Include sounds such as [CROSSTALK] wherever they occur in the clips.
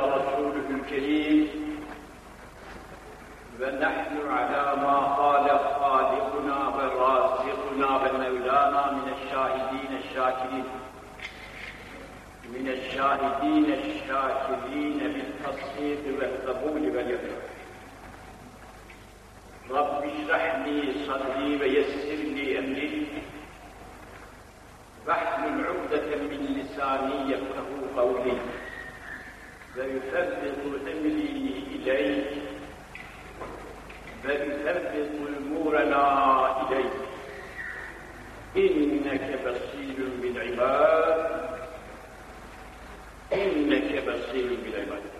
رسوله الكريم ونحن على ما قال خالقنا ورازقنا ومولانا من الشاهدين الشاكرين. من الشاهدين الشاكرين بالتصديق والقبول واليقين. رب اشرح لي صدري ويسر لي أمري. واحلل عقدة من لساني يفقه قولي. فيفرق أمري إليك. فيفرق أمورنا إليه إنك بصير بالعباد. إنك بصير بالعباد.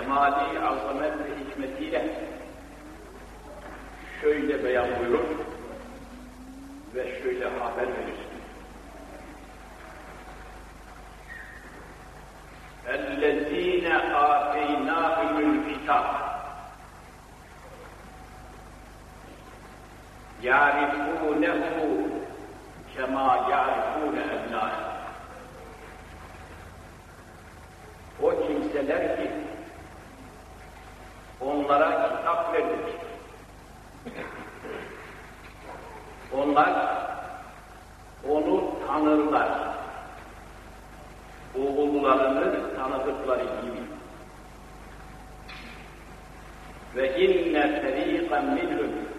kemali azamet ve hikmetiyle şöyle beyan buyurur ve şöyle haber verir. اَلَّذ۪ينَ آتَيْنَاهُمُ الْكِتَابِ يَعْرِفُونَهُ كَمَا يَعْرِفُونَ أَبْنَاءَهُ O kimseler ki onlara kitap verdik. Onlar onu tanırlar. Oğullarını tanıdıkları gibi. Ve inne feriqen minhum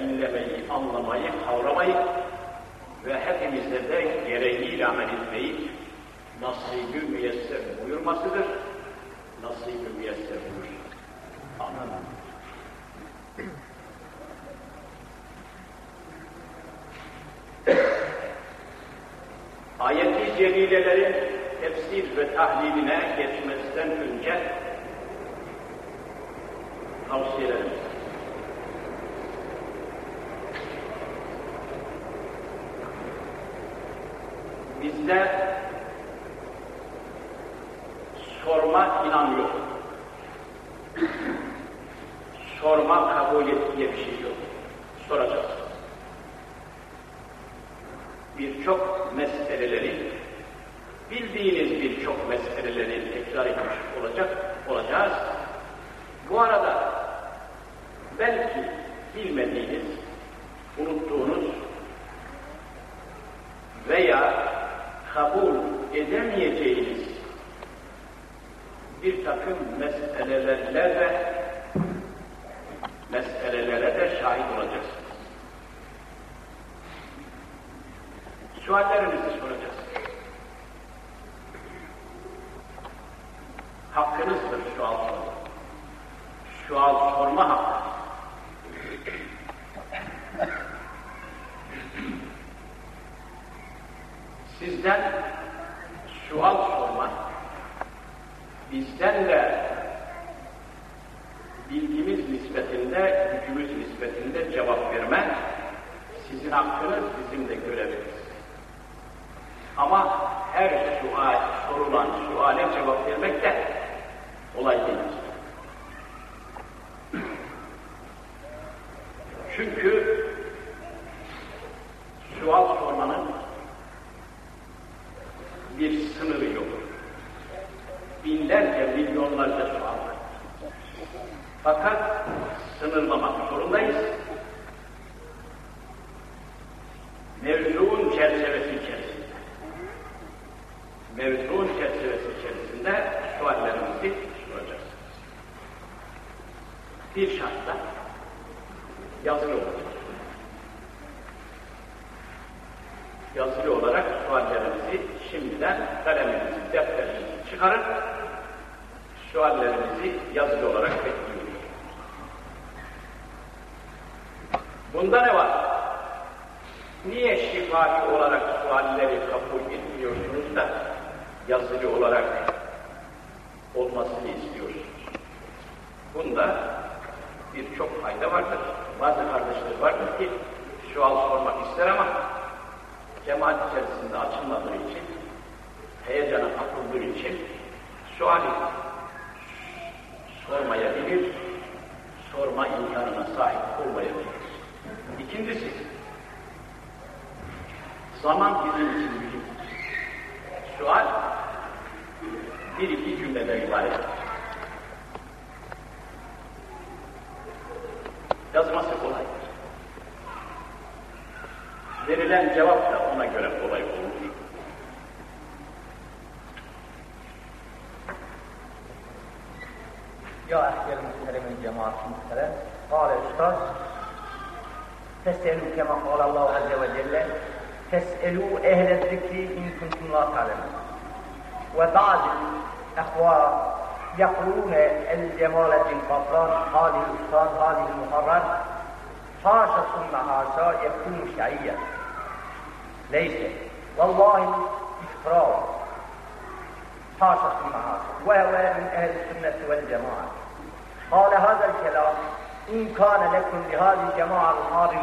dinlemeyi, anlamayı, kavramayı ve hepimizde de gereğiyle amel etmeyi nasibü müyesser buyurmasıdır. Nasibü müyesser buyur. Amin. Ayet-i celilelerin tefsir ve tahliline geçmesinden önce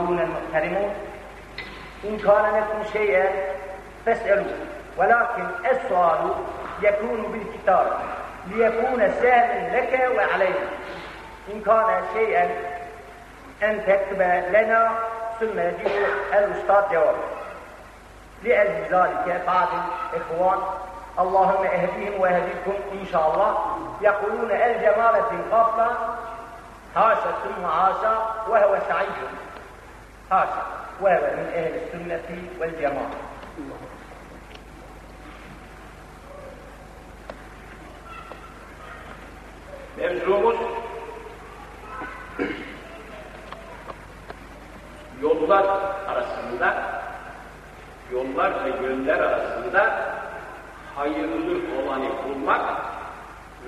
يقولون المحترمون إن كان لكم شيئا فاسألوه ولكن السؤال يكون بالكتاب ليكون سهلا لك وعلينا. إن كان شيئا أن تكتب لنا ثم يجيب الأستاذ جواب. لأجل ذلك بعض الإخوان اللهم اهديهم وأهديكم إن شاء الله. يقولون الجمالة في الغفلة هاشا ثم عاش وهو سعيد. هاشا وهو من أهل السنة والجماعة Mevzumuz yollar arasında yollar ve yönler arasında hayırlı olanı bulmak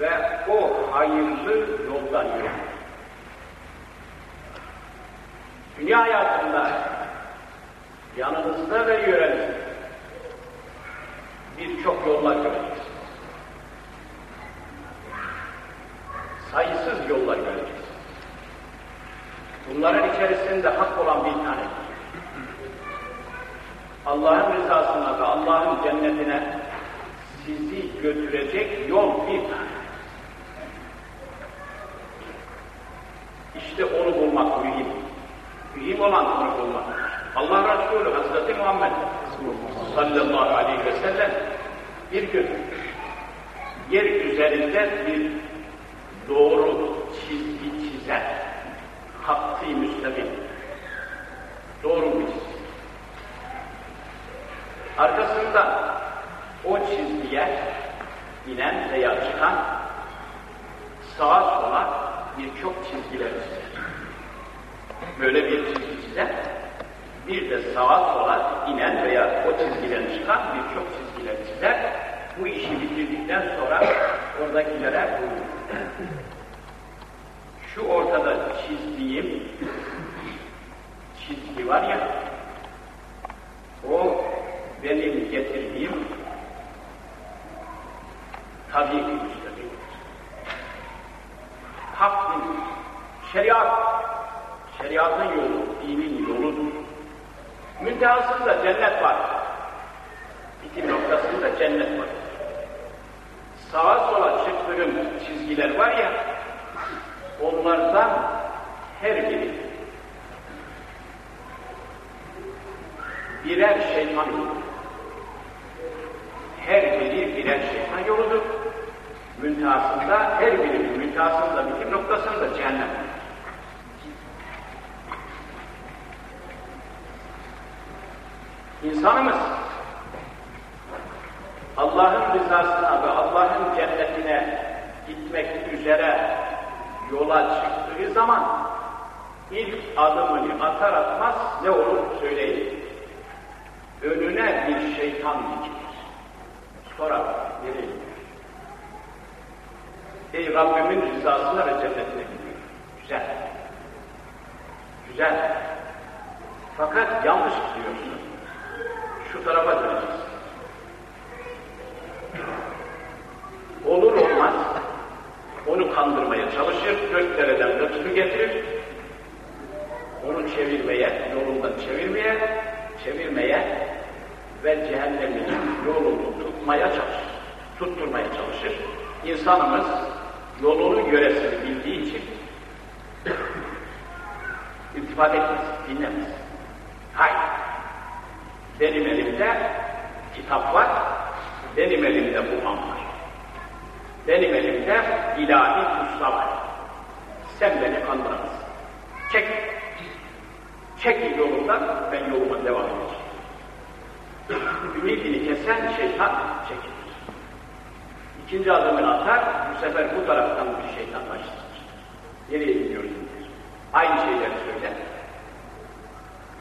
ve o hayırlı yoldan yürümek. Dünya hayatında yanınızda ve yörenizde birçok yollar göreceksiniz. Sayısız yollar göreceksiniz. Bunların içerisinde hak olan bir tane. Allah'ın rızasına ve Allah'ın cennetine sizi götürecek yol bir tane. İşte onu bulmak mühim. Mühim olan bulmak. Allah Resulü Hazreti Muhammed sallallahu aleyhi ve sellem bir gün yer üzerinde bir doğru çizgi çizer. Hakkı müstabil. Doğru bir çizgi. Arkasında o çizgiye inen veya çıkan sağa sola birçok çizgiler çizer. Böyle bir çizgi çizer. Bir de sağa sola inen veya o çizgiden çıkan birçok çizgiler çizer. Bu işi bitirdikten sonra oradakilere şu ortada çizdiğim çizgi var ya o benim getirdiğim tabi müstakim. Hak şeriat, şeriatın yolu, dinin yoludur. Müntehasında cennet var. Bitim noktasında cennet var. Sağa sola çıktığım çizgiler var ya, onlardan her biri birer şeytan. Her biri birer şeytan yoludur. Müntehasında, her birinin müntehasında, bitim noktasında cehennem. İnsanımız Allah'ın rızasına ve Allah'ın cennetine gitmek üzere yola çıktığı zaman ilk adımını atar atmaz ne olur söyleyin. Önüne bir şeytan dikilir. Sonra nereye? Ey Rabbimin rızasına ve cennetine gidiyor. Güzel. Güzel. Fakat yanlış gidiyorsun. Şu tarafa döneceksin. Olur olmaz onu kandırmaya çalışır, dereden lütfü getirir, onu çevirmeye, yolundan çevirmeye, çevirmeye ve cehennemin yolunu tutmaya çalışır, tutturmaya çalışır. İnsanımız yolunu yöresini bildiği için iltifat etmez, dinlemez. Hayır. Benim elimde kitap var, benim elimde bu var. Benim elimde ilahi usta var. Sen beni kandıramazsın. Çek. Çek yolundan, ben yoluma devam edeceğim. Ümidini kesen şeytan çekilir. İkinci adımını atar, bu sefer bu taraftan bir şeytan başlar. Nereye gidiyorsun. Aynı şeyleri söyler.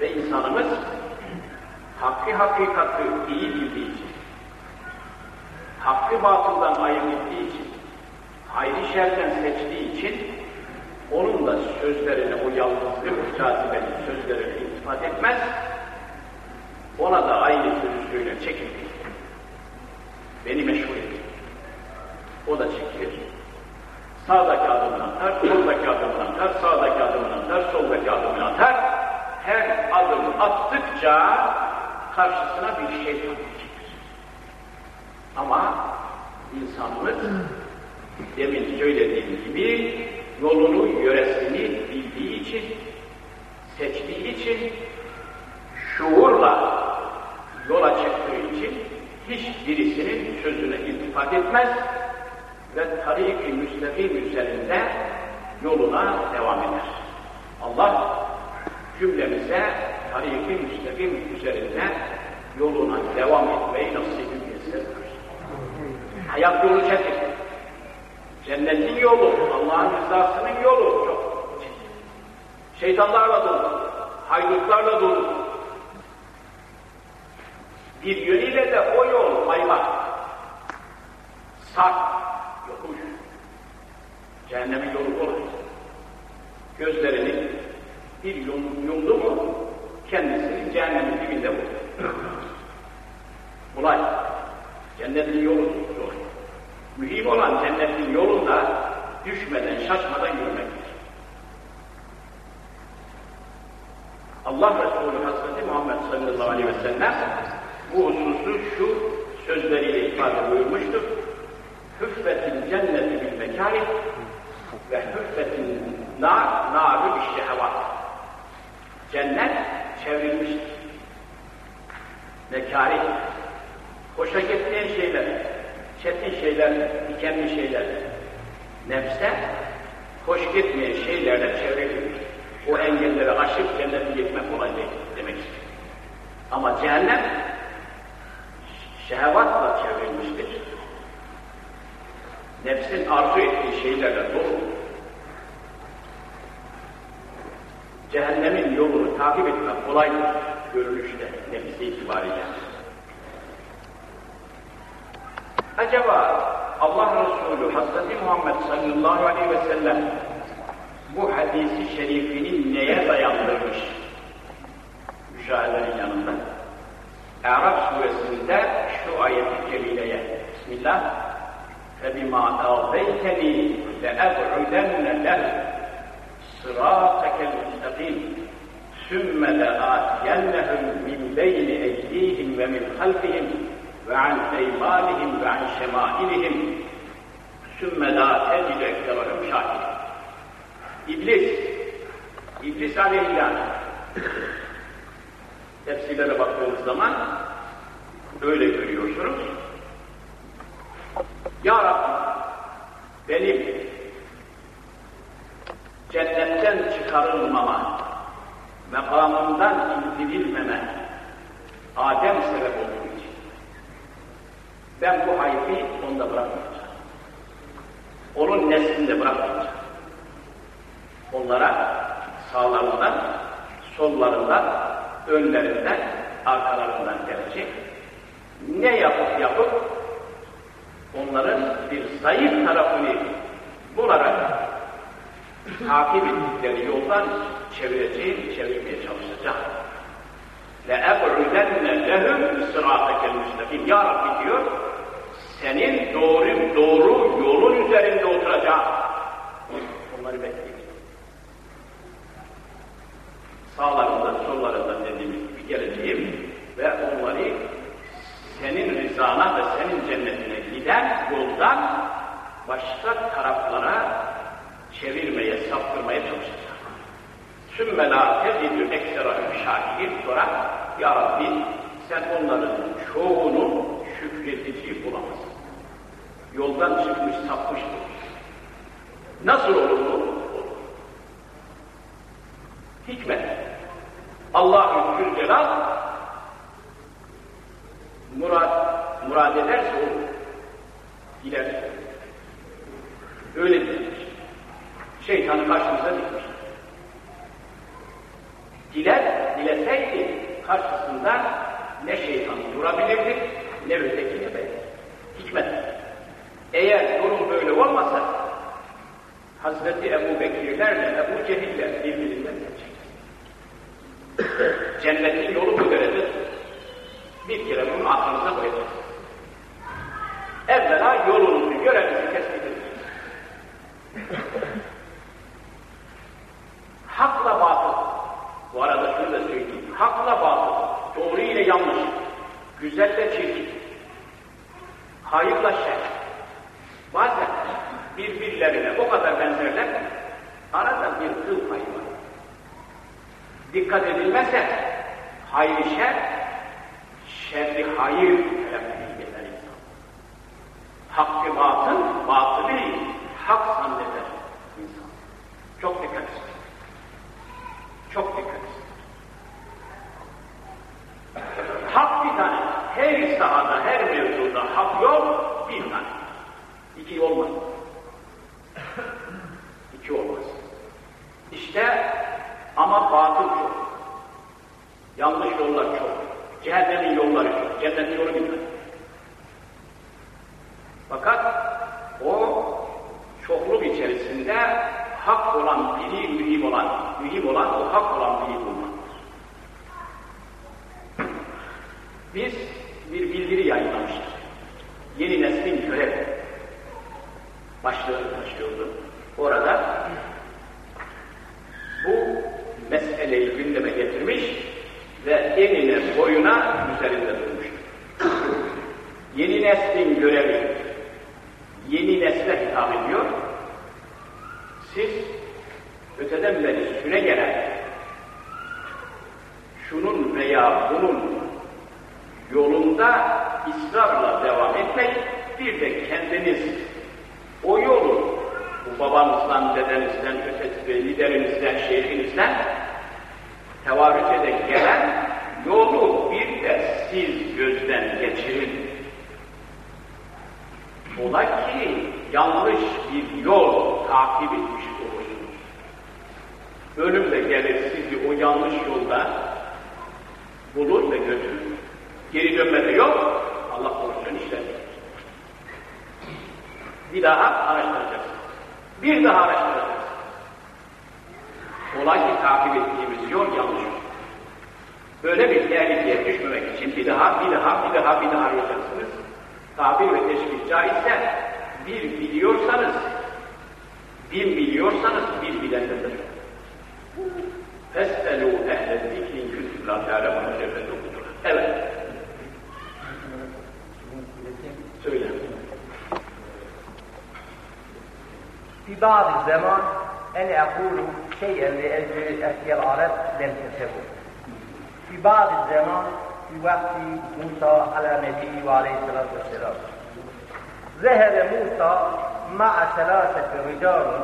Ve insanımız hakkı hakikati iyi bildiği için, hakkı batıldan ayırt ettiği için, hayri şerden seçtiği için, onun da sözlerine, o yalnızlık cazibenin sözlerine iltifat etmez, ona da aynı söyler, çekilir. Beni meşhur et. O da çekilir. Sağdaki adımını atar, soldaki adımını atar, sağdaki adımını atar, soldaki adımını atar. Her adım attıkça karşısına bir şeytan çekilir. Ama insanımız demin söylediğim gibi yolunu, yöresini bildiği için, seçtiği için şuurla yola çıktığı için hiçbirisinin sözüne iltifat etmez ve tarik-i müstakim üzerinde yoluna devam eder. Allah cümlemize tarik-i müstakim üzerinde yoluna devam etmeyi nasip etsin. Hayat yolu çetin. Cennetin yolu, Allah'ın rızasının yolu çok. Şeytanlarla dolu, haydutlarla dolu. Bir yönüyle de o yol baymak. Sarp, yokuş. Cehennemin yolu olur. Gözlerini bir yumdu mu kendisini cehennemin dibinde bulur. Kolay. Cennetin yolu zor. Mühim olan cennetin yolunda düşmeden, şaşmadan yürümektir. Allah Resulü Hazreti Muhammed sallallahu aleyhi ve sellem bu hususu şu sözleriyle ifade buyurmuştur. Hüffetin cenneti bil mekarih ve hüffetin nar, narü iştehevat. Cennet çevrilmiştir. Mekarih, hoşa gitmeyen şeyler, çetin şeyler, dikenli şeyler, nefse hoş gitmeyen şeylerle çevrilmiş. O engelleri aşıp cennete gitmek kolay değil demek istiyor. Ama cehennem şehvatla çevrilmiştir. Nefsin arzu ettiği şeylerle dolu. Cehennemin yolunu takip etmek kolaydır görünüşte, nefsi itibariyle. Acaba Allah Resulü Hazreti Muhammed sallallahu aleyhi ve sellem bu hadisi şerifini neye dayandırmış? Müşahelerin yanında. Araf suresinde şu ayeti celileye. Bismillah. فَبِمَا أَغْوَيْتَنِي لَأَبْعُدَنَّ لَهُ صِرَاطَكَ الْمُسْتَقِيمِ ثُمَّ لَآتِيَنَّهُمْ مِنْ بَيْنِ أَيْدِيهِمْ وَمِنْ خَلْفِهِمْ وعن أيمانهم وعن شمائلهم ثم لا تجد أكثرهم شاكرين İblis, İblis aleyhisselam tefsirlere baktığınız zaman öyle görüyorsunuz. Ya Rabbi benim cennetten çıkarılmama, mekamımdan indirilmeme Adem sebep olduğu için ben bu hayfi onda bırakmayacağım. Onun neslinde bırakmayacağım. Onlara sağlarından, sollarından, önlerinden, arkalarından gelecek. Ne yapıp yapıp onların bir zayıf tarafını bularak takip ettikleri yoldan çevireceğim, çevirmeye çalışacağım. لَاَبْعُدَنَّ لَهُمْ صِرَاطَكَ الْمُسْتَقِيمِ Ya Rabbi diyor, senin doğru, doğru yolun üzerinde oturacağım. Onları bekleyin. Sağlarından, sollarından dediğimiz gibi geleceğim ve onları senin rızana ve senin cennetine giden yoldan başka taraflara çevirmeye, saptırmaya çalışacağım. Sümme la tezidü ekserahüm şakir sonra Ya Rabbi sen onların çoğunu şükredici bulamazsın. Yoldan çıkmış, sapmış bulursun. Nasıl olur bu? Hikmet. Allah-u Zülcelal murad, murad ederse olur. Diler. Öyle dilir. Şeytanı karşımıza dikmiş. Diler, dileseydi karşısında ne şeytan durabilirdi, ne ötekine de hikmet. Eğer durum böyle olmasa, Hazreti Ebu Bekirlerle Ebu Cehiller birbirinden geçecek. [COUGHS] Cennetin yolu bu derece. Bir kere bunu aklınıza koyacağız. Evvela yolunuzu, görevinizi tespit edeceksiniz. Hakla batıl. Bu arada şunu da söyleyeyim. Hakla batıl. Doğru ile yanlış. Güzelle çirkin. Hayırla şer. Bazen birbirlerine o kadar benzerler arada bir kıl payı var. Dikkat edilmezse hayır şer, şerri hayır telaffuz eder insan. Hakkı batıl, batılı hak zanneder insan. Çok dikkat ister. Çok dikkat ister. Hak bir tane. Her sahada, her mevzuda hak yok, bir tane. İki olmaz. İki olmaz. İşte ama batıl çok. Yanlış yollar çok. Cehennemin yolları çok. Cennet yolu gitmez. Fakat o çokluk içerisinde hak olan biri mühim olan, mühim olan o hak olan biri bulmaktır. Biz bir bildiri yayınlamıştık. Yeni neslin görev başlığını taşıyordu. Orada bu meseleyi gündeme getirmiş ve enine boyuna üzerinde durmuştur. Yeni neslin görevi yeni nesle hitap ediyor. Siz öteden beri süre gelen şunun veya bunun yolunda ısrarla devam etmek, bir de kendiniz o yolu bu babanızdan, dedenizden, ötesi liderinizden, şeyhinizden tevarüz ede gelen yolu bir de siz gözden geçirin. Ola ki yanlış bir yol takip etmiş olursunuz. Ölüm de gelir sizi o yanlış yolda bulur ve götürür. Geri dönme de yok, Allah korusun işte. Bir daha araştıracaksın. Bir daha araştıracaksın. Olay ki takip ettiğimiz yol yanlış yol. Böyle bir tehlikeye düşmemek için bir daha, bir daha, bir daha, bir daha arayacaksınız Tabir ve teşbih caizse bir biliyorsanız, bin biliyorsanız bir bilendedir. Festelû ehle zikrin küntüm la teâlemûne cebet okudular. Evet. Söyle. في بعض الزمان أنا أقول شيئا لأجل أخي العرب لم تفهموا في بعض الزمان في وقت موسى على النبي وعليه الصلاة والسلام. ذهب موسى مع ثلاثة رجال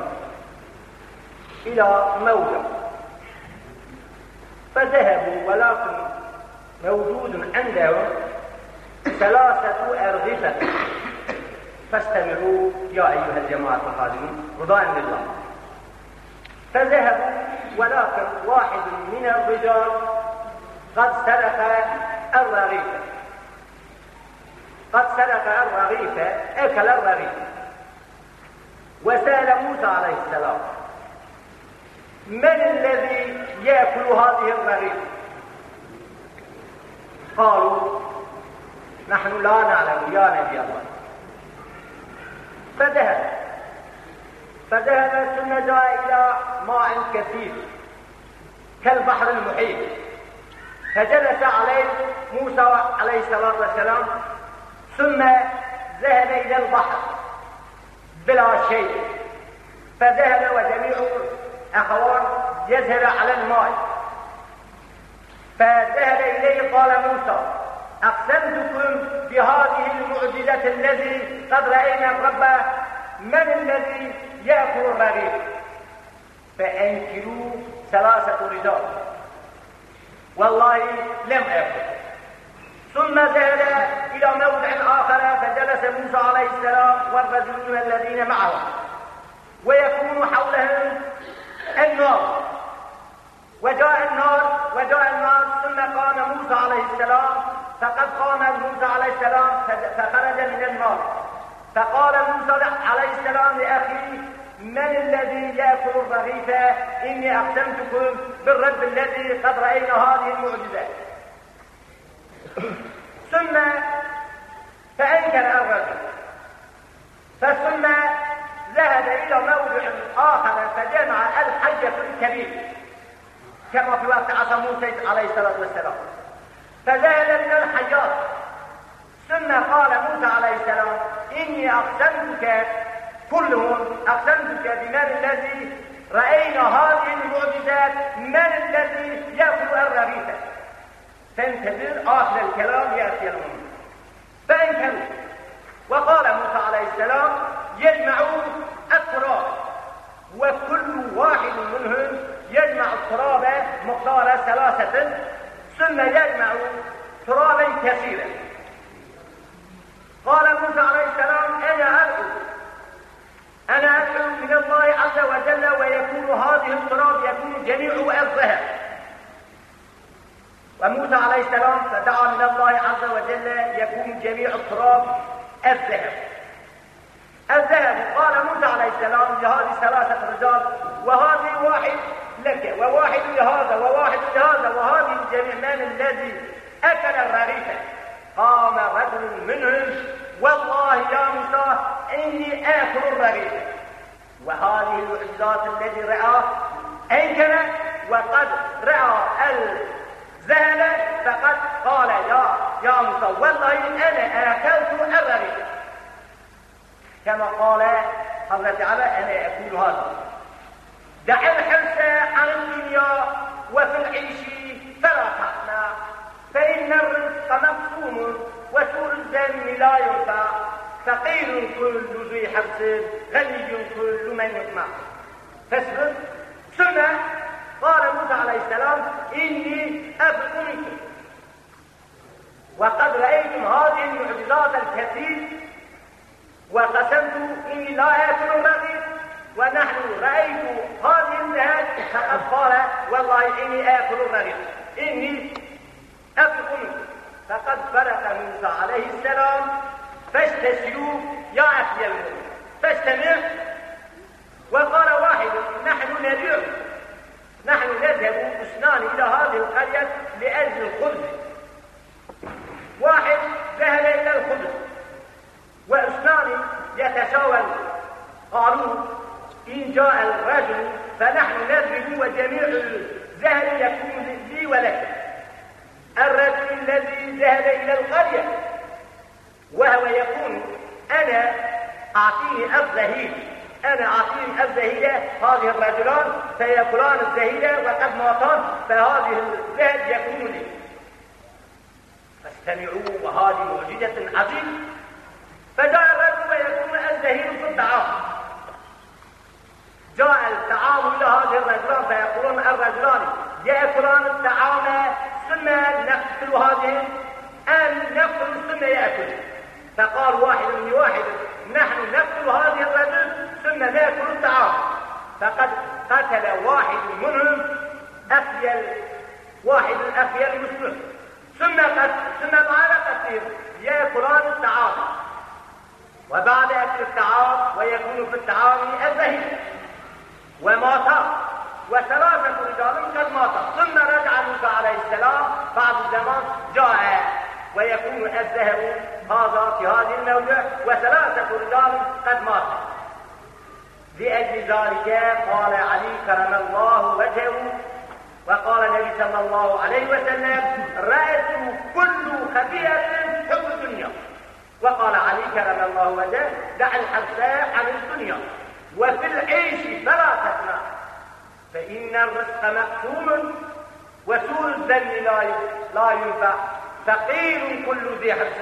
إلى موضع فذهبوا ولكن موجود عندهم ثلاثة أرغفة. فاستمعوا يا أيها الجماعة الحاضرين رضاء بالله. فذهبوا ولكن واحد من الرجال قد سرق الرغيف. قد سرق الرغيف أكل الرغيف. وسأل موسى عليه السلام من الذي يأكل هذه الرغيف؟ قالوا نحن لا نعلم يا نبي الله. فذهب. فذهب ثم جاء إلى ماء كثير كالبحر المحيط فجلس عليه موسى عليه الصلاة والسلام ثم ذهب إلى البحر بلا شيء. فذهب وجميع أخوان يذهب على الماء. فذهب إليه قال موسى أقسمتكم بهذه المعجزة الذي قد رأينا الرب من الذي يأكل الرغيف؟ فأنكروا ثلاثة رجال. والله لم أكل. ثم ذهب إلى موضع آخر فجلس موسى عليه السلام والرجلون الذين معه. ويكون حولهم النار. وجاء النار وجاء النار ثم قام موسى عليه السلام. فقد قام موسى عليه السلام فخرج من النار. فقال موسى عليه السلام لأخيه من الذي يأكل الرغيف؟ إني أقسمتكم بالرب الذي قد رأينا هذه المعجزة. ثم فأنكر الرجل. فثم ذهب إلى موضع آخر فجمع الحية الكبير. كما في وقت عصا موسى عليه الصلاة والسلام. فذهب من الحيات ثم قال موسى عليه السلام إني أقسمتك كلهم أقسمتك بمن الذي رأينا هذه المعجزات من الذي يأكل الرغيف? فانتظر آخر الكلام يأتي المؤمن فانكروا وقال موسى عليه السلام يجمعوا التراب وكل واحد منهم يجمع التراب مقدار ثلاثة ثم يجمع ترابا كثيرا قال موسى عليه السلام أنا أدعو أنا أدعو من الله عز وجل ويكون هذه التراب يكون جميع الذهب وموسى عليه السلام فدعا من الله عز وجل يكون جميع التراب الذهب. الذهب قال موسى عليه السلام لهذه ثلاثة رجال وهذه واحد لك وواحد لهذا وواحد لهذا وهذه الجميع من الذي أكل الرغيفة قام رجل منهم والله يا موسى إني آكل الرغيفة وهذه المعجزات التي رآه أنكر وقد رأى الذهب فقد قال يا يا موسى والله أنا أكلت الرغيفة كما قال حضرة على أنا أقول هذا. دع الحرص عن الدنيا وفي العيش فلا تحنى فإن الرزق مقسوم وسور الدم لا ينفع فقير كل ذي حرص غني كل من يطمع. فاصبر ثم قال موسى عليه السلام إني أفق منكم وقد رأيتم هذه المعجزات الكثير وقسمت إني لا آكل الرغيف ونحن رأيت هذه الذهب فقد قال والله إني آكل الرغيف إني أفق منكم فقد فرق موسى عليه السلام فاستسلوا يا أخي المؤمن فاستمع. وقال واحد نحن نبيع. نحن نذهب اثنان إلى هذه القرية لأجل الخبز. واحد ذهب إلى الخبز واثنان يتساوى قالوا إن جاء الرجل فنحن نذهب وجميع الذهب يكون لي ولك. الرجل الذي ذهب إلى القرية وهو يقول أنا أعطيه الزهيد أنا أعطيه الزهيدة هذه الرجلان سيأكلان الزهيدة وقد ماتان فهذه الذهب يكون لي فاستمعوا وهذه معجزة عظيمة. فجاء الرجل ويكون الزهيد في الطعام جاء الطعام إلى هذه الرجلان فيقولون الرجلان. يأكلان الطعام ثم نقتل هذه أن نقتل ثم يأكل. فقال واحد من واحد نحن نقتل هذه الرجل ثم ناكل الطعام فقد قتل واحد منهم أخيل واحد الأخيل المسلم ثم قتل ثم بعد قتله يأكلان الطعام وبعد أكل الطعام ويكون في الطعام الزهيد ومات وثلاثة رجال قد مات. ثم رجع موسى عليه السلام بعد زمان جاء ويكون الذهب هذا في هذه الموضع وثلاثة رجال قد مات. لأجل ذلك قال علي كرم الله وجهه وقال النبي صلى الله عليه وسلم رأيت كل خبيئة حب الدنيا. وقال علي كرم الله وجهه دع الحبس عن الدنيا وفي العيش فلا تسمع فإن الرزق مقسوم وسور الذم لا لا ينفع فقير كل ذي حرص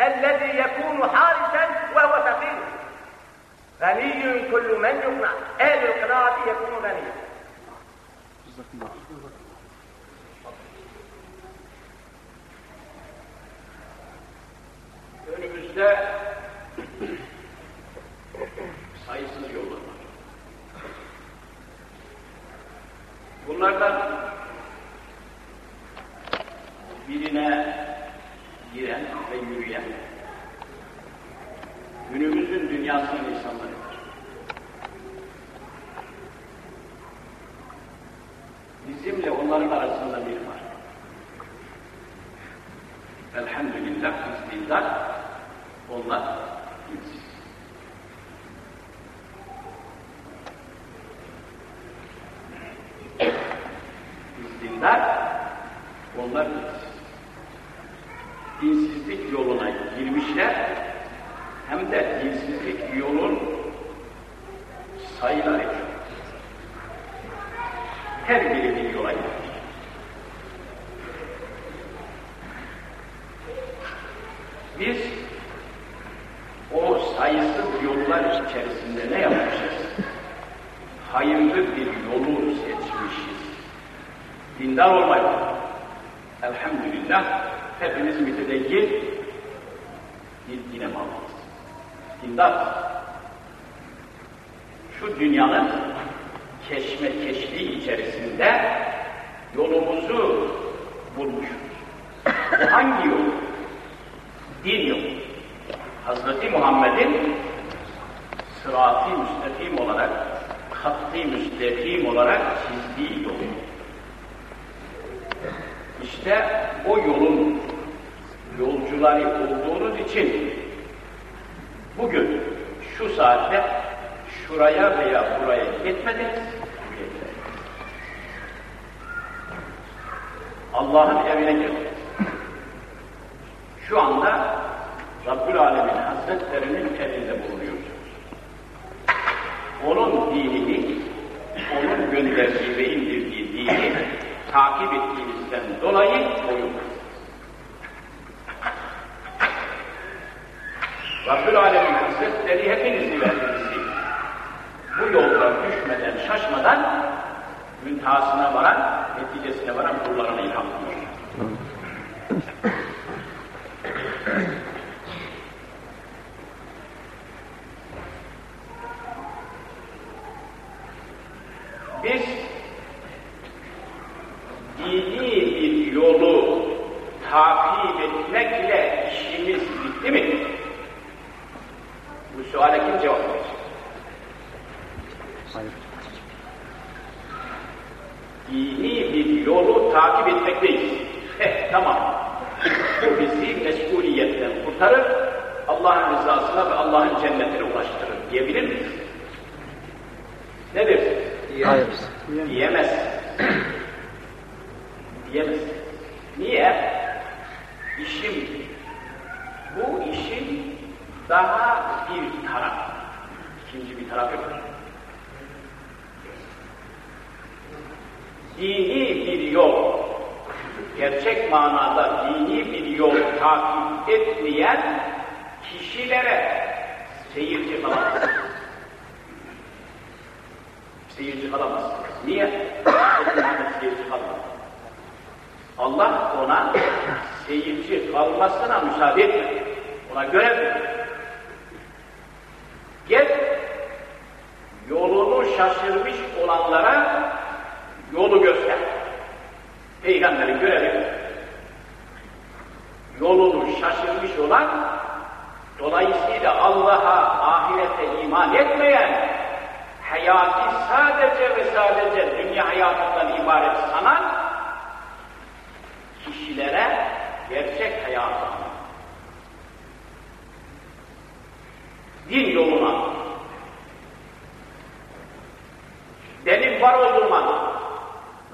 الذي يكون حارسا وهو فقير. Ganiyyün kullu men yukna. Ehl-i kıraati yekunu. Önümüzde sayısız yollar var. Bunlardan birine giren ve yürüyen günümüzün dünyasının insanlarıdır. Bizimle onların arasında bir var. Elhamdülillah istizat onlar dinsiz. İstindar onlar dinsiz. Dinsizlik yoluna girmişler hem de dinsizlik yolun sayıları her biri bir yola. Biz o sayısız yollar içerisinde ne yapmışız? Hayırlı bir yolu seçmişiz. Dindar olmayı. Elhamdülillah hepimiz mütedeyyin bir dine bağlıyız. Dindar. Şu dünyanın keşmekeşliği içerisinde yolumuzu bulmuşuz. Bu hangi yol? Din yolu. Hazreti Muhammed'in sırat-ı müstakim olarak, hattı müstakim olarak çizdiği yol. İşte o yolun yolcuları olduğunuz için bugün şu saatte şuraya veya buraya gitmediniz, Allah'ın evine girdiniz. Şu anda Rabbül Alemin Hazretlerinin evinde bulunuyorsunuz. Onun dinini, onun gönderdiği ve indirdiği dini takip ettiğinizden dolayı boyun Rabbül Alemin Hazretleri hepinizi ve hepinizi bu yolda düşmeden, şaşmadan müntehasına varan, neticesine varan kullarına ilham ediyor. Biz dini bir yolu takip etmekle işimiz bitti mi? Bu suale kim cevap verecek? Hayır. Dini bir yolu takip etmekteyiz. Eh tamam. Bu bizi mesuliyetten kurtarır, Allah'ın rızasına ve Allah'ın cennetine ulaştırır diyebilir miyiz? Ne dersiniz? Hayır. Diyemez. Diyemez. Niye? İşim, bu işin daha bir taraf. İkinci bir taraf yok. Dini bir yol, gerçek manada dini bir yol takip etmeyen kişilere seyirci kalamaz. Seyirci kalamaz. Niye? seyirci kalamaz. Allah ona seyirci kalmasına müsaade etmedi. Ona verdi. Gel, yolunu şaşırmış olanlara yolu göster. Peygamberin görevi yolunu şaşırmış olan, dolayısıyla Allah'a, ahirete iman etmeyen, hayatı sadece ve sadece dünya hayatından ibaret sanan kişilere gerçek hayatı din yoluna benim var olduğum anlamda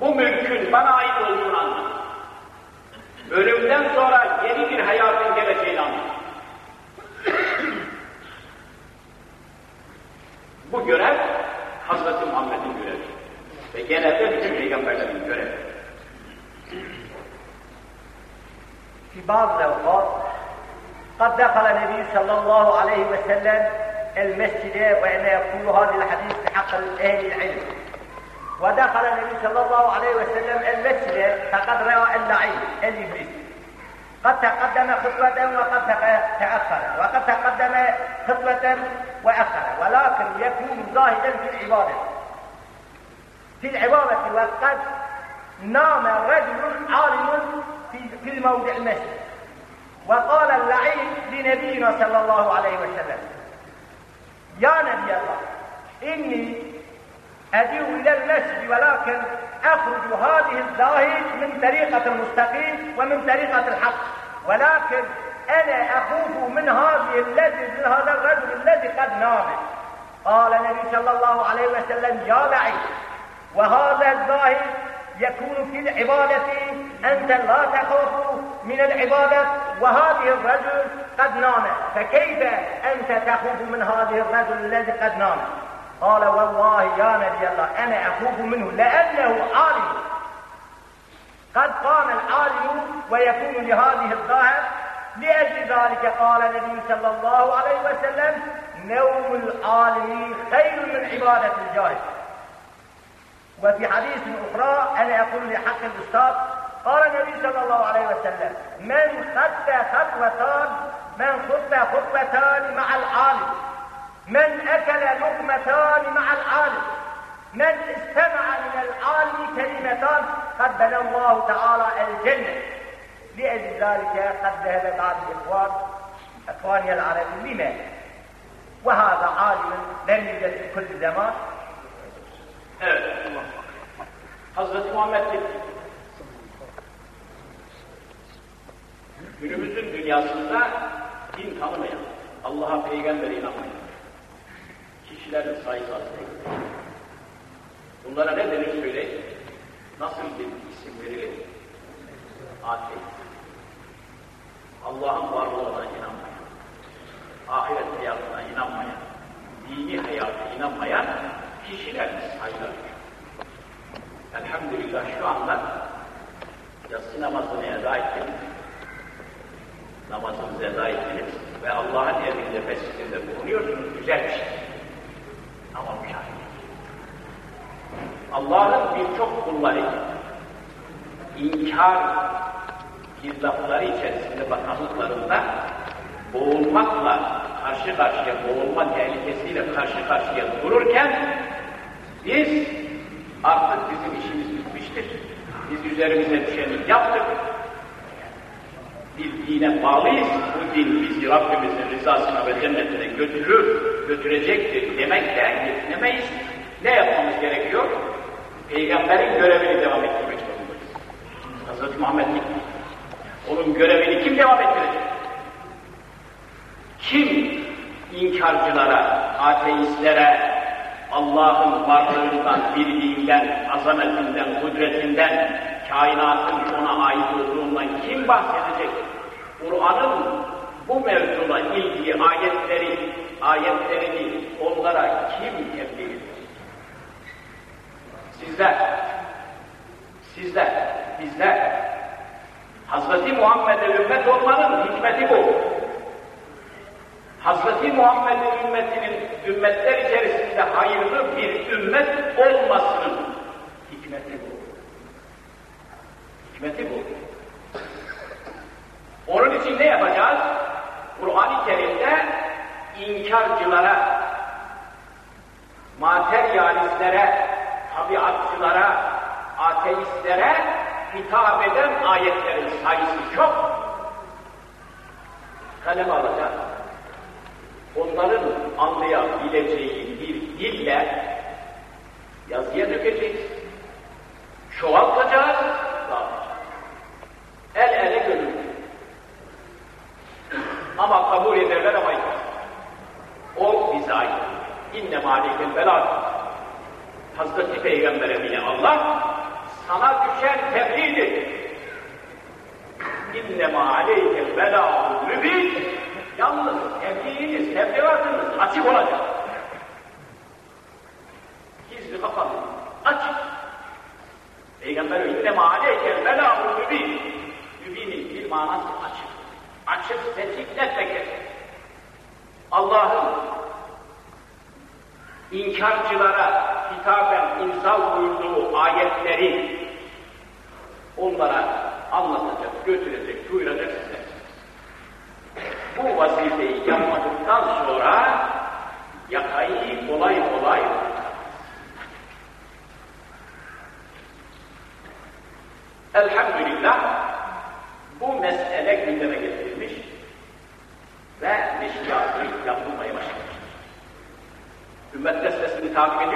bu mülkün bana ait olduğunu anlar. Ölümden sonra yeni bir hayatın geleceğini anlar. [CLEARS THROAT] bu görev Hazreti Muhammed'in görevi. Ve genelde bütün peygamberlerin görevi. في بعض الأوقات قد دخل النبي صلى الله عليه وسلم المسجد وأنا يقول هذا الحديث بحق أهل العلم. ودخل النبي صلى الله عليه وسلم المسجد فقد رأى اللعين الإبليس قد تقدم خطوة وقد تأخر وقد تقدم خطوة وأخر ولكن يكون زاهدا في العبادة. في العبادة وقد نام رجل عالم في الموضع المسجد. وقال اللعين لنبينا صلى الله عليه وسلم يا نبي الله إني أجيء إلى المسجد ولكن أخرج هذه الزاهد من طريقة المستقيم ومن طريقة الحق ولكن أنا أخوف من هذه الذي من هذا الرجل الذي قد نام. قال النبي صلى الله عليه وسلم يا لعين وهذا الزاهد يكون في العبادة أنت لا تخاف من العبادة وهذه الرجل قد نام فكيف أنت تخوف من هذه الرجل الذي قد نام قال والله يا نبي الله أنا أخوف منه لأنه عالم. قد قام العالم ويكون لهذه الظاهر لأجل ذلك قال النبي صلى الله عليه وسلم نوم العالم خير من عبادة الجاهل. وفي حديث أخرى أنا أقول لحق الأستاذ قال النبي صلى الله عليه وسلم من خط خطوتان من خط خطوتان مع العالم. من أكل لقمتان مع العالم. من استمع من العالم كلمتان بنى الله تعالى الجنة. لأجل ذلك قد ذهب بعض الإخوان إخواني العرب لما؟ وهذا عالم لم يوجد في كل زمان. Evet. Hazreti Günümüzün dünyasında din tanımayan, Allah'a peygambere inanmayan kişilerin sayısı değil. Bunlara ne denir söyleyin? Nasıl bir isim verilir? Ateist. Allah'ın varlığına inanmayan, ahiret hayatına inanmayan, dini hayata inanmayan kişiler sayılır. Elhamdülillah şu anda yatsı namazını eda ettiniz. Namazınızı eda ettiniz ve Allah'ın emrinde mescidinde bulunuyorsunuz. Güzel bir şey. Ama müşahede. Allah'ın birçok kulları inkar girdapları içerisinde bakanlıklarında boğulmakla karşı karşıya boğulma tehlikesiyle karşı karşıya dururken biz artık bizim işimiz bitmiştir. Biz üzerimize düşeni yaptık. Bir dine bağlıyız. Bu din bizi Rabbimizin rızasına ve cennetine götürür, götürecektir demekle yetinemeyiz. Ne yapmamız gerekiyor? Peygamberin görevini devam ettirmek zorundayız. Hazreti Muhammed. Onun görevini kim devam ettirecek? Kim inkarcılara, ateistlere, Allah'ın varlığından, birliğinden, azametinden, kudretinden, kainatın ona ait olduğundan kim bahsedecek? Kur'an'ın bu mevzuna ilgili ayetleri, ayetlerini onlara kim tebliğ? Sizler, sizler, bizler, Hazreti Muhammed'e ümmet olmanın hikmeti bu. Hazreti Muhammed'in ümmetinin ümmetler içerisinde hayırlı bir ümmet olmasının hikmeti bu. Hikmeti bu. Onun için ne yapacağız? Kur'an-ı Kerim'de inkarcılara, materyalistlere, tabiatçılara, ateistlere hitap eden ayetlerin sayısı çok. Kalem alacağız onların anlayabileceği bir dille yazıya dökeceğiz. Çoğaltacağız, dağıtacağız. El ele gönül. Ama kabul ederler ama. O bize ait. İnne malikel belag. Hazreti Peygamber'e bile Allah sana düşen tebliğdir. İnne malikel belagul mübin Yalnız tebliğiniz, tebliğatınız açık olacak. Gizli kapalı, açık. Peygamber innema aleykel belâhu mübin. Bir manası açık. Açık, seçik, net. Allah'ın inkarcılara hitaben imza buyurduğu ayetleri onlara anlatacak, götürecek, duyuracak size bu vazifeyi yapmadıktan sonra yakayı kolay kolay Elhamdülillah bu mesele gündeme getirilmiş ve neşriyatı yapılmaya başlamıştır. Ümmet gazetesini takip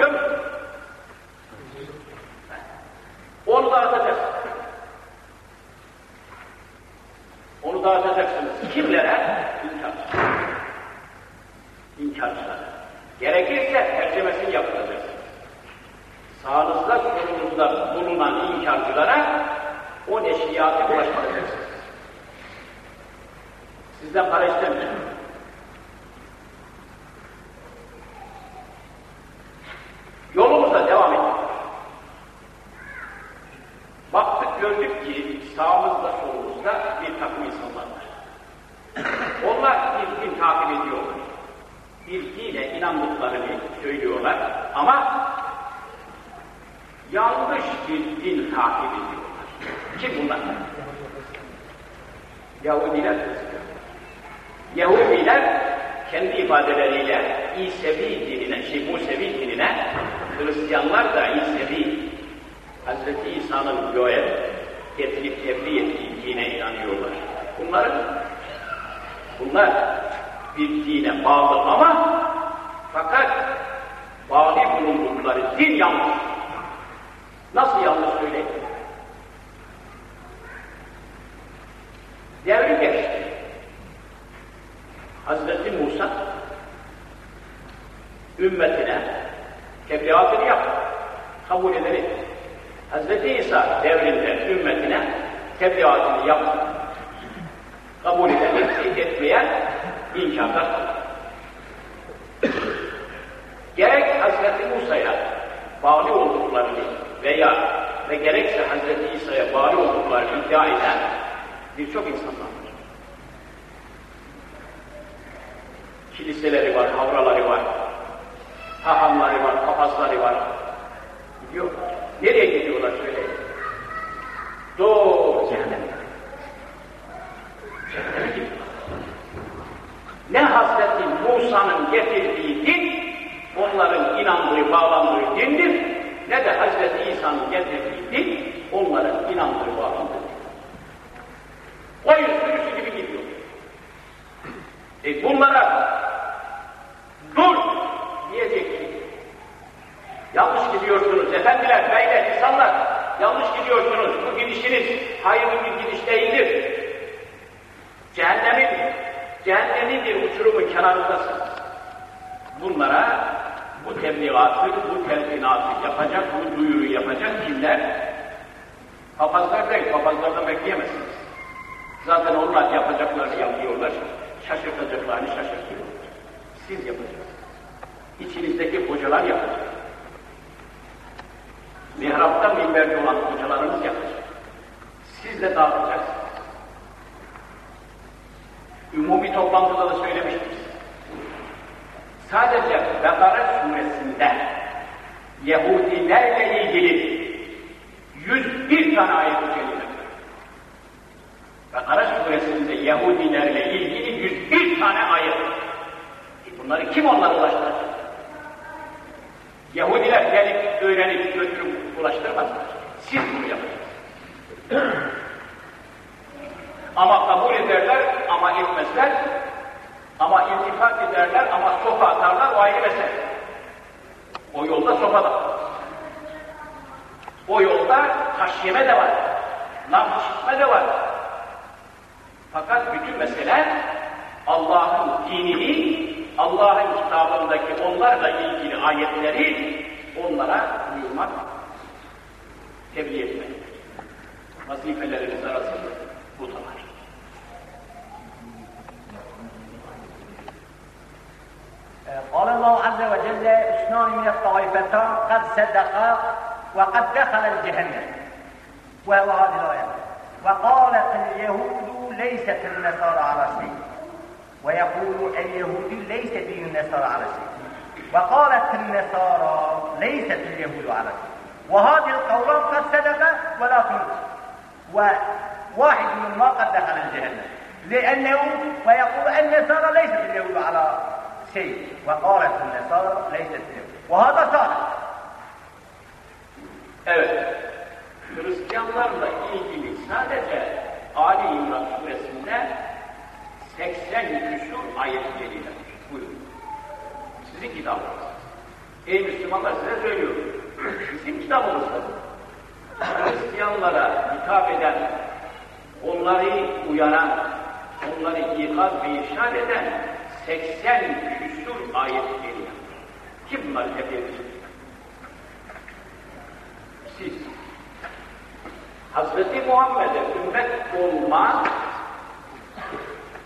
Hazreti Muhammed'e ümmet olma,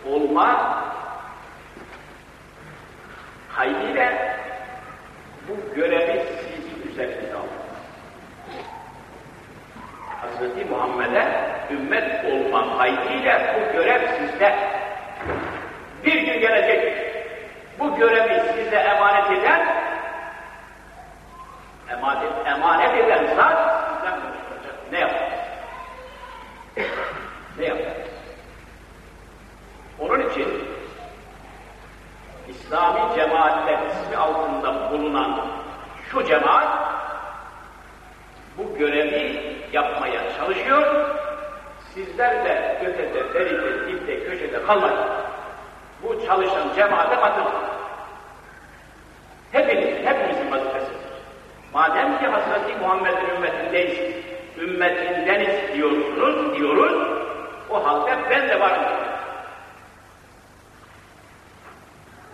olma kaydıyla bu görevi sizin üzerinize alın. Hazreti Muhammed'e ümmet olma kaydıyla bu görev sizde. Bir gün gelecek, bu görevi size emanet eden, emanet, emanet eden zat Sizler de ötede, beride, dipte, köşede kalmayın. Bu çalışan cemaate katılın. Hepiniz, hepimizin vazifesidir. Madem ki Hazreti Muhammed'in ümmetindeyiz, ümmetindeniz diyorsunuz, diyoruz, o halde ben de varım.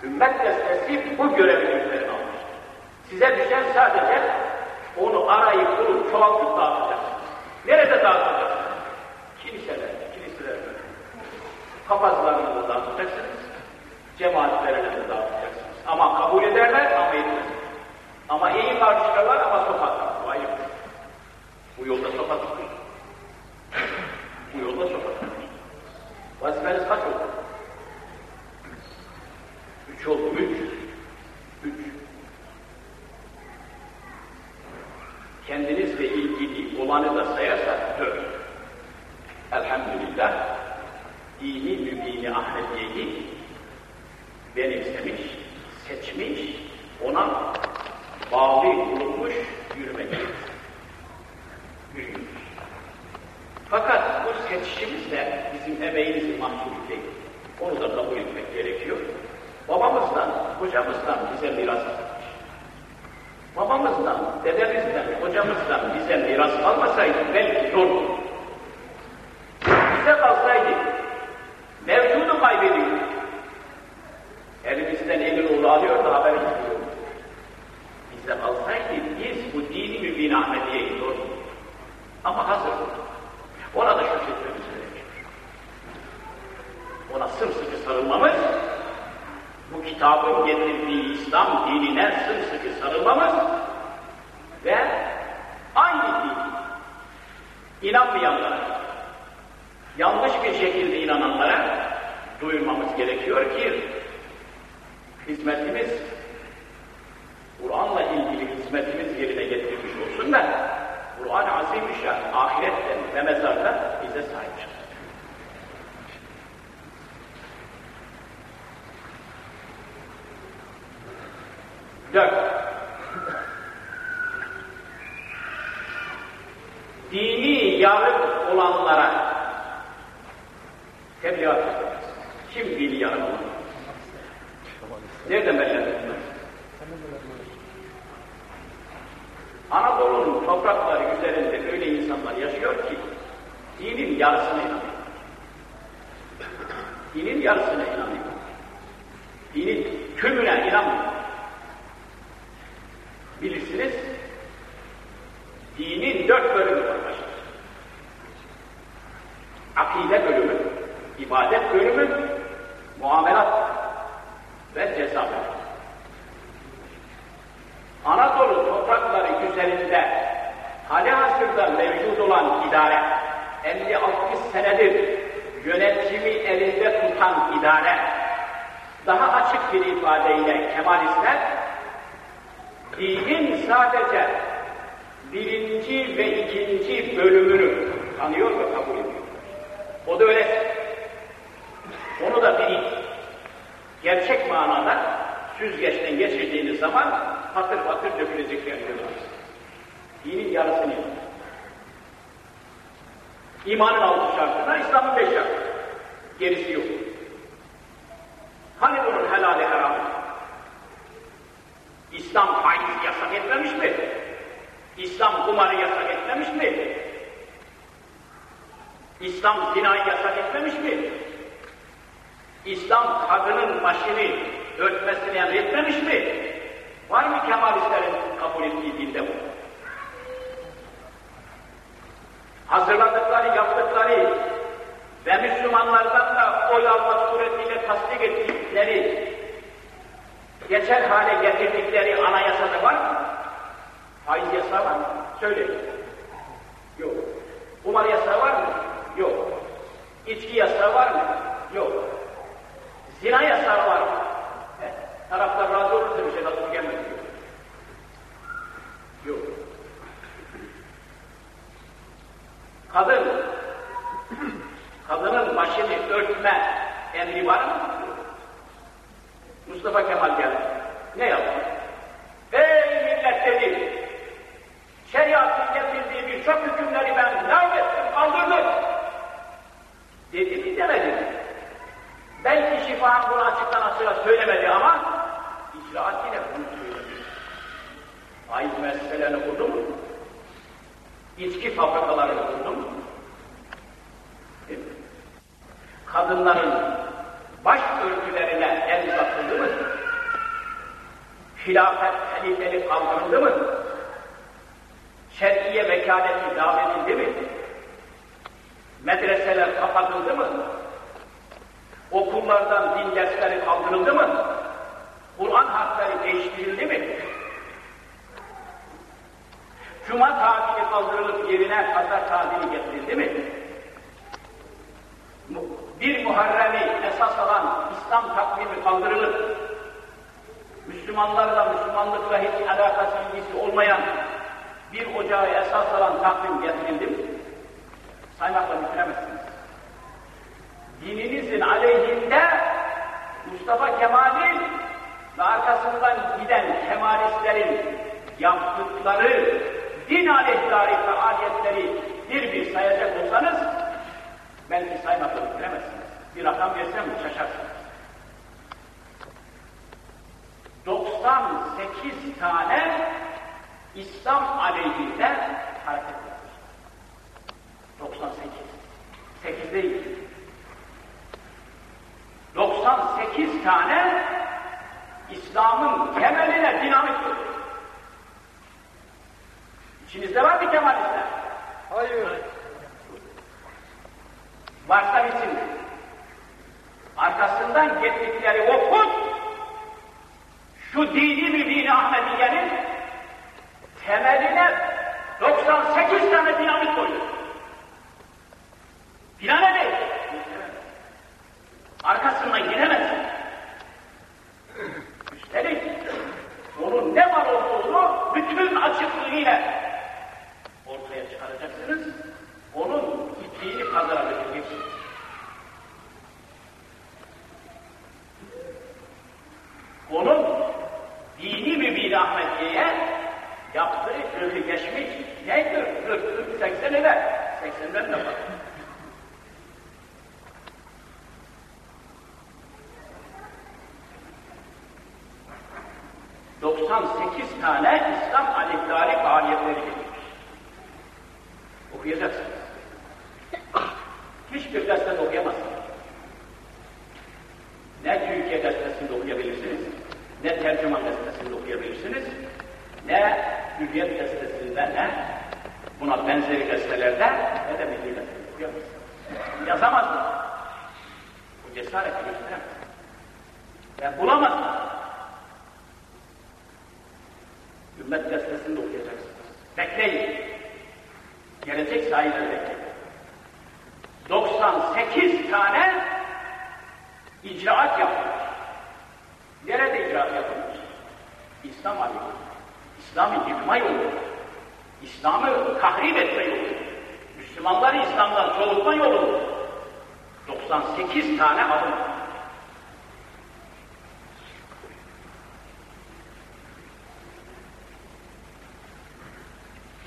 Ümmet destesi bu görevi üzerine almıştır. Size düşen sadece onu arayıp bulup çoğaltıp dağıtacaksınız. Nerede dağıtacaksınız? Papazlarını da dağıtacaksınız. Cemaatlerine de dağıtacaksınız. Ama kabul ederler ama etmez. Ama iyi karşılarlar ama sokaklar. Bu ayıp. Bu yolda sokak tutun. Bu yolda sokak tutun. Vazifeniz kaç oldu? Üç oldu. Üç. Üç. Kendinizle ilgili olanı da sayarsak dört. Elhamdülillah dini mübini Ahmediye'yi benimsemiş, seçmiş, ona bağlı bulunmuş, yürümek yürüyoruz. Fakat bu seçişimiz de bizim emeğimizin mahsulü değil. Onu da kabul etmek gerekiyor. Babamızdan, hocamızdan bize miras kalmış. Babamızdan, dedemizden, hocamızdan bize miras kalmasaydı belki zor olur. Bize kalsaydı mevcudu kaybediyorduk. Elimizden emin oğlu alıyor da haberimiz yok. Bize kalsaydı biz bu dini mübin Ahmediye'yi zor Ama hazır. Ona da şükretmemiz gerekiyor. Ona sımsıkı sarılmamız, bu kitabın getirdiği İslam dinine sımsıkı sarılmamız ve aynı din inanmayanlara, yanlış bir şekilde inananlara duyurmamız gerekiyor ki hizmetimiz Kur'an'la ilgili hizmetimiz yerine getirmiş olsun da Kur'an-ı Azimüşşan ahiretten ve mezarda bize sahip çıksın. Dört. Dini yarık olanlara tebliğat edeceğiz. Kim dini yarık olan? Nereden belirledin? Anadolu'nun toprakları üzerinde öyle insanlar yaşıyor ki dinin yarısına inanıyor. Dinin yarısına başını örtme emri var mı? Mustafa Kemal geldi. Ne yaptı? Ey millet dedi, şeriatın getirdiği birçok hükümleri ben lağvettim, kaldırdım. Dedi mi demedi mi? Belki şifa bunu açıktan açığa söylemedi ama icraat yine bunu söyledi. Faiz müesseselerini kurdu mu? İçki fabrikalarını kurdu mu? Kadınların baş örtülerine el uzatıldı mı? Hilafet halifeli kaldırıldı mı? Şer'iye vekaleti davet edildi mi? Medreseler kapatıldı mı? Okullardan din dersleri kaldırıldı mı? Kur'an harfleri değiştirildi mi? Cuma tatili kaldırılıp yerine pazar tatili getirildi mi? Bir Muharrem'i esas alan İslam takvimi kaldırılıp Müslümanlarla, Müslümanlıkla hiç alakası ilgisi olmayan bir ocağı esas alan takvim getirildi mi? Saymakla bitiremezsiniz. Dininizin aleyhinde Mustafa Kemal'in ve arkasından giden Kemalistlerin yaptıkları din aleyhtarı faaliyetleri bir bir sayacak olsanız belki saymakla bitiremezsiniz. Bir rakam versem şaşarsınız. 98 tane İslam aleyhinde hareket etmiş. 98. 8 değil. 98 tane İslam'ın temeline dinamik koyuyor. İçinizde var mı Kemalistler? Hayır. Varsa bitsin. Arkasından getirdikleri o put, şu dini mübini Ahmediye'nin temeline 98 tane dinamit koyuyor. Plan değil. Arkasından gidemezsin. Üstelik onun ne var olduğunu bütün açıklığıyla ortaya çıkaracaksınız. Onun gittiğini pazara götüreceksiniz. Onun dini mübin Ahmediye'ye yaptığı ömrü geçmiş neydi? 40, 40, 80 eder. 80'den de var. ...98 tane İslam aleyhtarı faaliyetleri getirmiş. Okuyacaksınız. Hiçbir gazetede okuyamazsınız. Ne Türkiye gazetesinde okuyabilirsiniz, ne tercüman gazetesinde okuyabilirsiniz, ne Hürriyet gazetesinde, ne buna benzeri gazetelerde, ne de Milli gazetede okuyamazsınız. Yazamaz mı? Bu cesareti gösteremez. Ve bulamaz mı? Ümmet gazetesinde okuyacaksınız. Bekleyin. Gelecek sahileri bekleyin. 98 tane icraat yapılmış. Nerede icraat yapılmış? İslam alemi. İslam'ı yıkma yolu. İslam'ı tahrip etme yolu. Müslümanları İslam'dan soğutma yolu. 98 tane adım.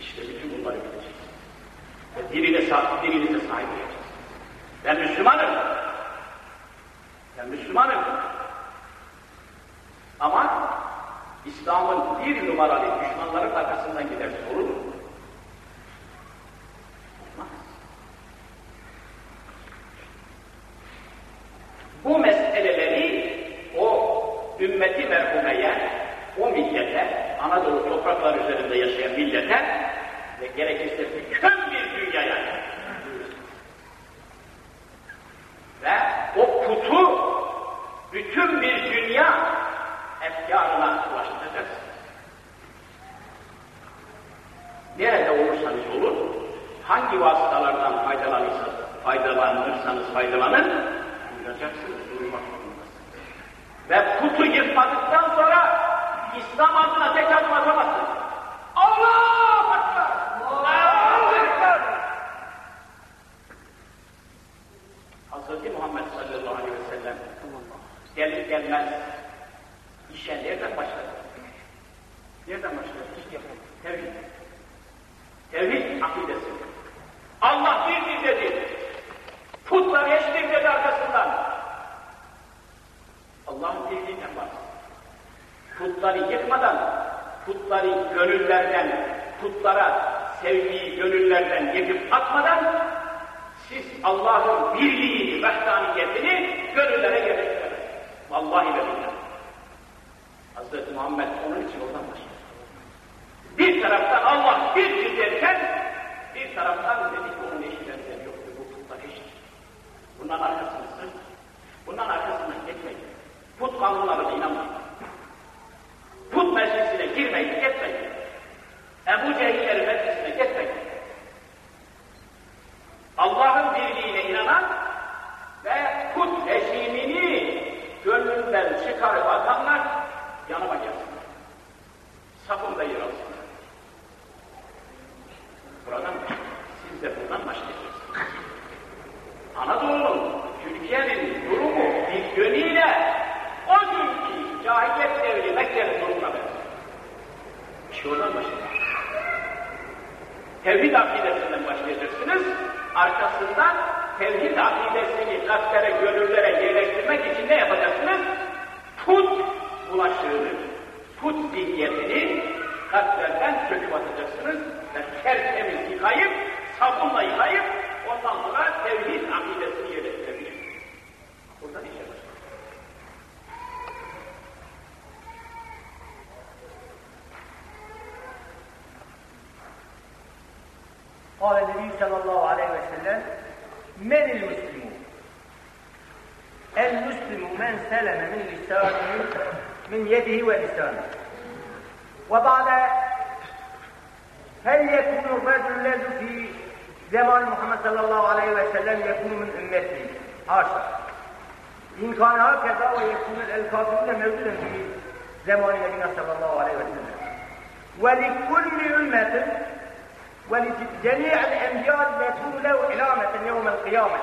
İşte bütün bunları bileceğiz. Ve diline sahip, dilinize sahip olacağız. Ben Müslümanım. Ben Müslümanım. Ama İslam'ın bir numaralı düşmanların arkasından giderse olur mu? Bu meseleleri o ümmeti merhumeye, o millete, Anadolu topraklar üzerinde yaşayan millete ve gerekirse bütün bir dünyaya ve o kutu bütün bir dünya efkarına ulaştıracaksınız. Nerede olursanız olun, hangi vasıtalardan faydalanırsanız, faydalanırsanız faydalanın, duyuracaksınız, duyurmak. Ve putu yırtmadıktan sonra İslam adına tek adım atamazsınız. Allah Akbar! Allah Akbar! Hz. Muhammed sallallahu aleyhi ve sellem gelir gelmez İşe nereden başladı? Nereden başladı? Tevhid. Tevhid akidesi. Allah birdir dedi. Putlar eşlik dedi arkasından. Allah'ın birliğinden bahsediyor. Putları yıkmadan, putları gönüllerden, putlara sevgiyi gönüllerden yıkıp atmadan siz Allah'ın birliğini, vahdaniyetini gönüllere yerleştirin. Vallahi ve billahi. Hazreti Muhammed onun için oradan başladı. Bir taraftan Allah birdir derken, bir taraftan dedi ki onun eşi benzeri yoktur, bu putlar eşit. Bundan arkasını sırt, bundan arkasından geçmeyin. Put kanunlarına inanmayın. Put meclisine girmeyin, gitmeyin. Ebu Cehilleri meclisine gitmeyin. Allah'ın birliğine inanan ve put rejimini gönlünden çıkarıp atanlar yanıma gelsinler. Safımda yer alsınlar. Buradan siz de buradan başlayacaksınız. Anadolu'nun, Türkiye'nin durumu bir yönüyle o günkü cahiliyet devri Mekke'nin durumuna benziyor. İşte oradan başlayacak. Tevhid akidesinden başlayacaksınız. Arkasından tevhid akidesini kalplere, gönüllere yerleştirmek için ne yapacaksınız? Put bulaşığını, put zihniyetini kalplerden söküp atacaksınız ve tertemiz yıkayıp, sabunla yıkayıp ondan sonra tevhid وسلم من المسلمون. المسلم من سلم من لسانه من يده ولسانه. وبعد هل يكون الرجل الذي في زمان محمد صلى الله عليه وسلم يكون من امته حاشا إن كان هكذا ويكون الكافرون موجودا في زمان نبينا صلى الله عليه وسلم. ولكل أمة ولجميع الأنبياء يكون له علامة يوم القيامة.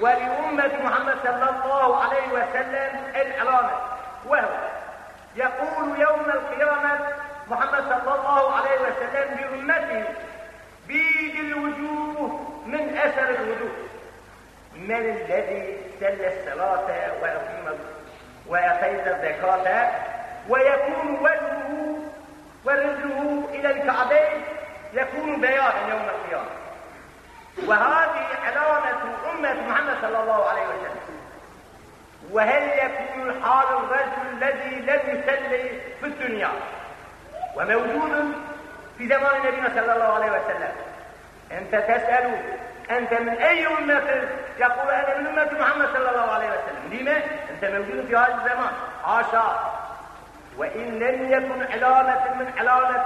ولأمة محمد صلى الله عليه وسلم العلامة وهو يقول يوم القيامة محمد صلى الله عليه وسلم لأمته بيد الوجوه من أثر الوجوه. من الذي سل الصلاة وأقيم وأخذ الزكاة ويكون وجهه ورجله إلى الكعبين يكون بياضا يوم القيامة. وهذه علامة أمة محمد صلى الله عليه وسلم. وهل يكون حال الرجل الذي لم يصلي في الدنيا وموجود في زمان نبينا صلى الله عليه وسلم؟ أنت تسأل أنت من أي أمة؟ يقول أنا من أمة محمد صلى الله عليه وسلم. لما؟ أنت موجود في هذا الزمان. حاشا وإن لم يكن علامة من علامة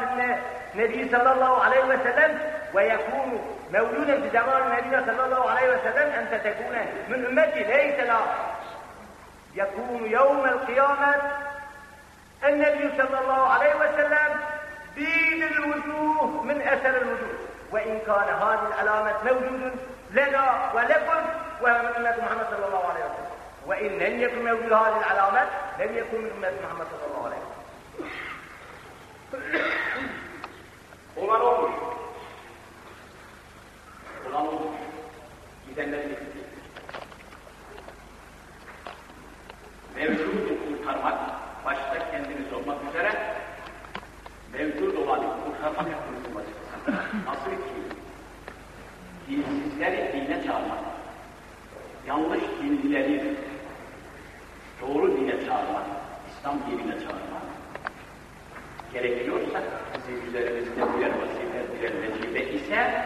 النبي صلى الله عليه وسلم ويكون مولودا في زمان النبي صلى الله عليه وسلم أنت تكون من أمتي ليس لا. يكون يوم القيامة النبي صلى الله عليه وسلم بين الوجوه من أثر الوجوه. وإن كان هذه العلامة موجود لنا ولكم وهو من أمة محمد صلى الله عليه وسلم. وإن لم يكن موجود هذه العلامات لم يكن من أمة محمد صلى الله عليه وسلم Olan olmuş. Olan olmuş. Gidenleri gitti. Mevcudu kurtarmak, başta kendiniz olmak üzere mevcut olanı kurtarmak hepimizin vazifesi. Nasıl ki? Dinsizleri dine çağırmak, yanlış dinlileri doğru dine çağırmak, İslam dinine çağırmak, gerekiyorsa bizim üzerimizde birer vazife, birer vecibe ise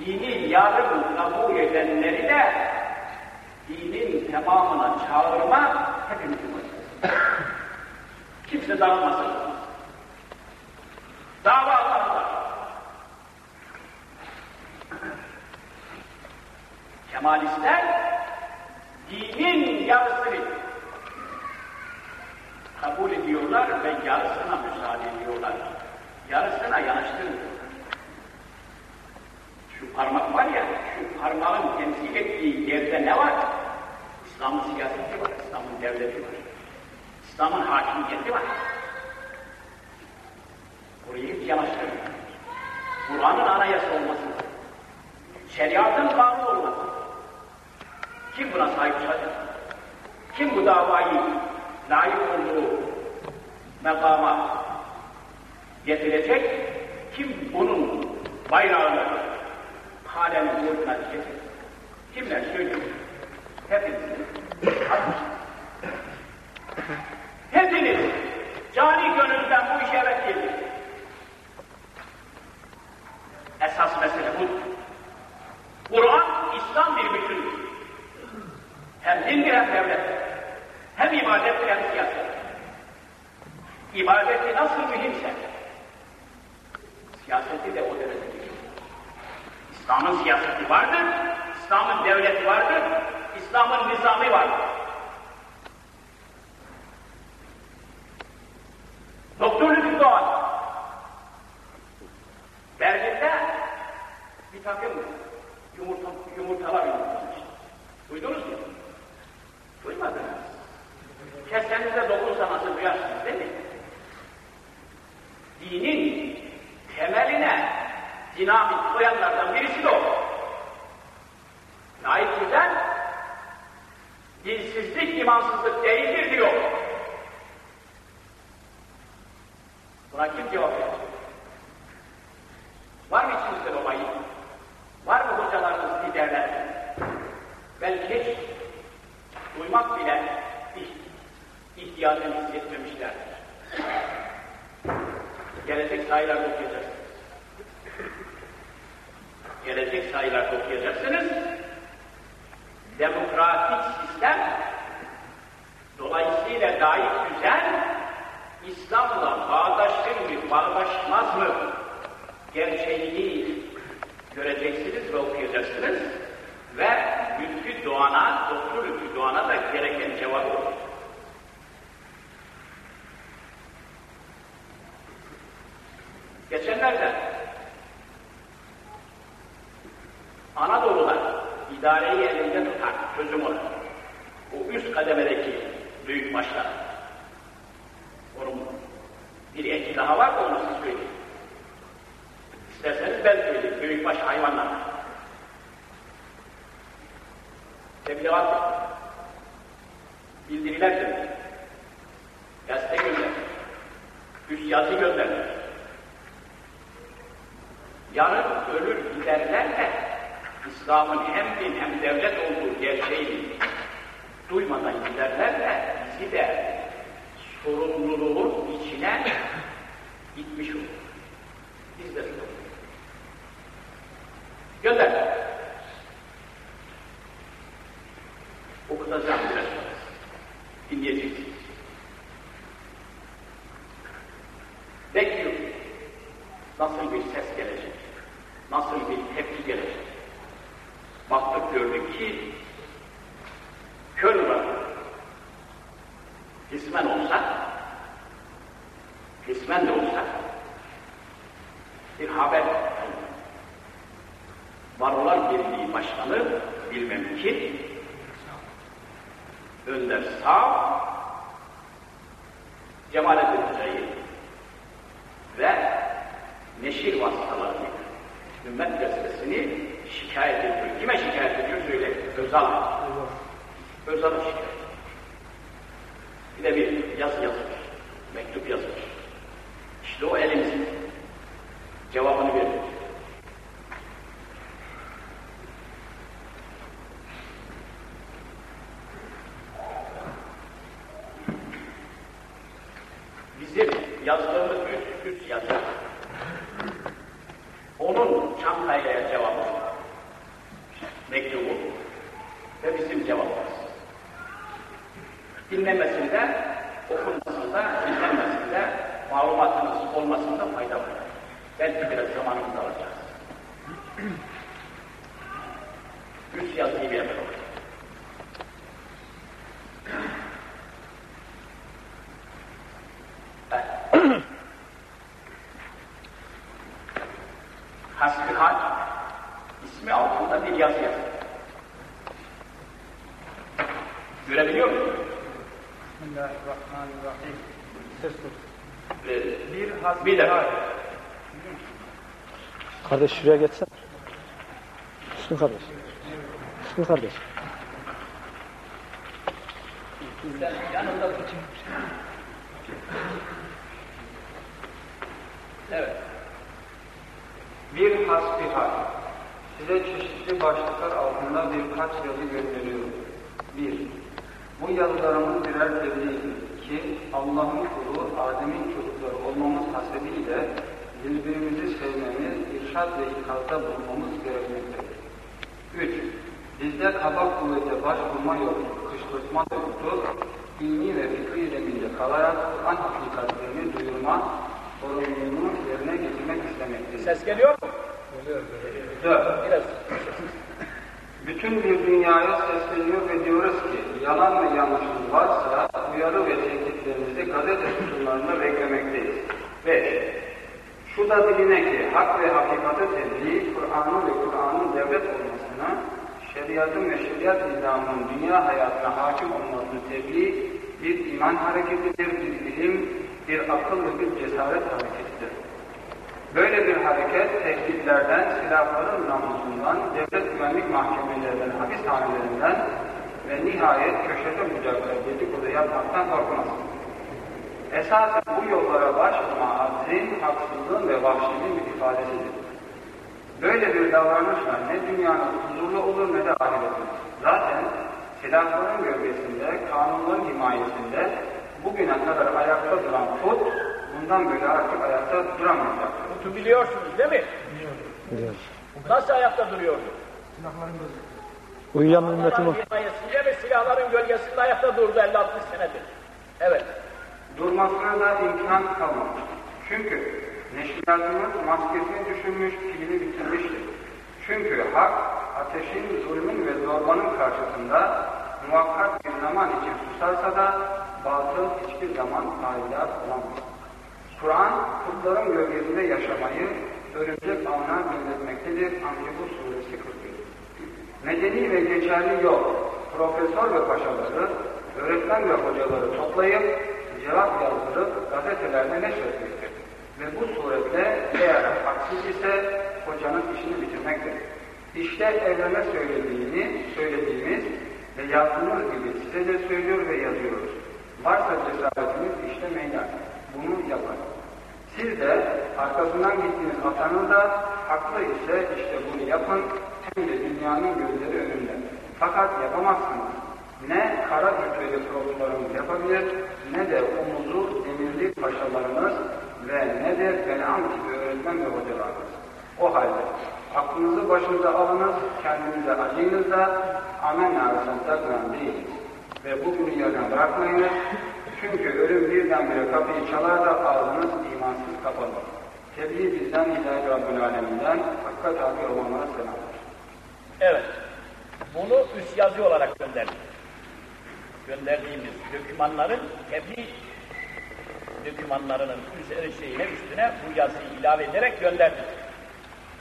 dini yarım kabul edenleri de dinin tamamına çağırma hepimizin vazifesi. Kimse dağılmasın. Dava Allah'ta. Kemalistler dinin yarısını kabul ediyorlar ve yarısına müsaade ediyorlar. Yarısına yanaştırmıyor. Şu parmak var ya, şu parmağın temsil ettiği yerde ne var? İslam'ın siyaseti var, İslam'ın devleti var. İslam'ın hakimiyeti var. Burayı hiç yanaştırmıyor. Kur'an'ın anayasa olması, şeriatın kanunu olması, kim buna sahip çıkacak? Kim bu davayı layık olduğu mekama getirecek? Kim onun bayrağını halen uğruna dikecek? Kimler söylüyor? Hepinizin Hepiniz cani gönülden bu işe evet dediniz. Esas mesele bu. Kur'an, İslam bir bütündür. Hem dindir hem devlet. Hem ibadettir hem siyaset. İbadeti nasıl mühimse, siyaseti de o derece mühim. İslam'ın siyaseti vardır, İslam'ın devleti vardır, İslam'ın nizami vardır. Doktor Lütfü Doğan, Berlin'de bir takım yumurta, yumurtalar yumurtlamıştı. Duydunuz mu? Justin Kardeş şuraya geçsen. Müslüm kardeş. Müslüm kardeş. Evet. Bir hasbihal. Size çeşitli başlıklar altında birkaç yazı gönderiyorum. Bir, bu yazılarımız birer tebliğdir ki Allah'ın kulu Adem'in çocukları olmamız hasebiyle birbirimizi sevmemiz, irşad ve ikazda bulunmamız gerekmektedir. Üç, bizde kaba kuvvete başvurma yoktur, kışkırtma yoktur, ilmi ve fikri zeminde kalarak Kur'an hakikatlerini duyurma, sorumluluğunu yerine getirmek istemektedir. Ses geliyor mu? Dört, Biraz. bütün bir dünyaya sesleniyor ve diyoruz ki yalan ve yanlışımız varsa uyarı ve tehditlerimizi gazete sütunlarında beklemekteyiz. Beş, da biline ki hak ve hakikate tebliğ, Kur'an'ın ve Kur'an'ın devlet olmasını, şeriatın ve şeriat nizamının dünya hayatına hakim olmasını tebliğ bir iman hareketidir, bir ilim, bir akıl ve bir cesaret hareketidir. Böyle bir hareket tehditlerden, silahların namusundan, devlet güvenlik mahkemelerinden, hapishanelerinden ve nihayet köşede mücadele dedikodu yapmaktan korkmaz. Esasen bu yollara başvurma aczin, haksızlığın ve vahşiliğin bir ifadesidir. Böyle bir davranışla ne dünyanın huzurlu olur ne de ahiretin. Zaten silahların gölgesinde, kanunların himayesinde bugüne kadar ayakta duran put, bundan böyle artık ayakta duramayacaktır. Kutu biliyorsunuz değil mi? Biliyoruz. Nasıl ayakta duruyordu? Uyuyan ümmetim o. Himayesinde ve silahların gölgesinde ayakta durdu 50-60 senedir. Evet. Durmasına da imkan kalmamış. Çünkü neşriyatımız maskesini düşürmüş, pilini bitirmiştir. Çünkü hak, ateşin, zulmün ve zorbanın karşısında muhakkak bir zaman için susarsa da batıl hiçbir zaman payidar olamaz. Kur'an, kutların gölgesinde yaşamayı örümcek ağına benzetmektedir. Ankebut suresi 41. Medeni ve geçerli yol, profesör ve paşaları, öğretmen ve hocaları toplayıp cevap yazdırıp gazetelerde neşretmektir. Ve bu suretle eğer haksız ise hocanın işini bitirmektir. İşte evrene söylediğini, söylediğimiz ve yazdığımız gibi size de söylüyor ve yazıyoruz. Varsa cesaretiniz işte meydan. Bunu yapın. Siz de arkasından gittiğiniz atanın da haklı ise işte bunu yapın. Hem de dünyanın gözleri önünde. Fakat yapamazsınız. Ne kara rütbeli profesörümüz yapabilir, ne de omuzu demirli paşalarımız ve ne de Benan gibi öğretmen ve hocalarımız. O halde aklınızı başınıza alınız, kendinize acıyınız da amenna ve saklan değiliz. Ve bugünü yerden bırakmayınız. Çünkü ölüm birdenbire kapıyı çalar da ağzınız imansız kapanır. Tebliğ bizden Hidayet Rabbül Aleminden hakka tabi olmanlara selamlar. Evet. Bunu üst yazı olarak gönderdik. Gönderdiğimiz dokümanların tebliğ dokümanlarının üzeri şeyine üstüne bu yazıyı ilave ederek gönderdik.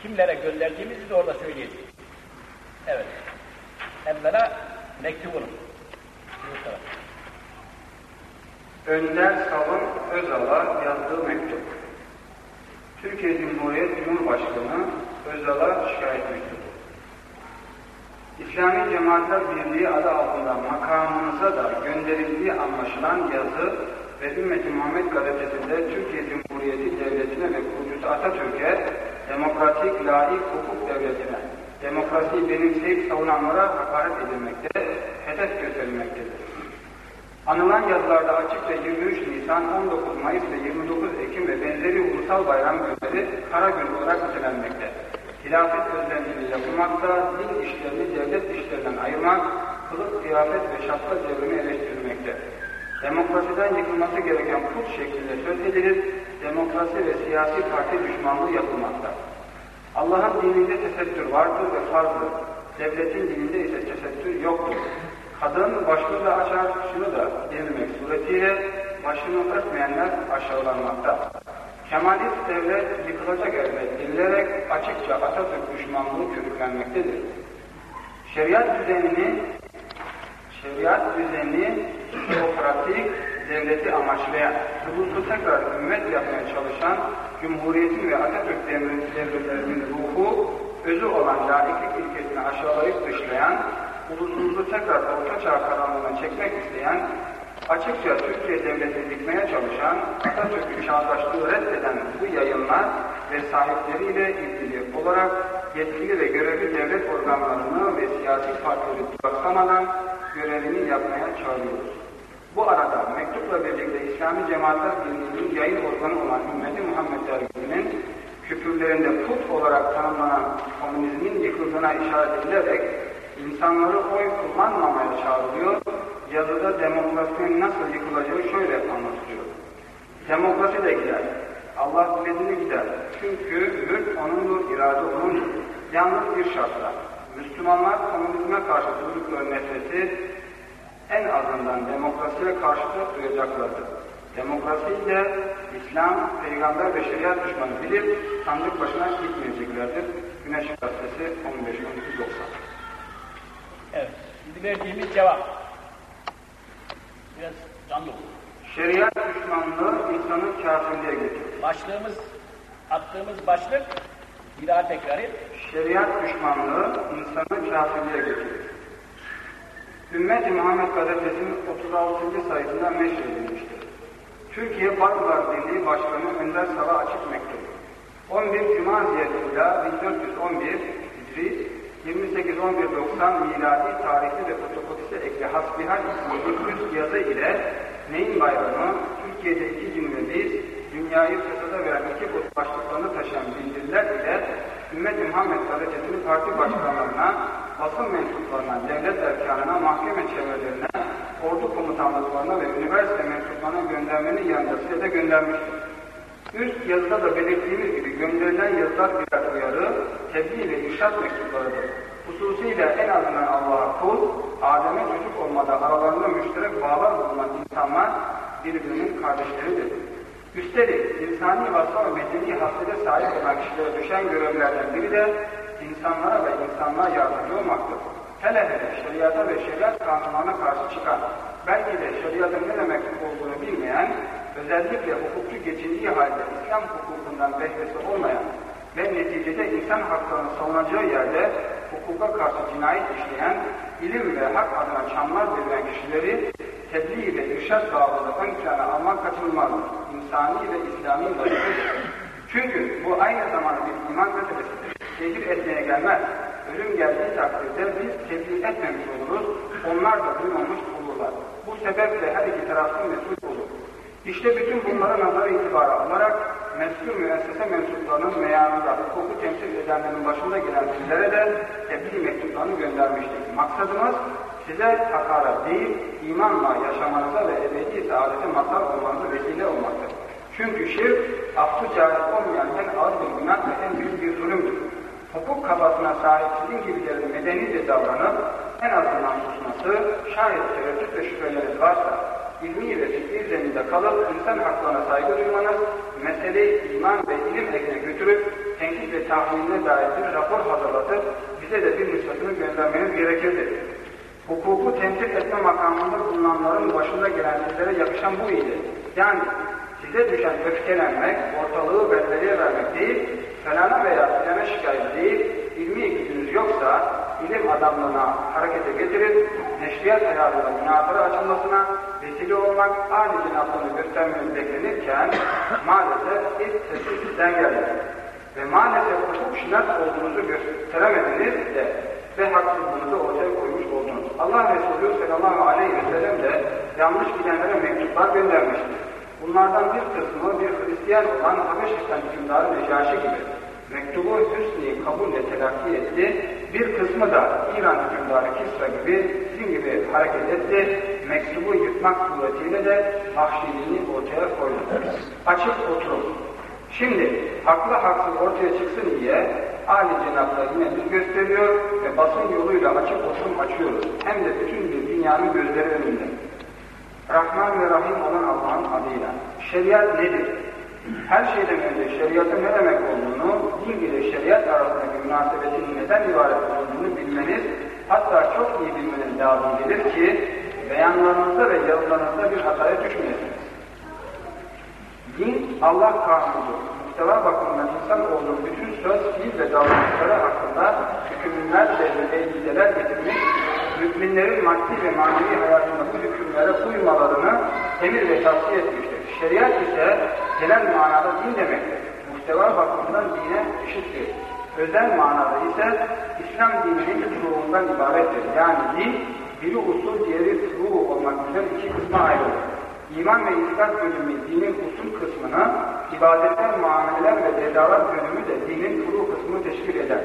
Kimlere gönderdiğimizi de orada söyleyeceğiz. Evet. Enver'a mektubunu. Önder Savun Özal'a yazdığı mektup. Türkiye Cumhuriyet Cumhurbaşkanı Özal'a şikayet mektubu. İslami Cemaatler Birliği adı altında makamınıza da gönderildiği anlaşılan yazı ve Ümmet-i Muhammed gazetesinde Türkiye Cumhuriyeti Devleti'ne ve kurucusu Atatürk'e demokratik, laik hukuk devletine, demokrasiyi benimseyip savunanlara hakaret edilmekte, hedef gösterilmektedir. Anılan yazılarda açıkça 23 Nisan, 19 Mayıs ve 29 Ekim ve benzeri ulusal bayram günleri kara gün olarak nitelenmekte. Hilafet özlemleri yapılmakta, din işlerini devlet işlerinden ayırmak, kılık, kıyafet ve şapka devrimi eleştirilmekte. Demokrasiden yıkılması gereken put şeklinde söz edilir, demokrasi ve siyasi parti düşmanlığı yapılmakta. Allah'ın dininde tesettür vardır ve farzdır. Devletin dininde ise tesettür yoktur. Kadın başını da açar, şunu da denilmek suretiyle başını örtmeyenler aşağılanmakta. Kemalist devlet yıkılacak elbet denilerek açıkça Atatürk düşmanlığı körüklenmektedir. Şeriat düzenini şeriat düzenini teokratik devleti amaçlayan, hulusu tekrar ümmet yapmaya çalışan Cumhuriyetin ve Atatürk devrimlerinin ruhu, özü olan laiklik ilkesini aşağılayıp dışlayan, ulusumuzu tekrar orta çağ karanlığına çekmek isteyen, açıkça Türkiye devletini dikmeye çalışan, Atatürk'ün çağdaşlığı reddeden bu yayınlar ve sahipleriyle ilgili olarak yetkili ve görevli devlet organlarını ve siyasi partileri duraksamadan görevini yapmaya çağırıyoruz. Bu arada mektupla birlikte İslami Cemaatler Birliği'nin yayın organı olan Ümmeti Muhammed Dergisi'nin küfürlerinde put olarak tanımlanan komünizmin yıkıldığına işaret edilerek insanları oy kullanmamaya çağrılıyor, yazıda demokrasinin nasıl yıkılacağı şöyle anlatılıyor. Demokrasi de gider. Allah dilediğini gider. Çünkü mülk onundur, irade onundur. Yalnız bir şartla. Müslümanlar komünizme karşı duydukları nefreti en azından demokrasiye karşı da duyacaklardır. Demokrasiyi de İslam, peygamber ve şeriat düşmanı bilip sandık başına gitmeyeceklerdir. Güneş Gazetesi 15-12-90 Evet. Şimdi verdiğimiz cevap. Biraz canlı olur. Şeriat düşmanlığı insanı kafirliğe getirir. Başlığımız, attığımız başlık bir daha tekrar et. Şeriat düşmanlığı insanı kafirliğe getirir. Ümmet-i Muhammed Gazetesi'nin 36. sayısında neşredilmiştir. Türkiye Batılar Birliği Başkanı Önder Sal'a açık mektup. 11 Cuma ziyaretiyle 1411 Hicri 28-11-90 miladi tarihli ve fotokopisi ekli hasbihal isimli düz yazı ile neyin bayramı, Türkiye'de iki gün ve biz, dünyayı fesada veren iki kut başlıklarını taşıyan bildiriler ile Ümmet-i Muhammed Gazetesi'nin parti başkanlarına, basın mensuplarına, devlet erkanına, mahkeme çevrelerine, ordu komutanlıklarına ve üniversite mensuplarına göndermenin yanında size de göndermiştir. Üst yazıda da belirttiğimiz gibi gönderilen yazılar birer uyarı, tebliğ ve irşat mektuplarıdır. Hususiyle en azından Allah'a kul, Adem'e çocuk olmada aralarında müşterek bağlar bulunan insanlar birbirinin kardeşleridir. Üstelik insani vasfa ve medeni haslete sahip olan kişilere düşen görevlerden biri de insanlara ve insanlığa yardımcı olmaktır. Hele hele şeriata ve şeriat kanunlarına karşı çıkan, belki de şeriatın ne demek olduğunu bilmeyen, özellikle hukukçu geçindiği halde İslam hukukundan behresi olmayan ve neticede insan haklarını savunacağı yerde hukuka karşı cinayet işleyen, ilim ve hak adına çamlar verilen kişileri tebliğ ve irşat bağında ön almak kaçınılmazdır. İnsani ve İslami vazifedir. Çünkü bu aynı zamanda bir iman meselesidir. Tecrüb etmeye gelmez. Ölüm geldiği takdirde biz tebliğ etmemiş oluruz, onlar da duymamış olurlar. Bu sebeple her iki tarafın mesul olur. İşte bütün bunlara nazar itibara alarak meskul müessese mensuplarının meyanında hukuku temsil edenlerin başında gelen sizlere de tebliğ mektuplarını göndermiştik. Maksadımız size hakaret değil, imanla yaşamanıza ve ebedi saadete mazhar olmanıza vesile olmaktır. Çünkü şirk, affı cahil olmayan en ağır bir günah ve en büyük bir zulümdür. Hukuk kabasına sahip sizin gibilerin medenice davranıp en azından susması, şayet tereddüt ve şüpheleriniz varsa ilmi ve fikri zeminde kalıp insan haklarına saygı duymanız, meseleyi iman ve ilim ehline götürüp tenkit ve tahmiline dair bir rapor hazırlatıp bize de bir nüshasını göndermeniz gerekirdi. Hukuku temsil etme makamında bulunanların başında gelen yakışan bu iyiydi. Yani size düşen öfkelenmek, ortalığı belveriye vermek değil, felana veya filana şikayet değil, ilmi gücünüz yoksa ilim adamlığına harekete getirip neşriyat hayatında münazara açılmasına vesile olmak âli cenaplarını göstermeniz beklenirken maalesef ilk sesi sizden geldi. Ve maalesef hukuk şinat olduğunuzu gösteremediniz de ve haksızlığınızı ortaya koymuş oldunuz. Allah Resulü sallallahu aleyhi ve sellem de yanlış bilenlere mektuplar göndermiştir. Bunlardan bir kısmı bir Hristiyan olan Habeşistan hükümdarı Necaşi gibi mektubu hüsni kabulle telakki etti. Bir kısmı da İran hükümdarı Kisra gibi sizin gibi hareket etti. Mektubu yırtmak suretiyle de vahşiliğini ortaya koydu. Açık oturun. Şimdi haklı haksız ortaya çıksın diye Ali Cenap'la yine biz gösteriyor ve basın yoluyla açık oturum açıyoruz. Hem de bütün bir dünyanın gözleri önünde. Rahman ve Rahim olan Allah'ın adıyla. Şeriat nedir? Her şeyden önce şeriatın ne demek olduğunu, din ile şeriat arasındaki münasebetin neden ibaret olduğunu bilmeniz, hatta çok iyi bilmeniz lazım gelir ki, beyanlarınızda ve yazılarınızda bir hataya düşmeyesiniz. Din Allah kanunudur. Muhteva söz, fiil ve davranışları hakkında hükümler ve müeyyideler getirmiş, müminlerin maddi ve manevi hayatında hükümlere uymalarını emir ve tavsiye etmiştir. Şeriat ise genel manada din demektir. Muhteva bakımından dine eşittir. Özel manada ise İslam dininin furuğundan ibarettir. Yani din, biri usul, diğeri furu olmak üzere iki kısma ayrılır. İman ve itikat bölümü dinin usul kısmını, ibadetler, muameleler ve cezalar bölümü de dinin furu kısmını teşkil eder.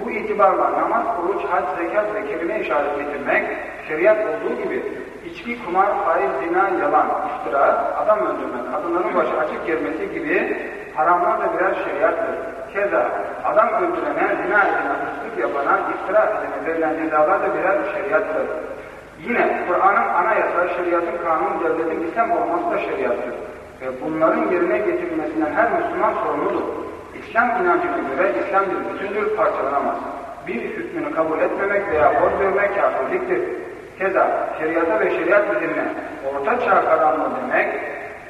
Bu itibarla namaz, oruç, hac, zekat ve kelime işaret getirmek, şeriat olduğu gibi içki, kumar, faiz, zina, yalan, iftira, adam öldürmek, kadınların başı açık girmesi gibi haramlar da birer şeriattır. Keza adam öldürene, zina edene, hırsızlık yapana, iftira edene verilen cezalar da birer şeriattır. Yine Kur'an'ın anayasa, şeriatın kanun, devletin İslam olması da şeriattır. Ve bunların yerine getirilmesinden her Müslüman sorumludur. İslam inancına göre İslam bir bütündür, parçalanamaz. Bir hükmünü kabul etmemek veya boz vermek kafirliktir. Keza şeriata ve şeriat bilimine orta çağ karanlığı demek,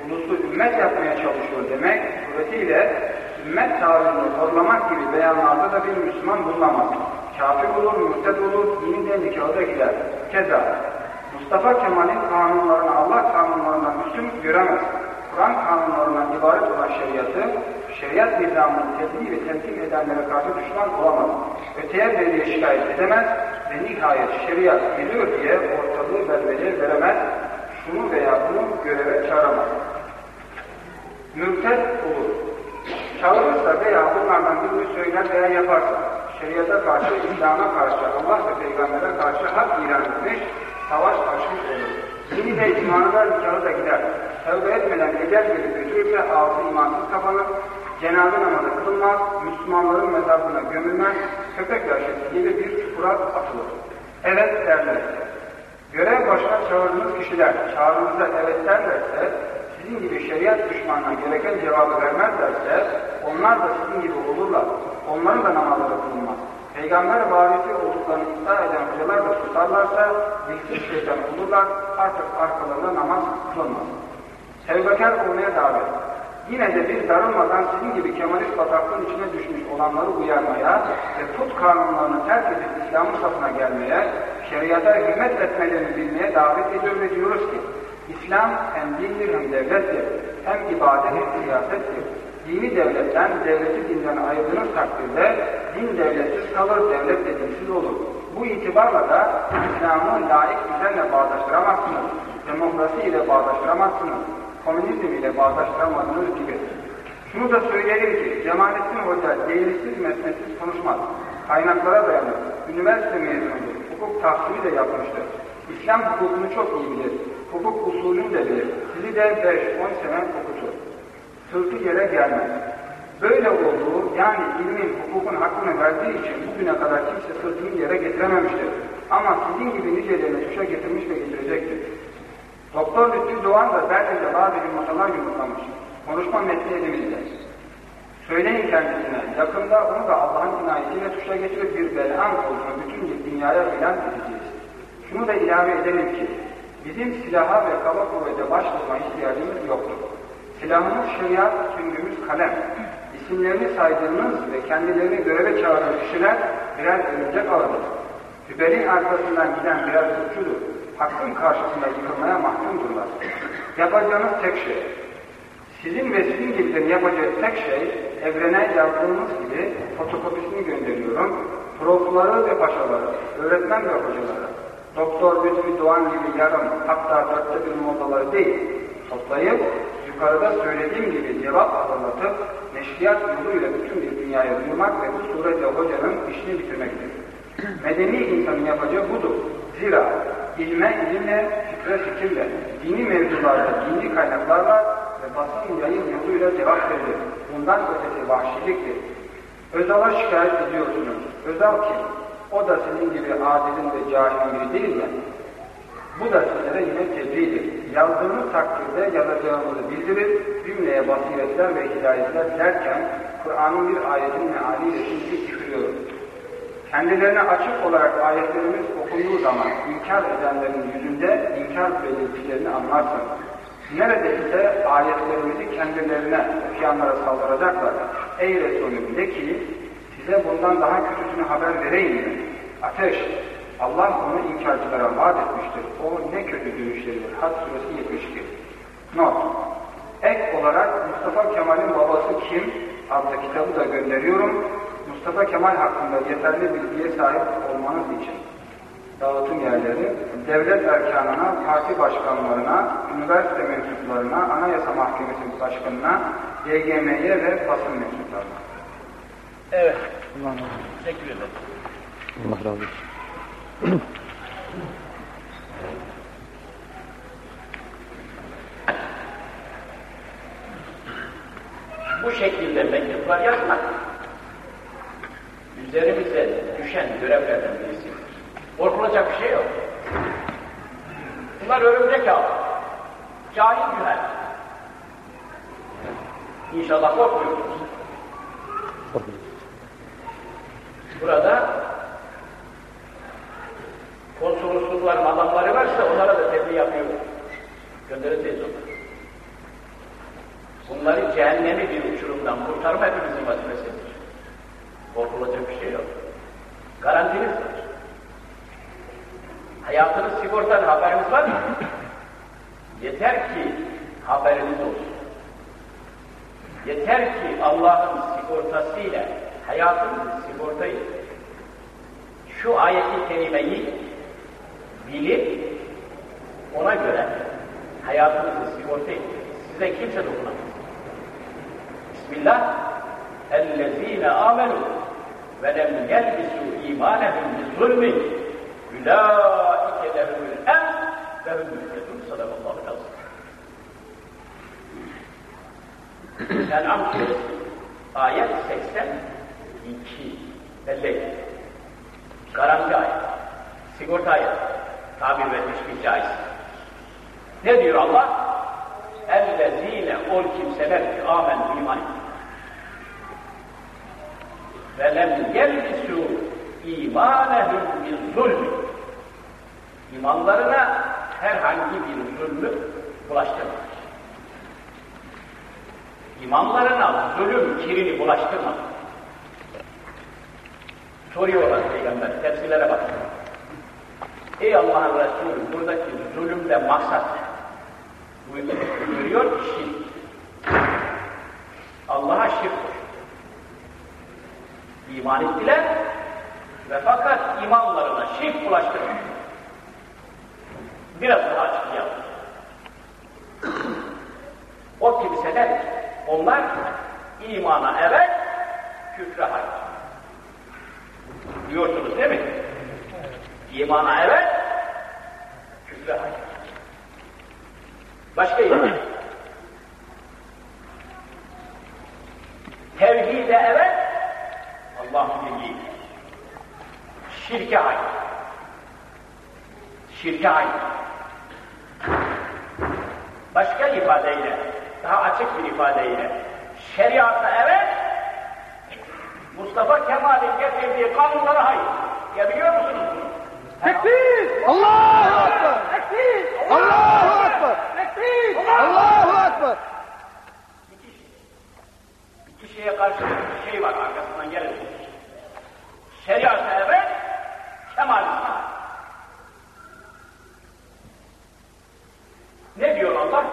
ulusu ümmet yapmaya çalışıyor demek suretiyle ümmet tavrını zorlamak gibi beyanlarda da bir Müslüman bulunamaz. Kafir olur, mürted olur, nikahı da gider. Keza Mustafa Kemal'in kanunlarını Allah kanunlarından üstün göremez. Kur'an kanunlarından ibaret olan şeriatı, şeriat nizamını tebliğ ve temsil edenlere karşı düşman olamaz. Öteye beriye şikayet edemez ve nihayet şeriat geliyor diye ortalığı belveliye veremez. Şunu veya bunu göreve çağıramaz. Mürted olur. Çağırırsa veya bunlardan birini söyler veya yaparsa, şeriata karşı, İslam'a karşı, Allah ve Peygamber'e karşı hak ilan etmiş, savaş açmış olur. Dini de imanılar nikahı da gider. Tevbe etmeden ecel gelip götürürse ağzı imansız kapanır, cenaze namazı kılınmaz, Müslümanların mezarlığına gömülmez, köpek yaşası gibi bir çukura atılır. Evet derler. Görev başına çağırdığınız kişiler çağrınıza evet derlerse, sizin gibi şeriat düşmanına gereken cevabı vermezlerse, onlar da sizin gibi olurlar. Onların da namazları kılınmaz. Peygamber varisi olduklarını iddia eden hocalar da tutarlarsa, dilsiz şeytan olurlar, artık arkalarında namaz kılınmaz. Tevbekar olmaya davet. Yine de biz darılmadan sizin gibi Kemalist bataklığın içine düşmüş olanları uyarmaya ve put kanunlarını terk edip İslam'ın safına gelmeye, şeriata hürmet etmelerini bilmeye davet ediyor ve diyoruz ki, İslam hem dindir hem devlettir, hem ibadet hem siyasettir. Dini devletten, devleti dinden ayırdığınız takdirde din devletsiz kalır, devlet de dinsiz olur. Bu itibarla da İslam'ı laik düzenle bağdaştıramazsınız, demokrasi ile bağdaştıramazsınız, komünizm ile bağdaştıramadığınız gibi. Şunu da söyleyelim ki, Cemalettin Hoca değilsiz mesnetsiz konuşmaz. Kaynaklara dayanır. Üniversite mezunudur. Hukuk tahsili de yapmıştır. İslam hukukunu çok iyi bilir. Hukuk usulünü de bilir. Sizi de 5-10 sene okutur. Sırtı yere gelmez. Böyle olduğu, yani ilmin, hukukun hakkını verdiği için bugüne kadar kimse sırtını yere getirememiştir. Ama sizin gibi nicelerini tuşa getirmiş ve getirecektir. Doktor Lütfü Doğan da Berlin'de bazı yumurtalar yumurtlamış. Konuşma metni elimizde. Söyleyin kendisine, yakında onu da Allah'ın inayetiyle tuşa getirip bir belham olduğunu bütün dünyaya ilan edeceğiz. Şunu da ilave edelim ki, bizim silaha ve kaba kuvvete başvurma ihtiyacımız yoktur. Silahımız şeriat, süngümüz kalem. İsimlerini saydığınız ve kendilerini göreve çağıran kişiler birer örümcek ağıdır. Hüberin arkasından giden birer suçludur. Hakkın karşısında yıkılmaya mahkumdurlar. Yapacağınız tek şey, sizin ve sizin gibilerin yapacağı tek şey, evrene yazdığınız gibi fotokopisini gönderiyorum. Profları ve paşaları, öğretmen ve hocaları, Doktor Lütfi Doğan gibi yarım, hatta dörtte bir modaları değil, toplayıp yukarıda söylediğim gibi cevap hazırlatıp neşriyat yoluyla bütün bir dünyaya duyurmak ve bu suretle hocanın işini bitirmektir. [CLEARS THROAT] Medeni insanın yapacağı budur. Zira ilme ilimle, fikre fikirle, dini mevzularla, dini kaynaklarla ve basın yayın yoluyla cevap verilir. Bundan ötesi vahşiliktir. Özal'a şikayet ediyorsunuz. Özal kim? O da sizin gibi adilin ve cahilin biri değil ya. Bu da sizlere yine tebliğdir. Yazdığınız takdirde yazacağımızı bildirir, cümleye basiretler ve hidayetler dilerken Kur'an'ın bir ayetinin mealiyle şimdi çıkıyoruz. Kendilerine açık olarak ayetlerimiz okunduğu zaman inkar edenlerin yüzünde inkar belirtilerini anlarsın. Neredeyse ayetlerimizi kendilerine okuyanlara saldıracaklar. Ey Resulüm de ki Size bundan daha kötüsünü haber vereyim mi? Ateş, Allah onu inkarcılara vaat etmiştir. O ne kötü dönüşleridir. Had suresi 72. Not. Ek olarak Mustafa Kemal'in babası kim? adlı kitabı da gönderiyorum. Mustafa Kemal hakkında yeterli bilgiye sahip olmanız için dağıtım yerleri, devlet erkanına, parti başkanlarına, üniversite mensuplarına, anayasa mahkemesi başkanına, YGM'ye ve basın mensuplarına. Evet. Allah razı olsun. Teşekkür ederim. Allah razı olsun. Bu şekilde mektuplar yazmak üzerimize düşen görevlerden birisi. Korkulacak bir şey yok. Bunlar örümcek ağı. Cahil güven. İnşallah korkmuyoruz. Burada konsolosluklar, adamları varsa onlara da tebliğ yapıyoruz. Göndereceğiz onları. Bunları cehennemi bir uçurumdan kurtarma hepimizin vazifesidir. Korkulacak bir şey yok. Garantiniz var. Hayatınız sigortalı haberiniz var mı? [LAUGHS] Yeter ki haberiniz olsun. Yeter ki Allah'ın sigortasıyla hayatınızı sigortayı şu ayeti kerimeyi bilip ona göre hayatınızı sigorta edin. Size kimse dokunamaz. Bismillah. اَلَّذ۪ينَ آمَنُوا وَلَمْ يَلْبِسُوا اِيمَانَهُمْ بِالظُّلْمِ اُولَٰئِكَ لَهُمُ الْاَمْنِ وَهُمْ مُهْتَدُونَ Sadakallahu lazım. En'am suresi ayet 82 belli. Garanti ayet. Sigorta ayet. Tabir ve teşbih caiz. Ne diyor Allah? اَلَّذ۪ينَ ol kimseler ki amen iman ettiler. ve lem yelbisu imanehum bir zulm. İmanlarına herhangi bir zulmü bulaştırmamış. İmanlarına zulüm kirini bulaştırmadı. Soruyorlar Peygamber, tefsirlere bak. Ey Allah'ın Resulü, buradaki zulümde maksat? Buyuruyor ki şirk. Allah'a şirk. İman ettiler ve fakat imanlarına şirk bulaştırmış. Biraz daha açıklayalım. O kimseler, onlar imana evet, küfre hayır. Diyorsunuz değil mi? İmana evet, küfre hayır. Başka iman. Tevhide evet, Allah'ın birliği. Şirke hayır. Şirke hayır. Başka ifadeyle, daha açık bir ifadeyle, şeriata evet, Mustafa Kemal'in getirdiği kanunlara hayır. Ya biliyor musunuz bunu? Tekbir! Allahu Ekber! Tekbir! Allahu Ekber! Tekbir! Allahu Ekber! İki şey. İki şeye karşı bir şey var arkasından gelin. Şeriata evet, hayır. Ne diyor Allah?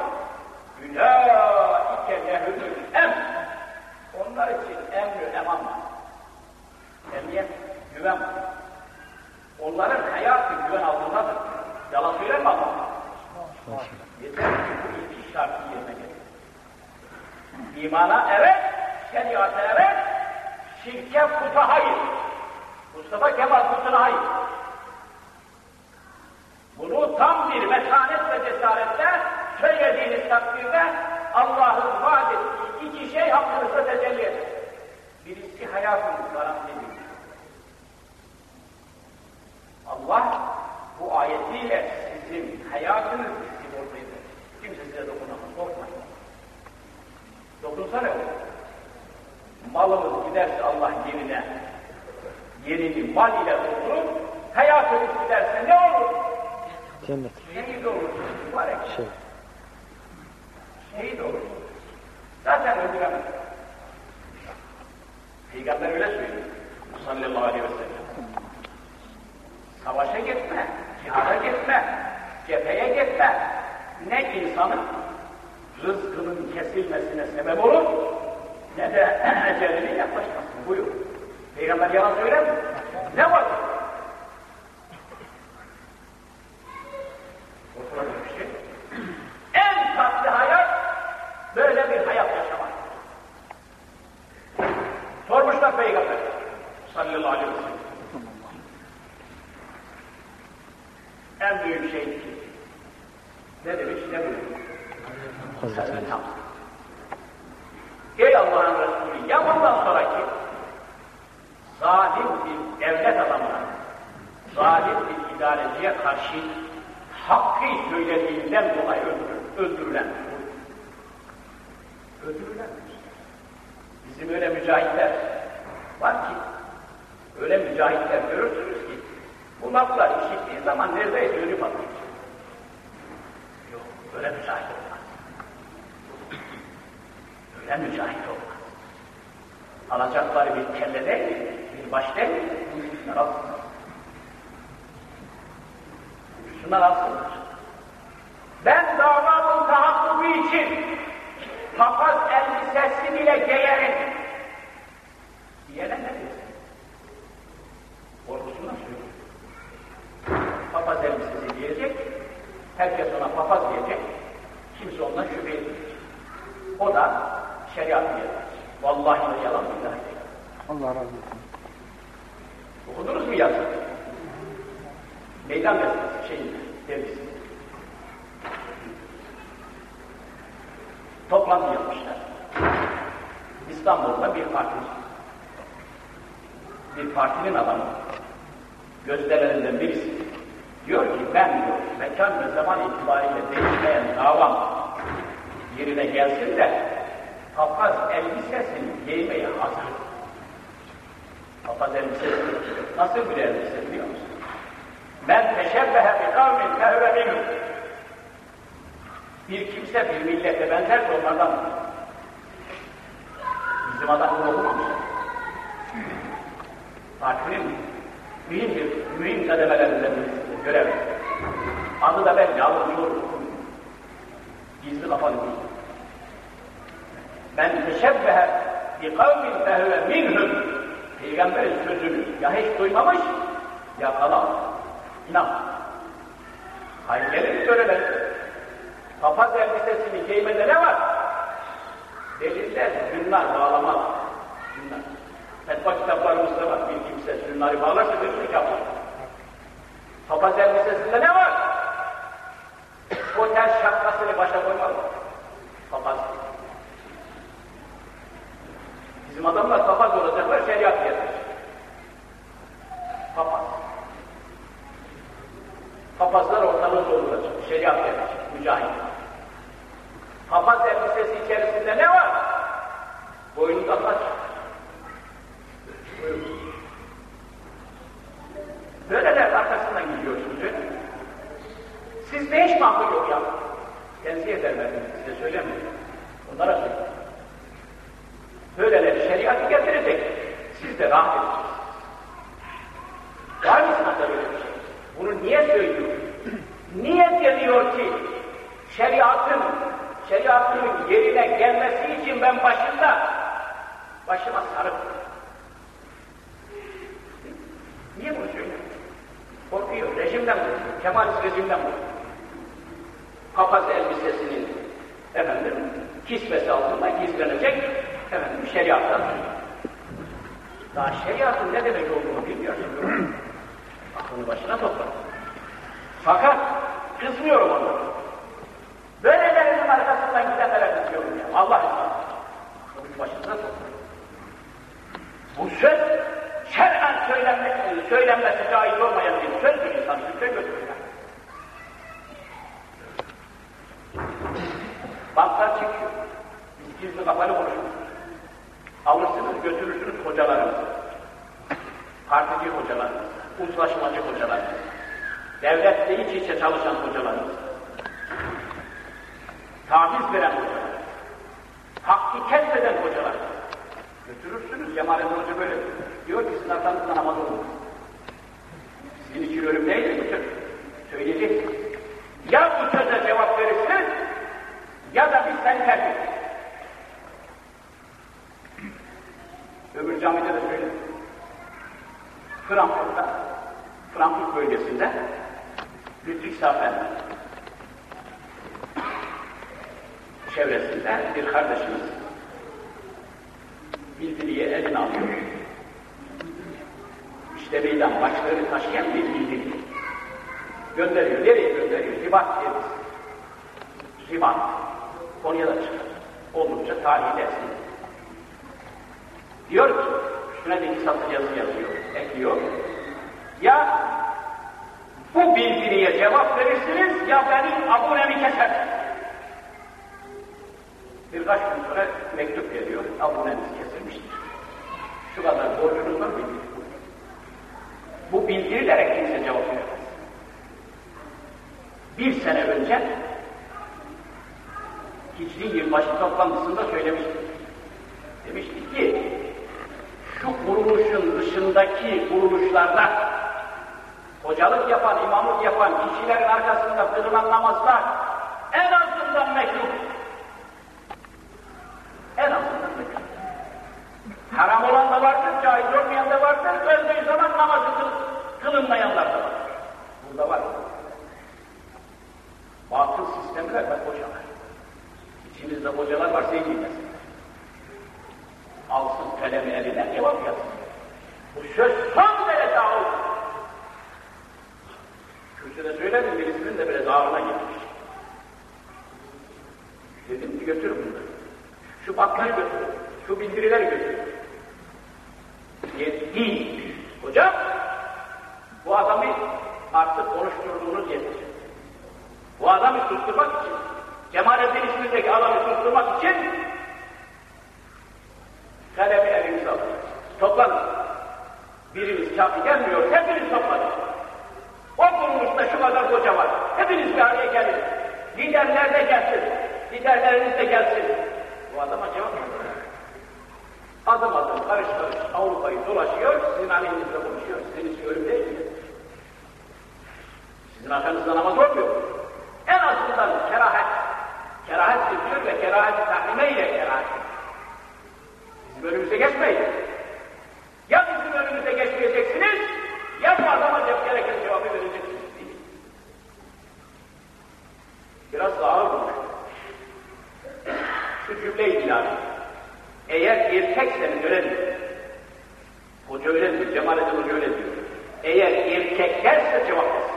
Ülâike lehumul em. Onlar için emri eman var. Emniyet, güven var. Onların hayatı güven altındadır. Yalan söyler mi Allah? Yeter ki bu iki şartı yerine getir. İmana evet, şeriata evet, şirke puta hayır. Mustafa Kemal putuna hayır. Bunu tam bir metanet ve cesaretle söylediğiniz takdirde Allah'ın vaat ettiği iki şey hakkınızda tecelli eder. Birisi hayatınız garanti edilir. Allah bu ayetiyle sizin hayatınız eder. Kimse size dokunamaz, korkmayın. Dokunsa ne olur? Malımız giderse Allah yerine, yerini mal ile doldurur, hayatınız giderse ne olur? Cennet. Şehit olursunuz mübarek. Şey. Şehit olursunuz. Zaten öldüremez. Peygamber öyle söylüyor. sallallahu aleyhi ve sellem. Savaşa gitme, cihada gitme, cepheye gitme. Ne insanın rızkının kesilmesine sebep olur, ne de [CLEARS THROAT] ecelinin yaklaşmasına buyur. Peygamber yalan söyler mi? Ne var? En tatlı hayat böyle bir hayat yaşamak. Sormuşlar Peygamber sallallahu aleyhi ve sellem. En büyük şey ne demiş ne buyurmuş? Hazreti. Tamam. Ey Allah'ın Resulü ya bundan sonraki zalim bir devlet adamına, zalim bir idareciye karşı hakkı söylediğinden dolayı öldürür, öldürülen. Öldürülen. Bizim öyle mücahitler var ki, öyle mücahitler görürsünüz bu laflar işittiği zaman neredeyse ölüp atıyor. Yok, öyle mücahit olmaz. Öyle mücahit olmaz. Alacakları bir kelle değil, bir baş değil, şunlar alsınlar. Şunlar. Ben davamın tahakkuku için papaz elbisesi bile giyerim. Diyene ne diyorsun? Korkusundan söylüyor. Papaz elbisesi giyecek, herkes ona papaz diyecek, kimse ondan şüphe etmeyecek. O da şeriat diyecek. Vallahi de yalan billahi. Allah razı olsun. Okudunuz mu yazı? Meydan gazetesi şeyin dergisi. Toplantı yapmışlar. İstanbul'da bir parti. Bir partinin adamı. Gösterilerinden birisi. Diyor ki ben diyor, mekan ve zaman itibariyle değişmeyen davam yerine gelsin de papaz elbisesini giymeye hazır. Papaz elbisesi nasıl bir elbise biliyor musun? Men teşebbehe bi kavmin fehve. Bir kimse bir millete benzerse onlardan Bizim adam bunu okumamışlar. Partinin mühim bir, mühim kademelerinden birisi görev. Adı da ben yavrucuğum. Gizli kapalı değil. Men teşebbehe bi kavmin fehve minhum. Peygamberin sözünü ya hiç duymamış ya kalam. İnan. Hayır gelin söyleler. Papaz elbisesini giymede ne var? Deliller, günler, bağlamalar. Günler. Fetva kitaplarımızda var. Bir kimse sünleri bağlarsa bir yapar. Papaz elbisesinde ne var? Otel şapkasını başa koymalı. Papaz. Bizim adamlar papaz olacaklar, şeriat yeter. Papaz. Papazlar ortalığı dolduracak, şeriat yeter, mücahit. Papaz elbisesi içerisinde ne var? Boynunda taç. Buyurun. Böyleler arkasından gidiyorsunuz? Sizde hiç akıl yok ya? Tenzih ederler, size söylemiyorum. Onlara söylüyorum. Böyleleri şeriatı getirecek. Siz de rahat edeceksiniz. Var mı sınavda böyle bir şey? Bunu niye söylüyor? [CLEARS THROAT] Niye deniyor ki şeriatın şeriatın yerine gelmesi için ben başında başıma sarıp Niye bunu söylüyor? Rejimden korkuyor, Kemalist rejimden korkuyor. Papaz elbisesinin efendim kisvesi altında gizlenecek efendim şeriattan Daha şeriatın ne demek olduğunu bilmiyorsun. [CLEARS THROAT] Aklını başına topla. Fakat kızmıyorum ona. Böylelerinin arkasından gidenlere kızıyorum ya. Allah için. Aklını başına topla. Bu söz şer'en söylenmek, söylenmesi caiz olmayan bir söz bir insan sütre götürür. Banklar çekiyor. Biz gizli kapalı konuşuyoruz. Alırsınız götürürsünüz hocalarınızı. Partici hocalarınızı, uzlaşmacı hocalarınızı, devlette iç içe çalışan hocalarınızı, taviz veren hocalarınızı, hakkı kesmeden hocalarınızı götürün Yürürsünüz, Cemalettin Hoca böyle diyor. Diyor ki sizin arkanızda namaz olmaz. Sizin için ölüm değil bu söz. Söyleyeceksiniz. Ya bu söze cevap verirsiniz, ya da biz seni terk ederiz. Öbür camide de söyledim. Frankfurt'ta, Frankfurt bölgesinde Lütfü Safen çevresinde bir kardeşimiz bildiriye eline alıyor. İşte meydan başlarını taşıyan bir bildiri. Gönderiyor. Nereye gönderiyor? Ribat diye bir Ribat. Konya'da çıkar. Oldukça tarihi dersi. Diyor ki, de iki satır yazı yazıyor, ekliyor. Ya bu bildiriye cevap verirsiniz ya benim abonemi kesersiniz. Birkaç gün sonra mektup geliyor, aboneniz kesilmiştir. Şu kadar borcunuz var bildiri. Bu bildirilere kimse cevap veremez. Bir sene önce Hicri yılbaşı toplantısında söylemiştik. Demiştik ki şu kuruluşun dışındaki kuruluşlarda hocalık yapan, imamlık yapan kişilerin arkasında kılınan namazlar en azından mekruh. En azından mekruh. Haram olan da vardır, caiz olmayan da vardır, öldüğü zaman namazı kıl, kılınmayanlar da vardır. Burada var. Batıl sistemler ve hocalar. İçimizde hocalar var, zengin mesela alsın kalemi eline cevap yazsın. Bu söz son derece ağır. Kürsüde söyledim birisinin de böyle dağına gitmiş. Dedim ki götür bunları. Şu bakları götür. Şu bildirileri götür. Yetti. Hocam bu adamı artık konuşturduğunuz yeter. Bu adamı susturmak için Cemalettin ismindeki adamı susturmak için kalemi elinize alın. Toplanın. Biriniz kafi gelmiyor, hepiniz toplanın. O kuruluşta şu kadar hoca var. Hepiniz bir araya gelin. Liderler de gelsin. Liderleriniz de gelsin. Bu adama cevap verin. Adım adım, karış karış Avrupa'yı dolaşıyor, sizin aleyhinizde konuşuyor. Sizin için ölüm değil mi? Sizin arkanızda namaz olmuyor. En azından kerahet. Kerahet diyor ve kerahet-i tahrime ile kerahet. Bizim önümüze geçmeyin. Ya bizim önümüze geçmeyeceksiniz, ya bu adama gereken cevabı vereceksiniz değil. Biraz daha ağır konuş. Şu cümle-i ilahi. Eğer erkekseniz öyle diyor. Hoca öyle diyor, Cemalettin Hoca öyle diyor. Eğer erkeklerse cevap versin.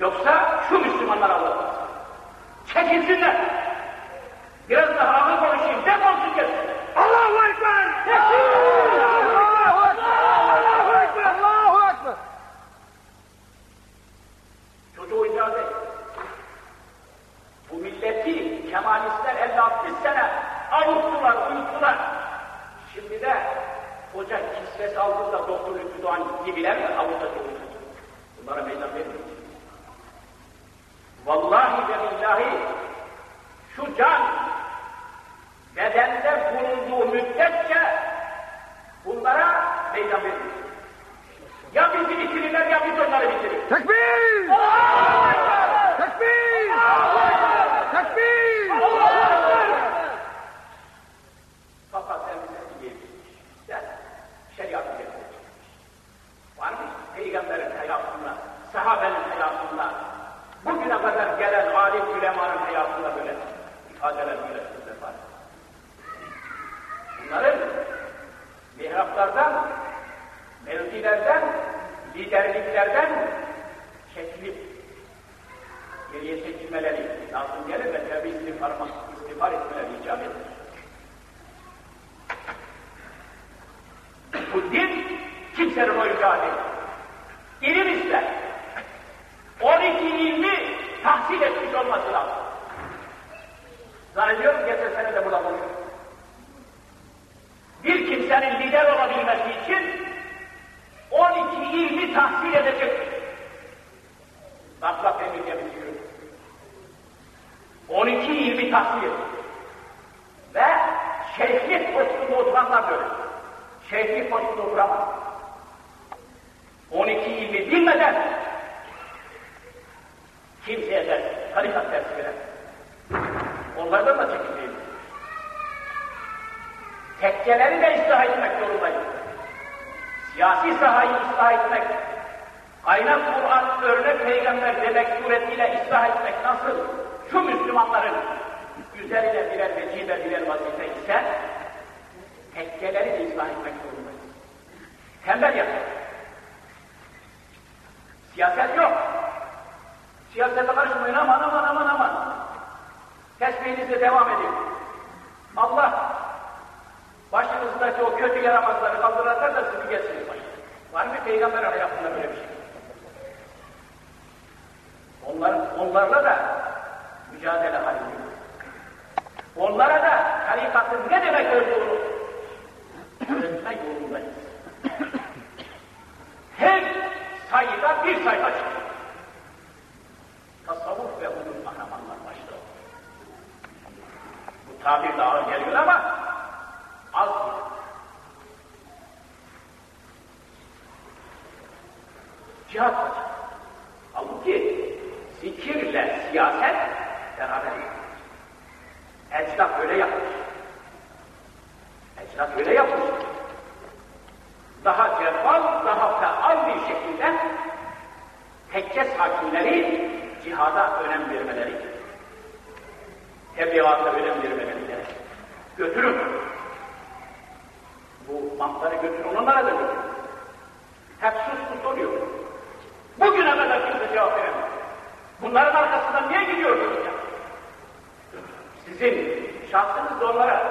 Yoksa şu Müslümanlar anlatmaz. Çekilsinler. Biraz daha ağır konuşayım, defolsun gelsin. Allahu Ekber! Allahu Ekber! Allahu Ekber! Allahu Ekber! Çocuğu. Bu milleti Kemalistler 50-60 sene avuttular, uyuttular. Şimdi de hoca kisvesi aldığında doktor Lütfü Doğan gibiler mi avutacak uyutacak? Bunlara meydan vermeyeceğiz. Vallahi ve billahi şu can bedende bulunduğu müddetçe bunlara meydan vermeyeceğiz. Ya bizi bitirirler ya biz onları bitiririz. Tekbir! Tekbir! Tekbir! Fakat elbisesi giymiş. Yani şeriatı getirecek. Var mı? Peygamberin hayatında, sahabenin hayatında, bugüne kadar gelen alim ülemanın hayatında böyle ifadeler, böyle sözler var. Bunların mihraplardan, mevkilerden, liderliklerden çekilip geriye çekilmeleri lazım gelir ve tabi istiğfar, istiğfar etmeleri icap eder. Bu din kimsenin oyuncağı değil. İlim ister. 12 ilmi tahsil etmiş olması lazım. Zannediyorum geçen sene de burada konuştuk. Bir kimsenin lider olabilmesi için 12 ilmi tahsil edecek. Emir diye bitiriyor. 12 ilmi tahsil edecek. Ve şeyhlik postunda oturanlar böyle. şehri koştuğu kuramaz. 12 ilmi bilmeden kimseye ders, tarikat dersi veren. Onlardan da çekeceğiz. Tekkeleri de ıslah etmek zorundayız. Siyasi sahayı ıslah etmek, kaynak Kur'an, örnek peygamber demek suretiyle ıslah etmek nasıl? Şu Müslümanların üzerine birer vecibe, birer vazife ise tekkeleri de ıslah etmek zorundayız. Tembel yapmak. Siyaset yok. Siyasete karışmayın aman aman aman aman. Tesbihinize devam edin. Allah başınızdaki o kötü yaramazları kaldırırlar da sizi geçsin. Var mı peygamber hayatında böyle bir şey? Onlar, onlarla da mücadele halinde. Onlara da tarikatın ne demek olduğunu öğretmek yolundayız. Her sayıda bir sayfa çıkıyor. Tasavvuf ve onun kahramanlar başta. Bu tabir de ağır geliyor ama az bir. Cihat hocam. Halbuki zikirle siyaset beraber Ecdat öyle yapmış. Ecdat öyle yapmış. Daha cevval, daha feal bir şekilde tekke sakinleri cihada önem vermeleri, tebliğata önem vermeleri. Götürün. Bu bantları götürün, onlara da götürün. Hep sus oluyor. Bugüne kadar kimse cevap veremez. Bunların arkasından niye gidiyorsunuz ya? Sizin şahsınız onlara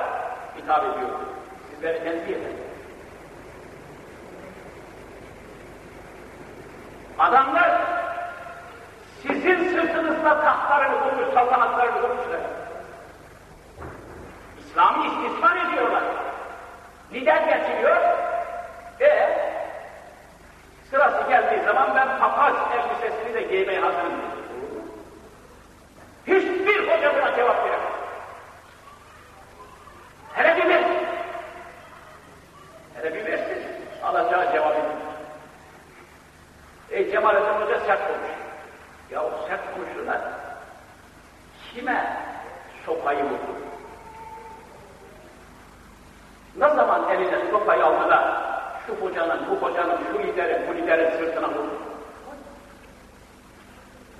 hitap ediyor. Sizleri tenzih. Adamlar sizin sırtınızda tahtlarını kurmuş, saltanatlarını kurmuşlar. İslam'ı istismar ediyorlar. Lider getiriyor ve sırası geldiği zaman ben papaz elbisesini de giymeye hazırım. Hiçbir hoca buna cevap veremez. Hele bir bir versin. Alacağı cevabı. Ey Cemalettin Hoca sert konuş. Ya o sert konuşurlar. Kime sopayı vurdu? Ne zaman eline sopayı aldı da şu hocanın, bu hocanın, şu liderin, bu liderin sırtına vurdu?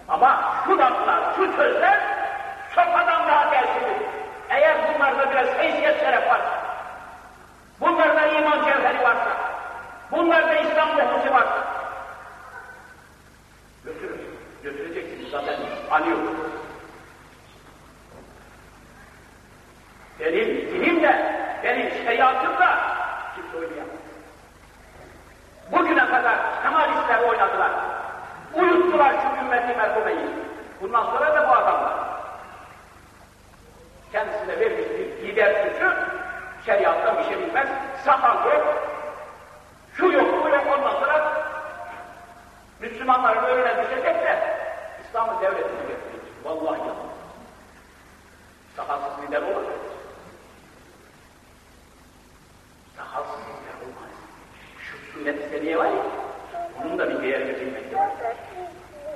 Ama şu laflar, şu sözler sopadan daha değerlidir. Eğer bunlarda biraz haysiyet şeref varsa, bunlarda iman cevheri varsa, bunlarda İslam kokusu varsa, götürün, götüreceksiniz zaten anıyor. Benim dilimle, benim şeriatımla kimse oynayamaz. Bugüne kadar Kemalistler oynadılar. Uyuttular şu ümmeti merhumeyi. Bundan sonra da bu adamlar. Kendisine vermiş bir lider suçu, şeriattan bir şey bilmez, sakal yok, şu yok, bu yok, ondan sonra Müslümanların önüne düşecek de İslam'ın devletini getirecek. Vallahi ya. Sakalsız lider olur mu? Lider olmaz. Şu sünnet-i seniye var ya, onun da bir değerini bilmek lazım.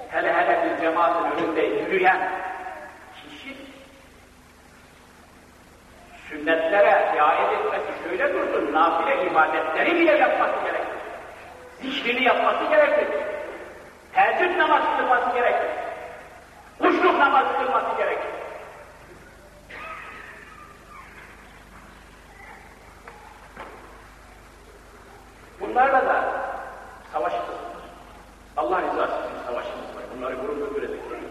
Hele hele bir cemaatin önünde yürüyen kişi sünnetlere riayet etmesi şöyle dursun, nafile ibadetleri bile yapması gerekir. Zikrini yapması gerekir. Teheccüd namazı kılması gerekir. Kuşluk namazı kılması gerekir. Bunlarla da savaşımız var. Allah rızası için savaşımız var. Bunları gurur götürecek değiliz.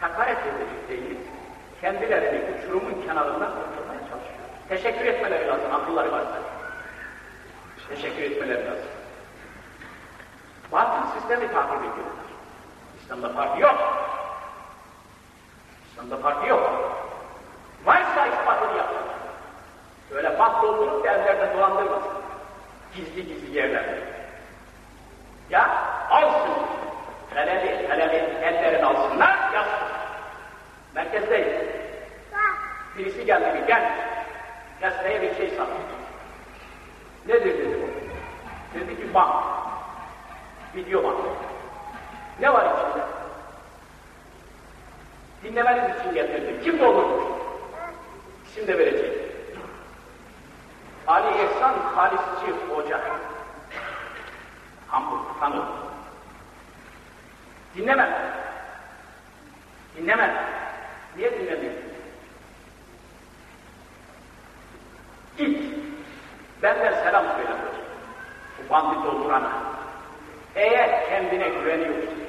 Hakaret edecek değiliz. Kendilerini uçurumun kurtarmaya çalışıyor. Teşekkür etmeleri lazım, akılları varsa. Teşekkür etmeleri lazım. Batıl sistemi takip ediyorlar. İslam'da parti yok. İslam'da parti yok. Varsa ispatını yapsın. Öyle bak doldurup yerlerde dolandırmasın. Gizli gizli yerlerde. Ya alsın. Kalemi, kalemi ellerini alsınlar, yazsın. Merkezdeyiz. Birisi geldi bir gel. Kesreye bir şey sattı. Nedir dedi bu? Dedi ki bank. Video bank. Ne var içinde? Dinlemeniz için getirdim. Kim doldurmuş? İsim de verecek. Ali Ehsan Halisçi Hoca. Hamburg, tanır. Dinlemez. Dinlemez. Niye dinlemiyor? Ben de selam söyledim. Bu bandit oturana. Eğer kendine güveniyorsun,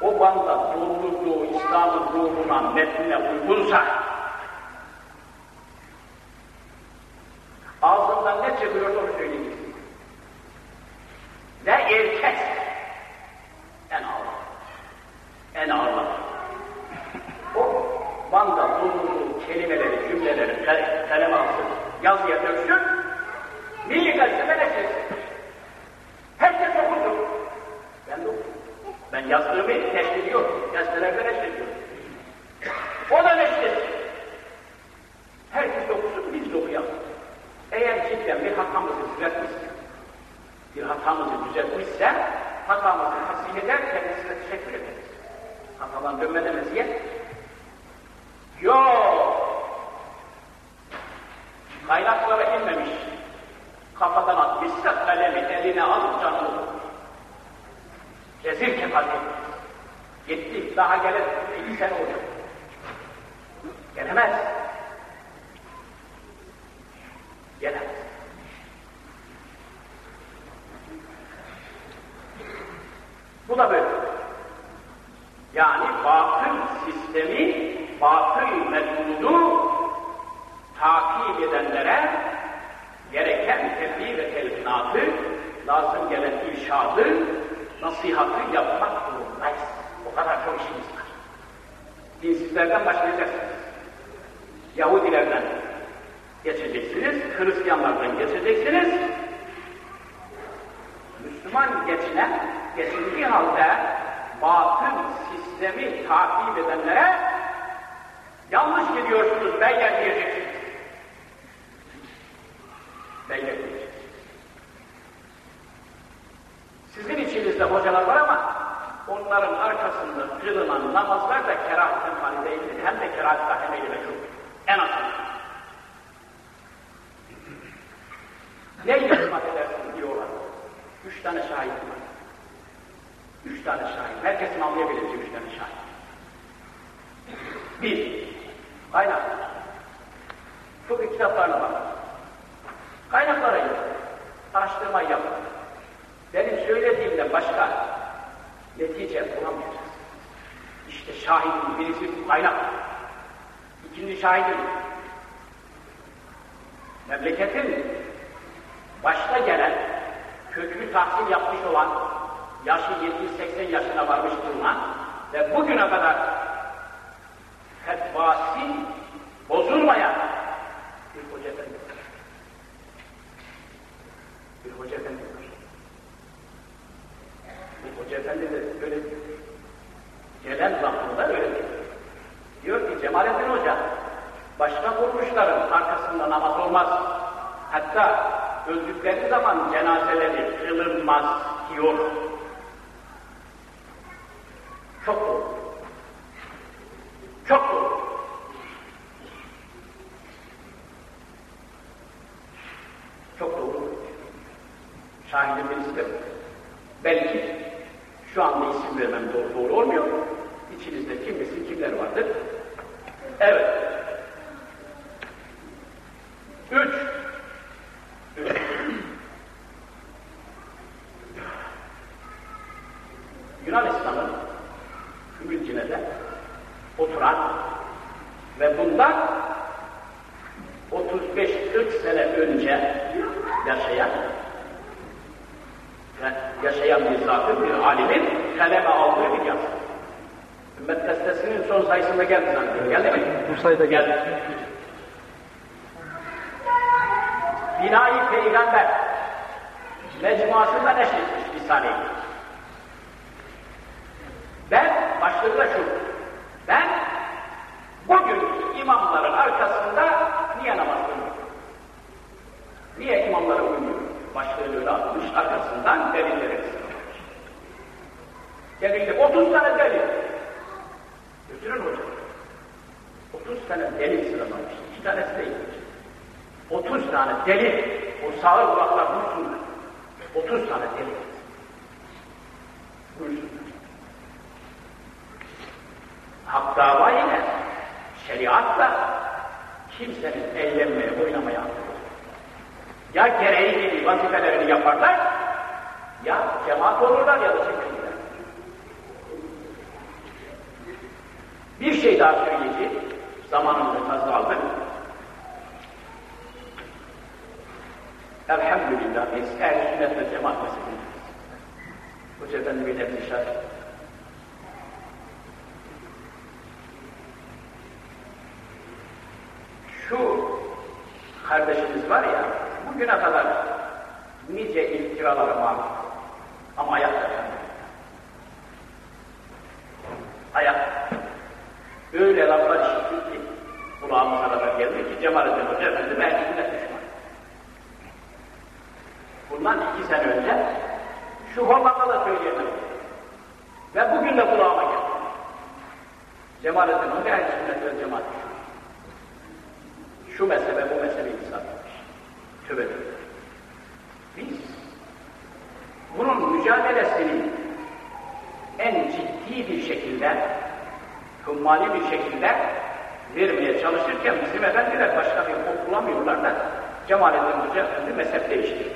o banda doldurduğu İslam'ın ruhuna, metnine uygunsa, من النساء Şu kardeşimiz var ya, bugüne kadar nice iftiralara maruz Cemalettin Hoca Efendi mezhep değiştirdi.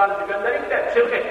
Sultan Sikandar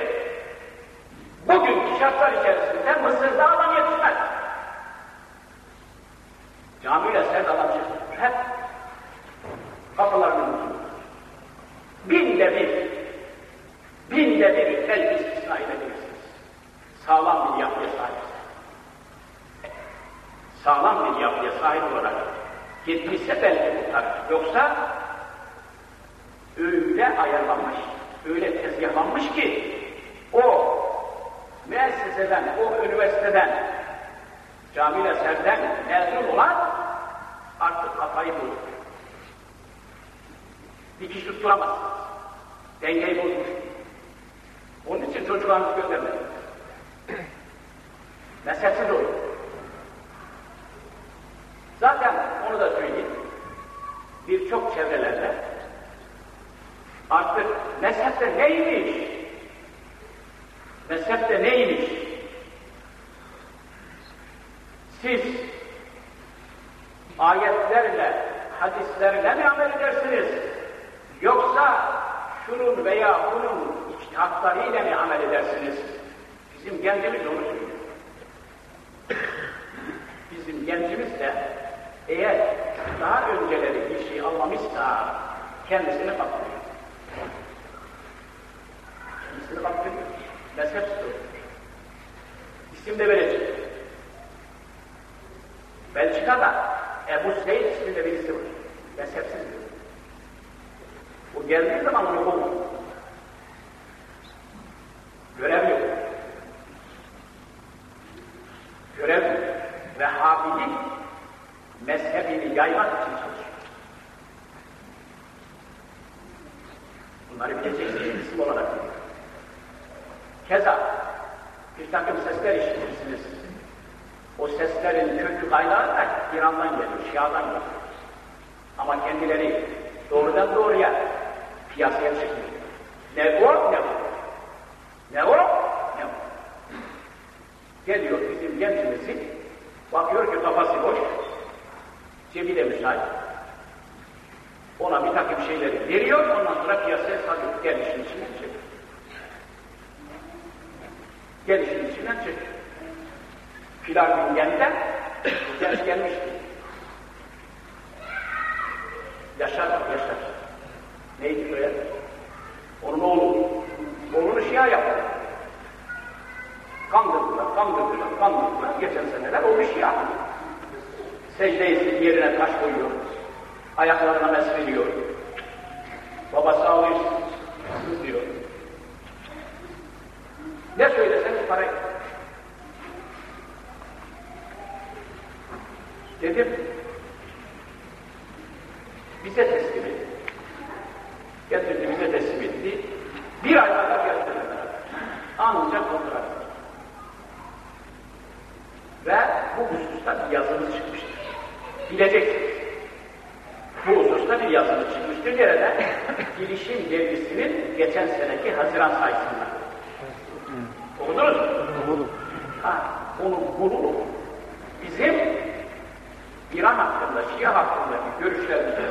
hakkında, Şia hakkındaki görüşlerimizi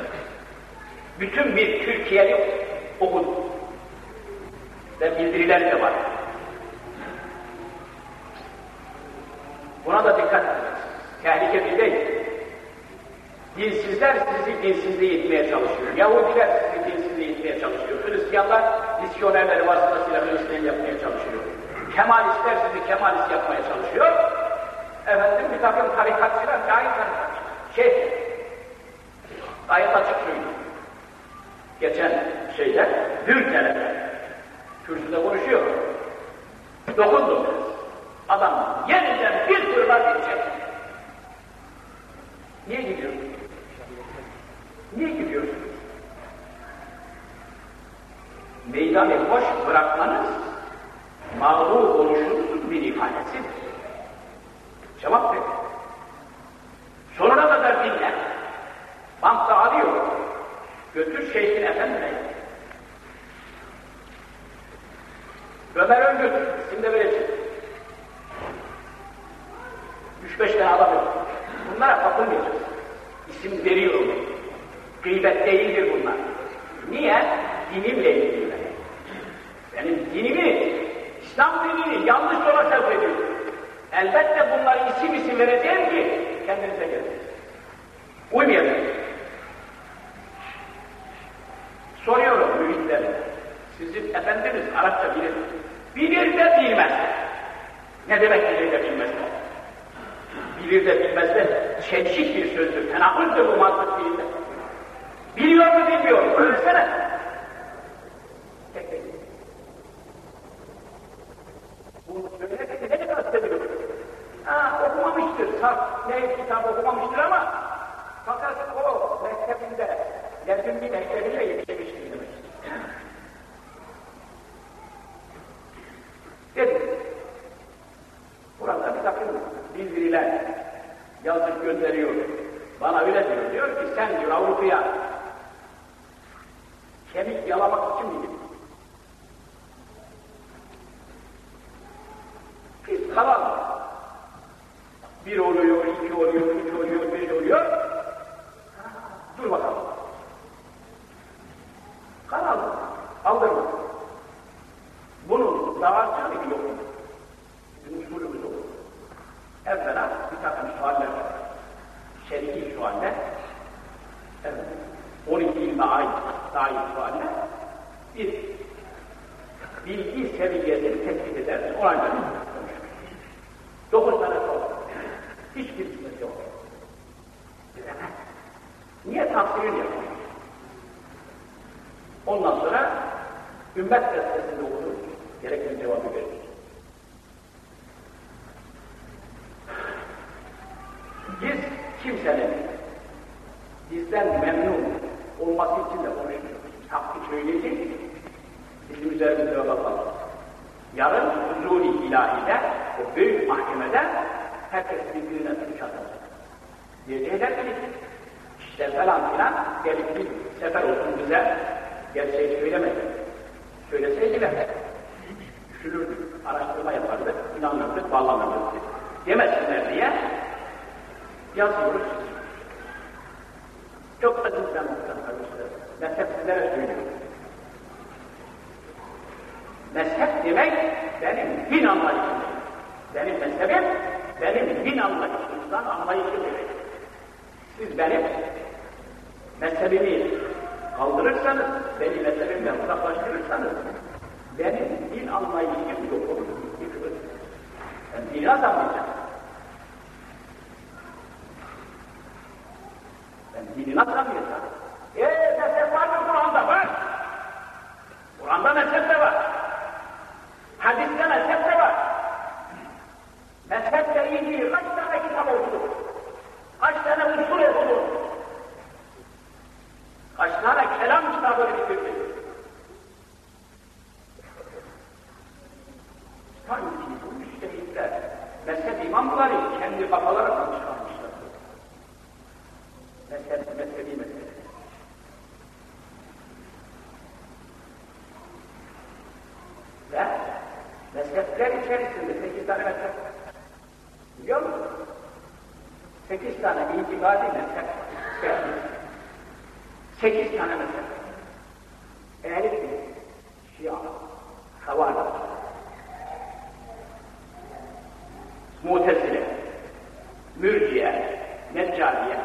bütün bir Türkiye'li okuduk. Ve bildiriler de var. Buna da dikkat edeceksiniz. Tehlike bir değil. Dinsizler sizi dinsizliğe itmeye çalışıyor. Yahudiler sizi dinsizliğe itmeye çalışıyor. Hristiyanlar misyonerleri vasıtasıyla Hristiyan yapmaya çalışıyor. Kemalistler sizi Kemalist yapmaya çalışıyor. Efendim bir takım tarikatçılar, cahil tarikatçılar. Şey, gayet açık söylüyor. Geçen şeyde, dün senede, kürsüde konuşuyor. Dokundum. Adam yerinden bir fırlat gidecek. Niye gidiyorsun? Niye gidiyorsunuz? Meydanı boş bırakmanız mağlup oluşunuzun bir ifadesidir. Cevap ver. Sonuna kadar dinle. Bankta alıyor. Götür şeyhin efendine. Ömer Öngül, isim de verecek. Üç beş tane adam yok. Bunlara kapılmayacağız. İsim veriyorum. Gıybet değildir bunlar. Niye? Dinimle ilgili. Benim dinimi, İslam dinini yanlış yola sevk ediyor. Elbette bunları isim isim vereceğim ki kendinize gelin. Uymayacak. Soruyorum müritlerine. Sizin efendiniz Arapça bilir. Bilir de bilmez. Ne demek bilir de bilmez? Bilir de bilmez de çelişik bir sözdür. Tenaküzdür bu mantık dilinde. Biliyor mu bilmiyor mu? Öylesene. Tek tek. Bunu Saf ne kitap okumamıştır ama fakat o mektebinde, bir mektebinde yetişmiştir demek. Dedim. Burada bir takım bildiriler yazıp gönderiyor. Bana öyle diyor. Diyor ki sen diyor Avrupa'ya kemik yalamak için mi gittin? Biz kalalım. Bir oluyor, iki oluyor, üç oluyor, beş oluyor. Dur bakalım. Kalalım. Aldırma. Bunun dağarcılık yok. Bizim usulümüz olur. Evvela bir takım sualler var. Şeriki sualler. Evet. 12 ilme ait dair sualler. Bir bilgi seviyesini tespit edersin. O ancak konuşur. Dokuz tane soru. Hiçbirisinde yok. Bilemez. Niye tavsiyenin yapıyor? Ondan sonra ümmet gazetesinde okur. Gerekli cevabı verir. Biz kimsenin bizden memnun olması için de konuşmuyoruz. Hakkı söyleyecek, bizim üzerimizde bakalım. Yarın huzuri ilahide, o büyük mahkemede herkes birbirine suç atacak. Diyecekler ki, işte falan filan gelip bir sefer olsun bize gerçeği söylemedi. Söyleseydiler düşünürdük, araştırma yapardık, inanırdık, bağlanırdık. Demesinler diye yazıyoruz. Çok aziz ve muhtemelen. Mezhepsizlere söylüyorum. Mezhep demek benim din anlayışım. Benim mezhebim, benim din anlayışımdan anlayışım demek. Siz benim mezhebimi kaldırırsanız, beni mezhebimden uzaklaştırırsanız, benim din anlayışım yok olur, yıkılır. Ben dini nasıl anlayacağım? Ben dini nasıl anlayacağım? Eee mezhep var mı Kur'an'da? Var. Kur'an'da mezhep de var. Hadiste mezhep de var. Mezheple ilgili kaç tane kitap okudum? Kaç tane usul okudum? Kaç tane kelam kitabını bitirdim? Sanki bu müştehitler, mezhep imamları kendi kafalarından çıkarmışlar. Mezhep, mezhebi mezhebi. Ve mezhepler içerisinde sekiz tane mezhep var. Biliyor musun? Sekiz tane itikadi mezhep. Sekiz tane mezhep. Ehl-i Şia, Havara, Mutezile, Mürciye, Neccariye,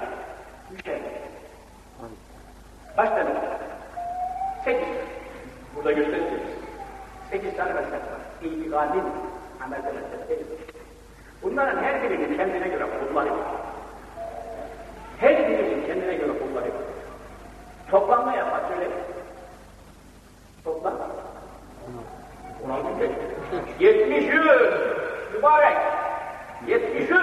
Müşerriye. Kaç tane mezhep? Sekiz. Burada göstereceğiz. Sekiz tane mezhep var. İtikadi amelde mezhep değil. Bunların her birinin kendine göre kulları var. Her birinin kendine göre kulları var. Toplanma yapar şöyle. Toplam. 16 geçti. 73 mübarek. 73 73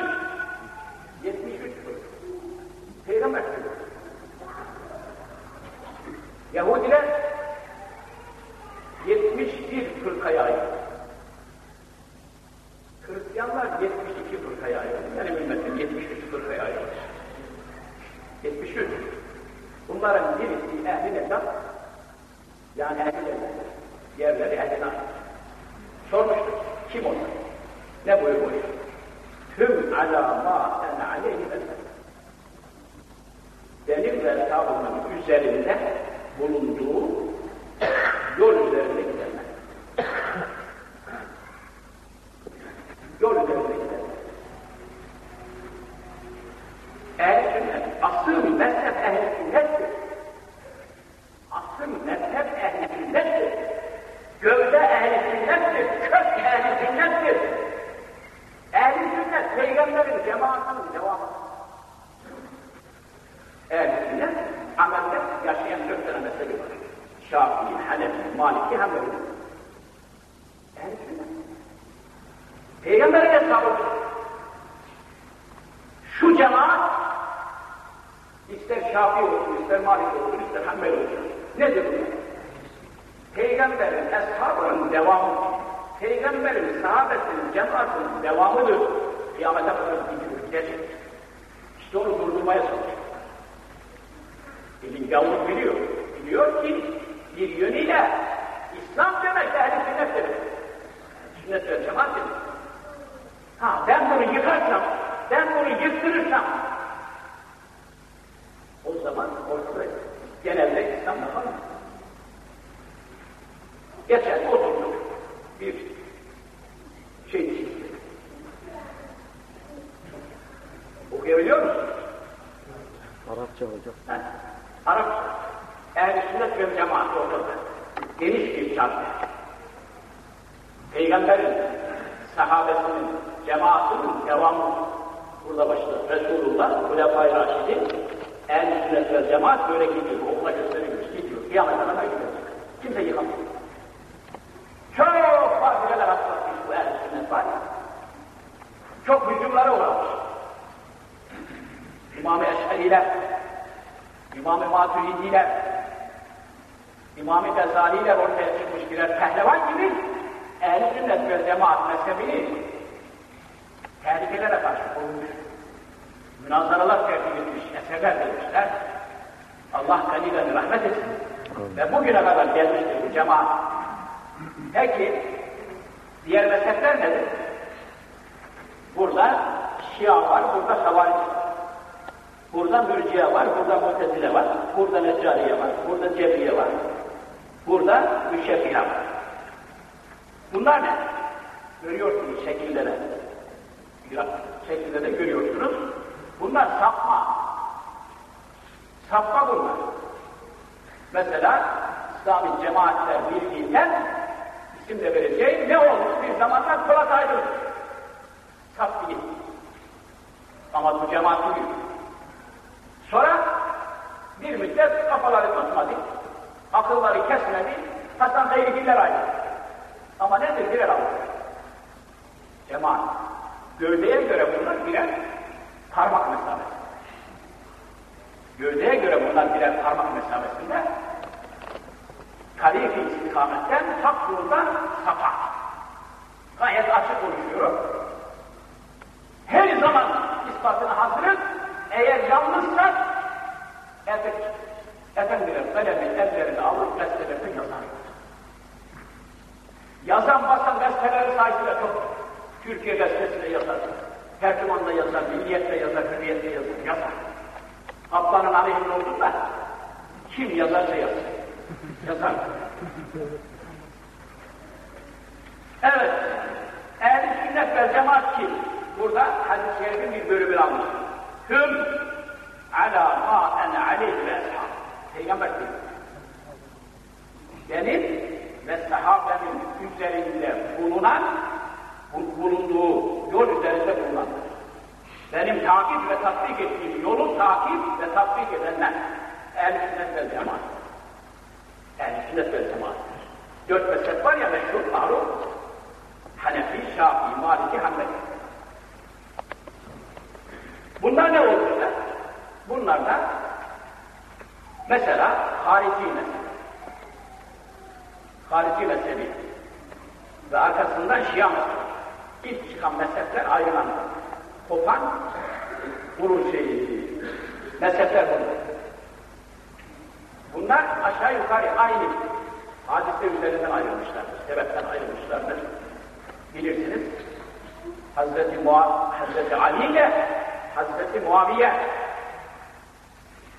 Ali ile Hazreti Muaviye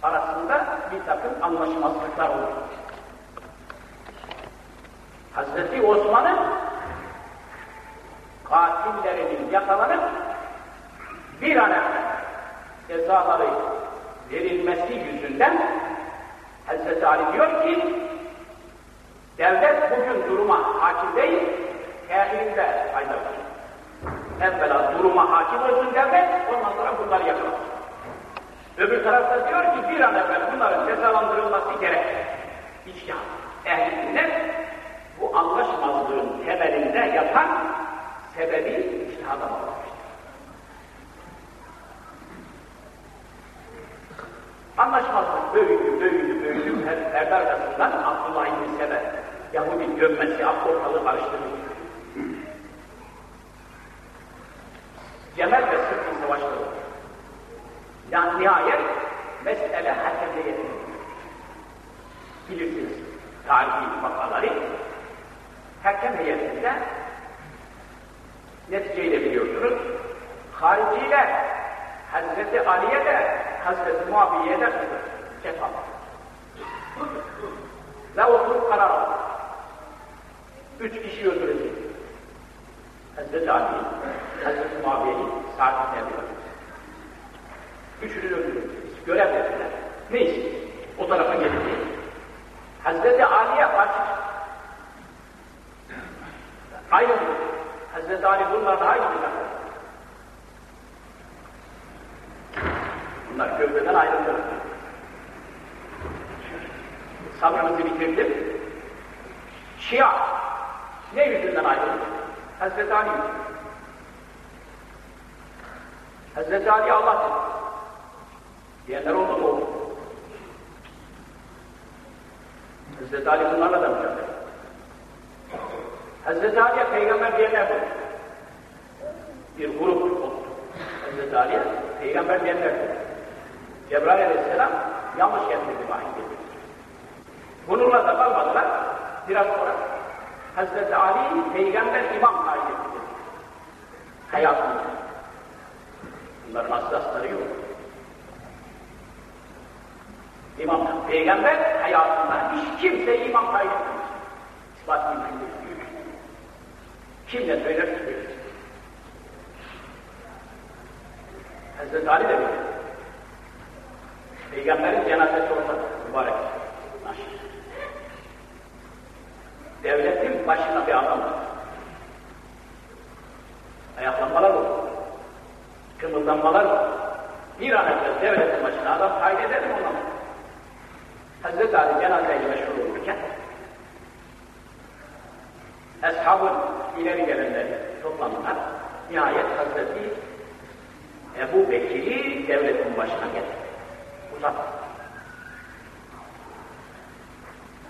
arasında bir takım anlaşmazlıklar oldu. Hazreti Osman'ın katillerinin yakalanıp bir an cezaları verilmesi yüzünden Hazreti Ali diyor ki devlet bugün duruma hakim değil, tehirinde fayda var. Evvela duruma hakim olsun devlet, ondan sonra bunları yakalasın. Öbür tarafta diyor ki bir an evvel bunların cezalandırılması gerek. İçtihat. Ehl-i bu anlaşmazlığın temelinde yatan sebebi içtihada bağlamıştır. Anlaşmazlık büyüdü, büyüdü, büyüdü. Her, perde arkasından Abdullah İbni Sebe Yahudi gömmesi ortalığı karıştırdı. Cemel ve Sıkkın savaşları. Yani nihayet mesele hakemde yetirir. Bilirsiniz tarihi vakaları. Hakem heyetinde neticeyi de biliyorsunuz. Hariciyle Hazreti Ali'ye de Hazreti Muaviye'ye de cefa Ve oturup karar aldı. Üç kişi öldürecek. Hazreti Ali, Hazreti Muaviye'yi saat verdiler. Üçünü öldürecek. Görev verdiler. Neyse, o tarafa gelince Hazreti Ali'ye karşı ayrıldı. Hazreti Ali bunlarla ayrılacak. Bunlar gövdeden ayrıldılar. Sabrımızı bitirdim. Şia ne yüzünden ayrıldı? Hazreti Ali Hazreti Ali Allah diyenler oldu mu? Hazreti Ali bunlarla da mücadele. Hazreti Ali'ye peygamber diyenler oldu. Bir grup oldu. Hazreti Ali'ye peygamber diyenler oldu. Cebrail aleyhisselam yanlış getirdi vahiy getirdi. Bununla da kalmadılar. Biraz sonra Hazreti Ali peygamber imam etti. Hayatında. Bunların aslasları yok. İmam, peygamber hayatında hiç kimse imam tayin etmemiş. İspat mümkün değil. Kim ne söyler söyler. Hazreti Ali de bilir. Peygamberin cenazesi ortada, mübarek. Devletin başına bir adam var. Ayaklanmalar olur. Kımıldanmalar var. Bir an evvel devletin başına adam tayin edelim ona. Hazreti Ali cenazeyle meşhur olurken Eshabın ileri gelenleri toplandılar. Nihayet Hazreti Ebu Bekir'i devletin başına getirdi. Uzat.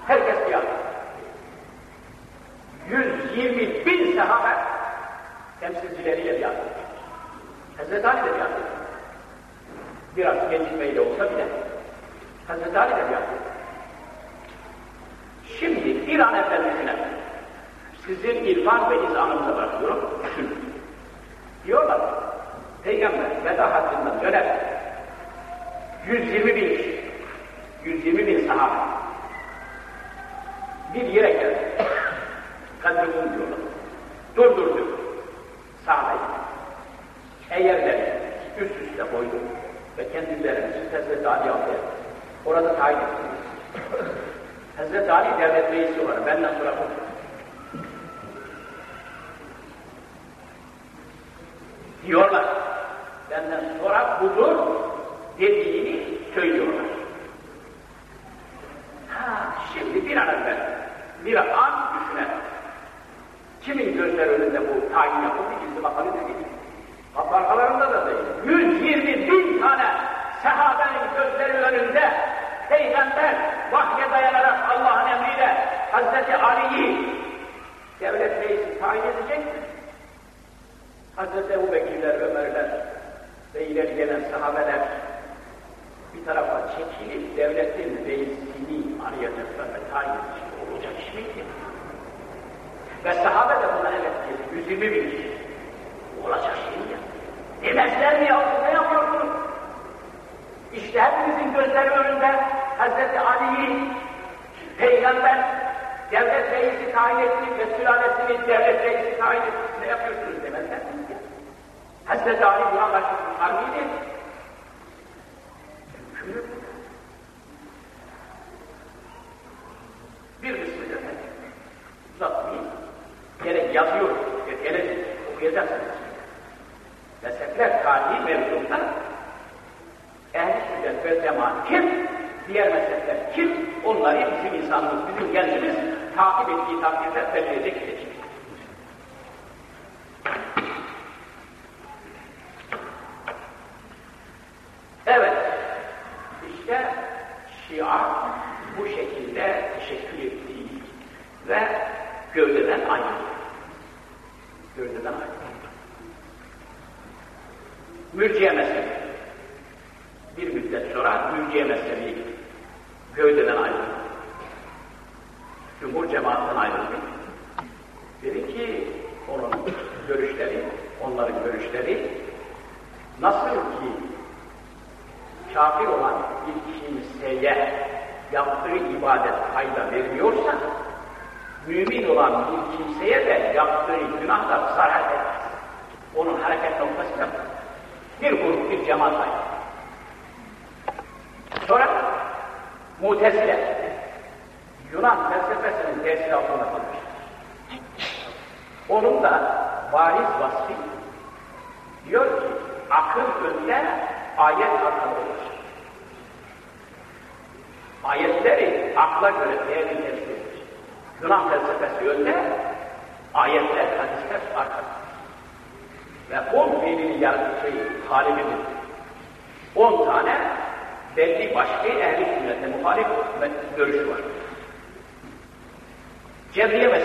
Herkes bir. 120 bin sahabe temsilcileriyle bir adam. Hazreti Ali de bir adam. Biraz gecikmeyle olsa bile Hazreti Ali de bir adam. Şimdi bir an düşünelim. Sizin irfan ve izanınıza bırakıyorum. Düşünün. Diyorlar ki, Peygamber veda hakkından döner. 120 bin kişi, 120 bin sahabe bir yere geldi. Kadrımın diyorlar. Durdurdu. Sahabeyi. Eğerleri üst üste koydu ve kendilerini Hazreti Ali aldı. Orada tayin etti. Hazreti Ali devlet reisi olarak benden sonra konuştu. diyorlar. Benden sonra budur dediğini söylüyorlar. Ha, şimdi bir an evvel bir an düşünelim. Kimin gözler önünde bu tayin yapıldı gizli bakanı değil. Kapı arkalarında da değil. 120 bin tane sahabenin gözleri önünde Peygamber vahye dayanarak Allah'ın emriyle Hazreti Ali'yi devlet reisi tayin edecektir. Hazreti Ebu Bekirler, Ömerler ve ileri gelen sahabeler bir tarafa çekilip devletin reisini arayacaklar ve tayin edecek olacak iş miydi? Ve sahabe de buna evet dedi, 120 bin kişi. Olacak şey mi ya? Demezler mi ya? Ne yapıyorsunuz? İşte hepinizin gözleri önünde Hazreti Ali'yi Peygamber devlet reisi tayin etti ve sülalesini devlet reisi tayin etti. Ne yapıyorsunuz demezler mi? Hazreti Ali buna karşı tutar mıydı? Mümkün Bir kısmı efendim. Uzatmayayım. Gerek yazıyor, gelecek, okuyacaksınız. Mezhepler tarihi mevzunda ehl-i sünnet ve cemaat kim? Diğer mezhepler kim? Onları bizim insanımız, bizim gencimiz takip ettiği takdirde belleyecek gidecek. Evet, işte Şia bu şekilde teşekkür ettiği ve gövdeden ayrıldı. Gövdeden ayrıldı. Mürciye mezhebi. Bir müddet sonra mürciye mezhebi gövdeden ayrıldı. Cumhur cemaatten ayrıldı. Dedi ki onun görüşleri, onların görüşleri nasıl ki kafir olan bir kimseye yaptığı ibadet fayda vermiyorsa, mümin olan bir kimseye de yaptığı günahlar zarar vermez. Onun hareket noktası da bir grup, bir cemaat ayrı. Sonra Mutezile, Yunan felsefesinin tesiri altında kalmış. Onun da bariz vasfı diyor ki, akıl önde, ayet arkada olur. Ayetleri akla göre değerli tefsir edilir. Yunan felsefesi önde, ayetler, hadisler arkada. Ve on fiilini yaratıcı şey, halibidir. On tane belli başka ehli sünnete muhalif görüşü var. Cebriye mezhebi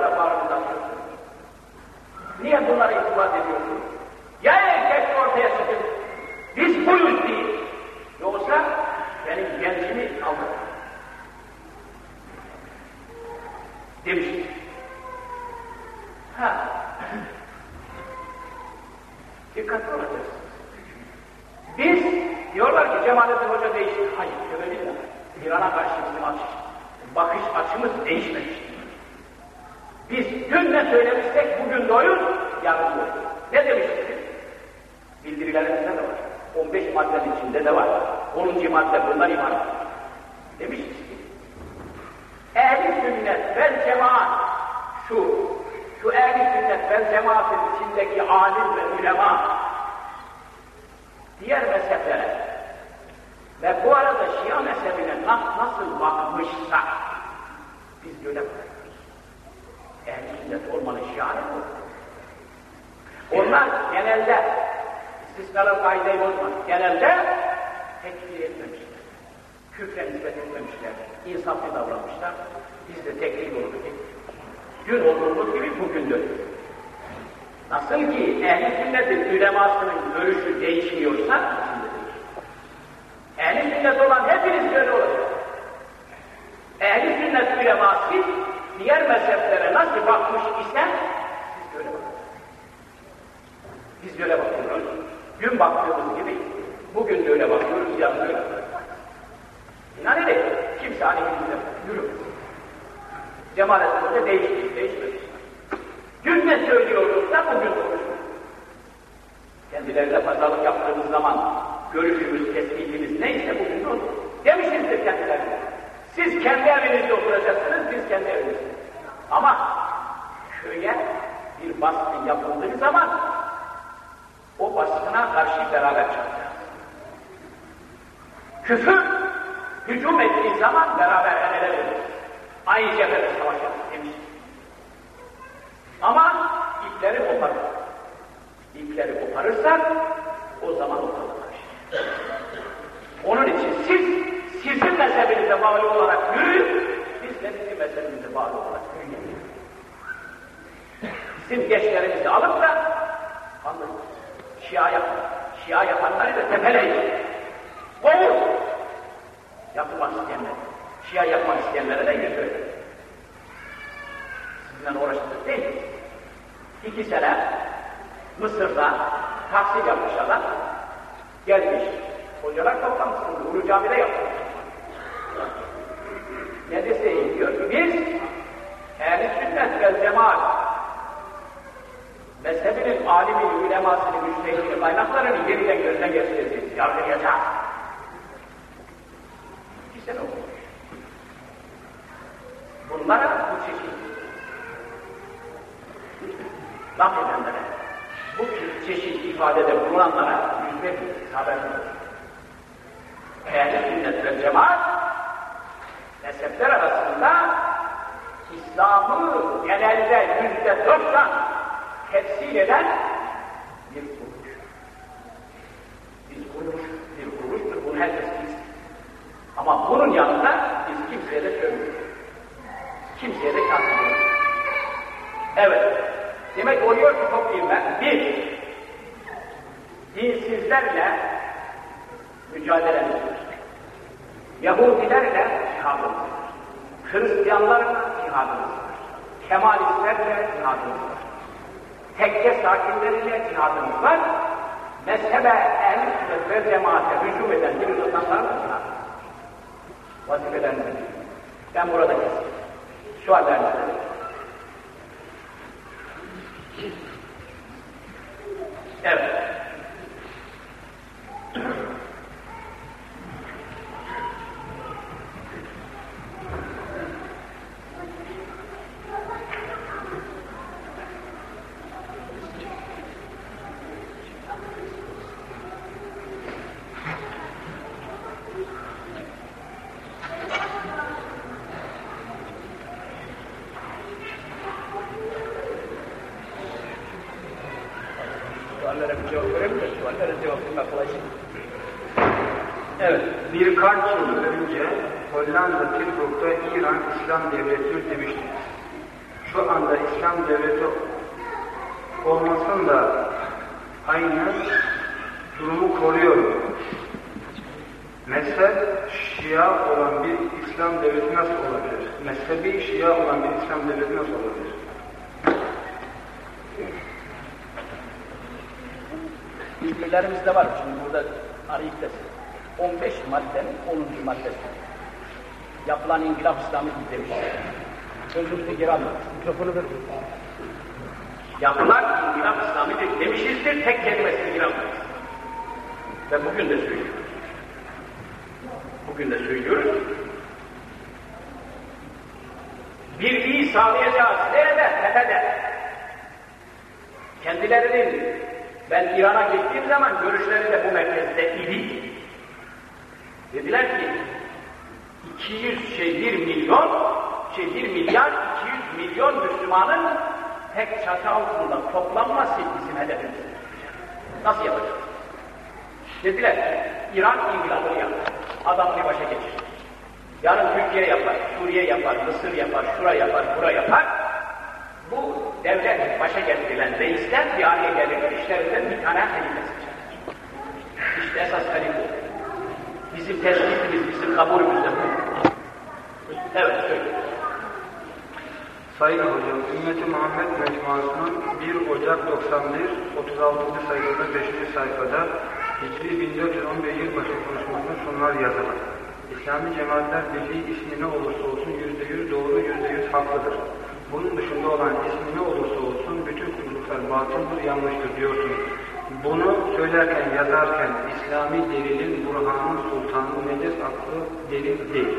bunlara maruzlasın. Niye bunlara itimat ediyorsun? Ya erkek ortaya çıkıp biz buyuz değil. Yoksa benim gençimi alır. Demiş. Ha. Dikkatli olacağız. Biz diyorlar ki Cemalettin Hoca değişti. Hayır, öyle değil. İran'a karşı bizim açış, bakış açımız değişmemiştir. Biz dün ne söylemişsek bugün doyuz, yarın doyuz. Ne demiştik? Bildirilerimizde de var. 15 maddenin içinde de var. 10. madde bundan ibaret. Demiştik ki, ehl sünnet vel cemaat şu, şu ehl sünnet vel cemaatin içindeki alim ve ulema, diğer mezheplere ve bu arada Şia mezhebine nasıl bakmışsa biz dönemeyiz. Ehli sünnet olmanın şiarı bu. Onlar genelde istisnalar kaideyi bozmaz. Genelde tekfir etmemişler. Küfre nispet etmemişler. İnsaflı davranmışlar. Biz de tekfir olduk. Dün olduğumuz gibi bugündür. Nasıl ki ehl-i sünnetin ülemasının görüşü değişmiyorsa ehl-i sünnet olan hepiniz böyle olacak. Ehl-i sünnet üleması diğer mezheplere nasıl bakmış ise siz böyle bakın. Biz böyle bakıyoruz. Dün baktığımız gibi bugün de öyle bakıyoruz, yarın öyle bakıyoruz. İnan kimse aleyhimize yürümez. Cemalet Hoca değişti, değişmedi. Dün ne söylüyorduk da bugün konuşuyoruz. Kendilerine pazarlık yaptığımız zaman görüşümüz, tespitimiz neyse bugün de olur. Demişizdir kendilerine. Siz kendi evinizde oturacaksınız, biz kendi evimizde. Ama köye bir baskı yapıldığı zaman o baskına karşı beraber çıkacağız. Küfür hücum ettiği zaman beraber el ele veririz. Aynı cephede savaşırız demiş. Ama ipleri koparır. İpleri koparırsak o zaman ortalık karışır. Onun için siz sizin mezhebinize bağlı olarak yürüyün, biz de sizin mezhebinize bağlı olarak yürüyelim. Bizim gençlerimizi alıp da anlayın. Şia yapın. Şia yapanları da tepeleyin. Kovun. Yapmak isteyenler. Şia yapmak isteyenlere de yüz verin. Sizinle uğraştık değil. İki sene Mısır'da tahsil yapmış adam gelmiş. Hocalar toplantısında Ulu Cami'de yapmış. Ne deseyim diyor ki biz ehl-i sünnet vel cemaat mezhebinin alimi, ulemasını, müştehini, kaynaklarını yeniden gözden geçireceğiz, yargılayacağız. İki sene olmuş. Bunlara bu çeşit laf edenlere, bu çeşit ifadede bulunanlara yüz vermeyiz, haber verir. Ehl-i sünnet ve cemaat mezhepler arasında İslam'ı genelde yüzde doksan temsil eden bir kuruluş. Bir kuruluş, bir kuruluştur. Bunu herkes bilsin. Ama bunun yanında biz kimseye de söylemiyoruz. Kimseye de kandırmıyoruz. Evet. Demek oluyor ki toplayayım ben. Bir, dinsizlerle mücadelemiz var. Yahudilerle cihadımız var. Hristiyanlarla cihadımız var. Kemalistlerle cihadımız var. Tekke sakinleriyle cihadımız var. Mezhebe, ehl-i sünnet ve cemaate hücum eden bir insanlarla cihadımız var. Vazifelerinizi bilin. Ben burada keseyim. Suallerinizi Evet. Suallere bir cevap verelim de suallere cevap bulmak kolay değil. Evet. Birkaç yıl önce Hollanda Tilburg'da İran İslam Devleti'ni demiştiniz. Şu anda İslam Devleti olmasın da aynı durumu koruyor. Mezhep Şia olan bir İslam devleti nasıl olabilir? Mezhebi Şia olan bir İslam devleti nasıl olabilir? Bilgilerimizde var. Şimdi burada arayıp da 15 maddenin 10. maddesi. Yapılan inkılap İslami demiş. Sözümüzü geri almak. Mikrofonu ver. Yapılan inkılap İslami'dir demişizdir, tek kelimesini geri. Ve bugün de söylüyoruz. Bugün de söylüyoruz. Birliği sağlayacağız. Nerede? Tepede. Kendilerinin ben İran'a gittiğim zaman görüşleri de bu merkezde idi. Dediler ki 200 şey 1 milyon şey 1 milyar 200 milyon Müslümanın tek çatı altında toplanması bizim hedefimiz. Nasıl yapacağız? Dediler İran inkılabını yaptı. Adamını başa geçirdi. Yarın Türkiye yapar, Suriye yapar, Mısır yapar, şura yapar, bura yapar. Bu devlet başa getirilen reisler bir araya gelir, işlerinden bir tane halife seçer. İşte esas halife. Bizim tespitimiz, bizim kabulümüz de. Evet. Sayın Hocam, Ümmeti Muhammed Mecmuası'nın 1 Ocak 91, 36. sayfada 5. sayfada Hicri 1411 yılbaşı konuşmasında şunlar yazılır. İslami Cemaatler Birliği ismi ne olursa olsun yüzde yüz doğru, yüzde yüz haklıdır. Bunun dışında olan ismi ne olursa olsun bütün kulluklar batıldır, yanlıştır diyorsunuz. Bunu söylerken, yazarken İslami delilin, Burhan'ın, Sultan'ın, Necez aklı delil değil.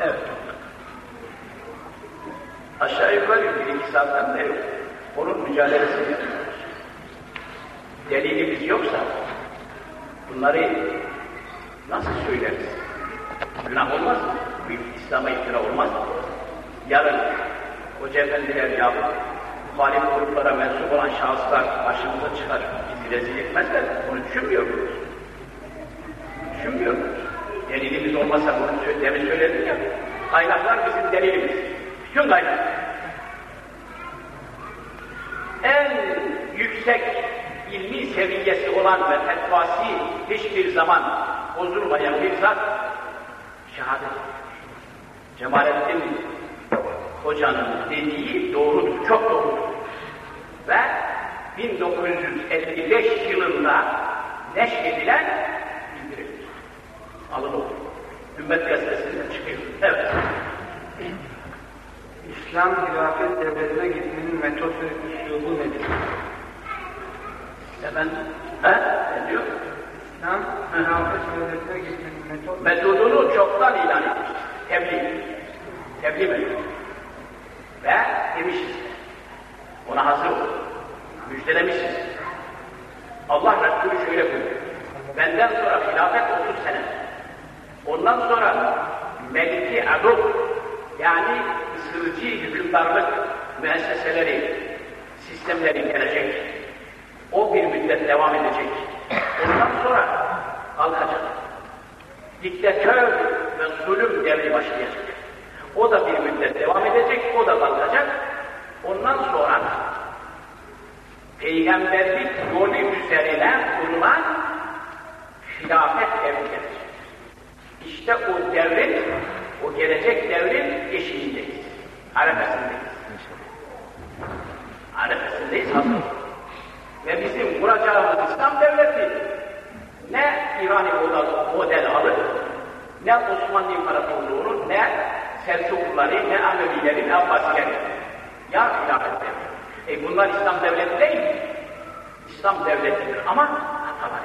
Evet. Aşağı yukarı bir iki saatten beri onun mücadelesini yapıyoruz. Delilimiz yoksa bunları nasıl söyleriz? Günah olmaz mı? İslam'a iftira olmaz mı? Yarın hoca efendiler yahut muhalif gruplara mensup olan şahıslar başımıza çıkar, bizi rezil etmezler. Bunu düşünmüyor muyuz? Düşünmüyor muyuz? Delilimiz olmasa bunu demin söyledim ya. Kaynaklar bizim delilimiz. Bütün kaynak. En yüksek ilmi seviyesi olan ve fetvası hiçbir zaman bozulmayan bir zat şehadet. Cemalettin Hoca'nın dediği doğrudur, çok doğrudur. Ve 1955 yılında neşredilen bildirilir. Alın okur. Ümmet gazetesinden çıkıyor. Evet. İslam hilafet devletine gitmenin metot ve üslubu nedir? Hemen, he? Ne diyor? İslam hilafet devletine gitmenin metot Metodunu çoktan ilan etmiş. Tebliğ. Tebliğ metodu. Ve demişiz. Ona hazır ol. Müjdelemişiz. Allah Resulü şöyle buyuruyor. Benden sonra hilafet 30 sene. Ondan sonra Meliki Aduk yani ısırıcı hükümdarlık müesseseleri, sistemleri gelecek. O bir müddet devam edecek. Ondan sonra kalkacak. Diktatör ve zulüm devri başlayacak. O da bir müddet devam edecek, o da kalkacak. Ondan sonra peygamberlik yolu üzerine kurulan hilafet devri gelecek. İşte o devrin, o gelecek devrin eşiğindeyiz. Arefesindeyiz. Arefesindeyiz hazır. Ve bizim kuracağımız İslam devleti ne İran model alır, ne Osmanlı İmparatorluğu'nun, ne Selçukluları, ne Amevileri, ne Abbasileri. Ya hilafet devleti. E bunlar İslam devleti değil? İslam devletidir ama hataları.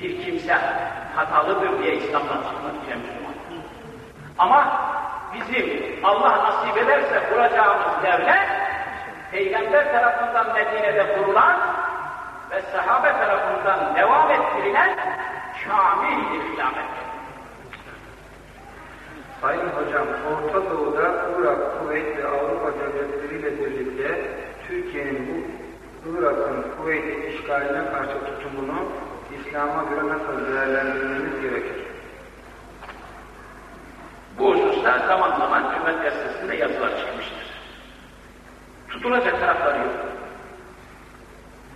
Bir kimse hatalıdır diye İslam'dan çıkmak yine Müslüman. Ama bizim Allah nasip ederse kuracağımız devlet Peygamber tarafından Medine'de kurulan ve sahabe tarafından devam ettirilen kamil bir hilafet. Sayın Hocam, Orta Doğu'da Irak, Kuveyt ve Avrupa devletleriyle birlikte Türkiye'nin bu Irak'ın Kuveyt'i işgaline karşı tutumunu İslam'a göre nasıl değerlendirmemiz gerekir? Bu hususta zaman zaman Ümmet Gazetesi'nde yazılar çıkmıştır. Tutulacak tarafları yok.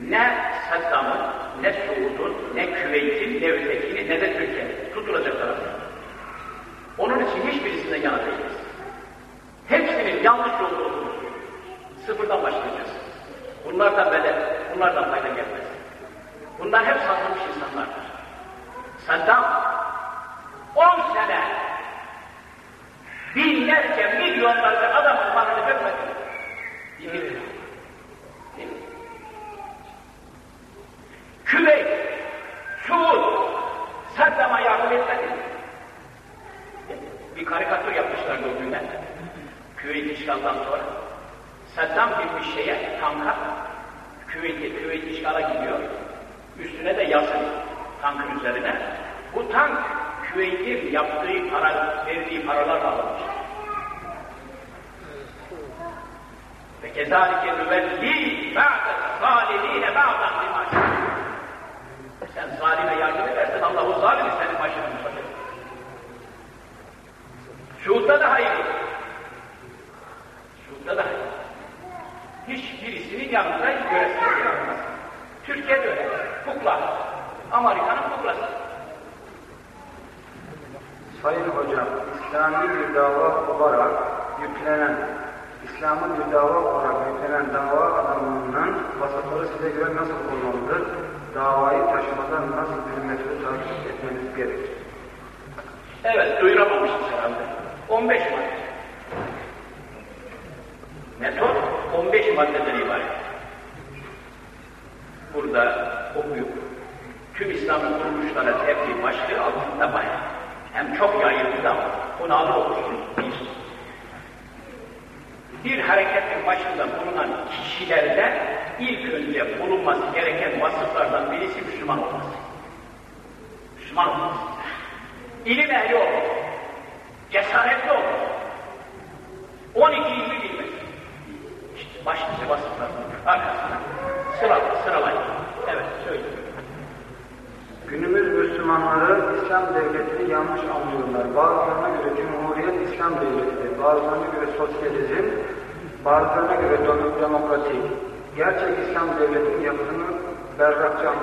Ne Saddam'ın, ne Suud'un, ne Küveyt'in, ne ötekini, ne de Türkiye'nin tutulacak tarafı yok. Onun için hiçbirisinden yana değiliz. Hepsinin yanlış olduğunu söylüyoruz. Sıfırdan başlayacağız. Bunlardan bedel, bunlardan fayda gelmez. Bunlar hep satılmış insanlardır. Saddam 10 sene binlerce, milyonlarca adamın malını vermedi. Yemin Küveyt, Suud, Saddam'a yardım etmedi. Bir karikatür yapmışlardı o günden. Küveyt işgaldan sonra. Saddam gitmiş şeye, tanka. Küveyt'e, Küveyt işgala gidiyor. Üstüne de yazı. Tankın üzerine. Bu tank Küveyt'in yaptığı para, verdiği paralarla alınmış. Ve kezalike nüvelli ba'de zalimine ba'dan limaşin. Sen zalime yardım edersen Allah o zalimi senin başını tutacak. 这样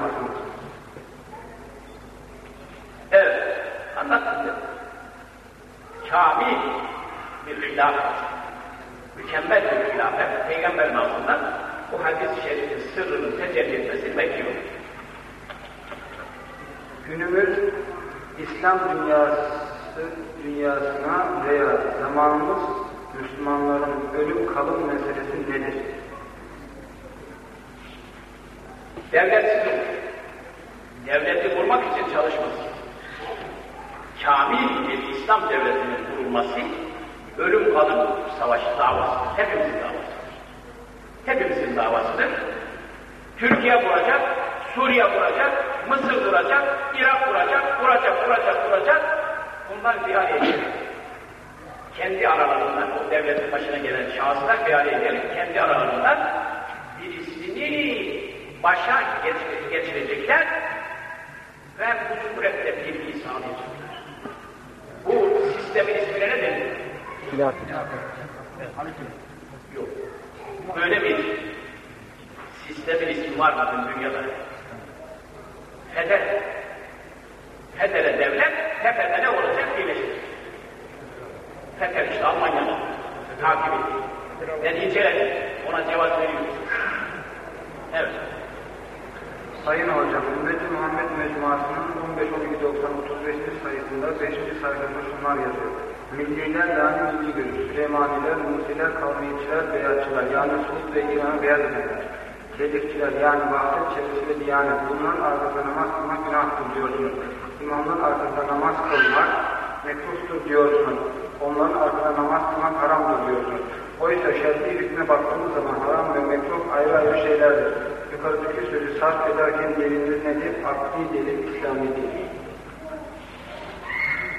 sarf ederken delildir nedir? Akli delil, İslami delil.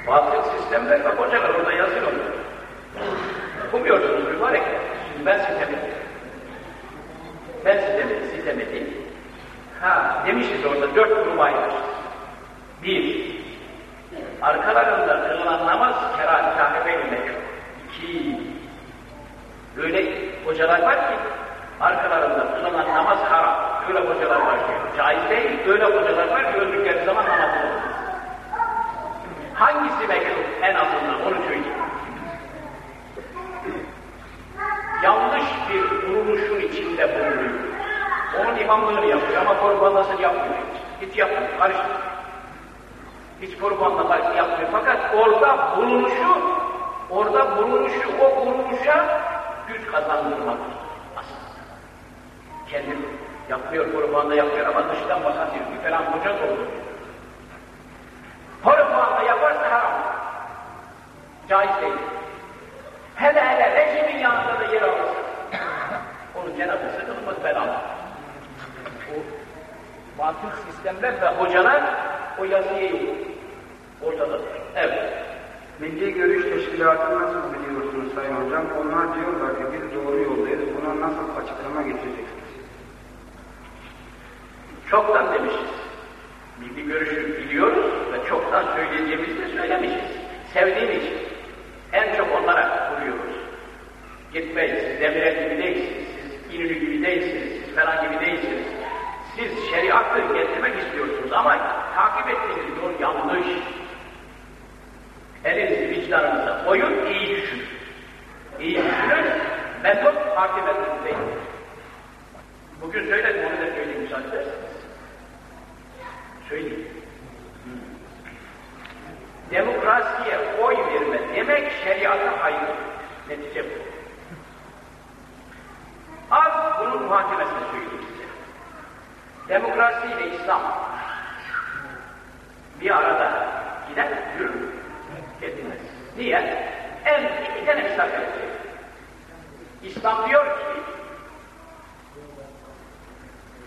Batıl sistemlerine kocalar orada yazıyor onu. Okumuyorsunuz mübarek. Şimdi ben sistemi ben sistemi, sistemi değil. Ha, demişiz orada dört grup ayrılır. Bir, arkalarında kılınan namaz kerah-ı kahve ile İki, öyle hocalar var ki Arkalarında kılınan namaz haram. Böyle hocalar var ki. Caiz değil, böyle hocalar var ki öldükleri zaman namaz olur. Hangisi meşhur en azından onu söyleyeyim. Yanlış bir kuruluşun içinde bulunuyor. Onun imamlığını yapıyor ama korbanlasını yapmıyor. Hiç yapmıyor, karışmıyor. Hiç korbanla yapmıyor. Fakat orada bulunuşu, orada bulunuşu o kuruluşa güç kazandırmaktır. Kendim yapmıyor, kurbanda yapıyor ama dıştan bakan diyor ki falan hoca olur. Kurbanda yaparsa haram. Caiz değil. Hele hele rejimin yanında da yer alır. Onun cenazesi kılmaz bela. O batıl sistemler ve hocalar o yazıyı ortadadır. Evet. Milli Görüş Teşkilatı nasıl biliyorsunuz Sayın Hocam? Onlar diyorlar ki biz doğru yoldayız. Buna nasıl açıklama getirecek? Çoktan demişiz. Bilgi görüşü biliyoruz ve çoktan söyleyeceğimizi de söylemişiz. Sevdiğim için. En çok onlara vuruyoruz. Gitmeyin, siz Demirel gibi değilsiniz, siz İnönü gibi değilsiniz, siz falan gibi değilsiniz. Siz şeriatı getirmek istiyorsunuz ama takip ettiğiniz yol yanlış. Elinizi vicdanınıza koyun, iyi düşünün. İyi düşünün, metot takip edin değil. Bugün söyledim, onu da söyleyeyim müsaade. Söyleyeyim. Demokrasiye oy verme demek şeriata hayır. Netice bu. Az bunun muhakemesini söyleyeyim size. Demokrasi ile İslam bir arada gider, yürür, gitmez. Niye? En iki tane misal verecek. İslam diyor ki,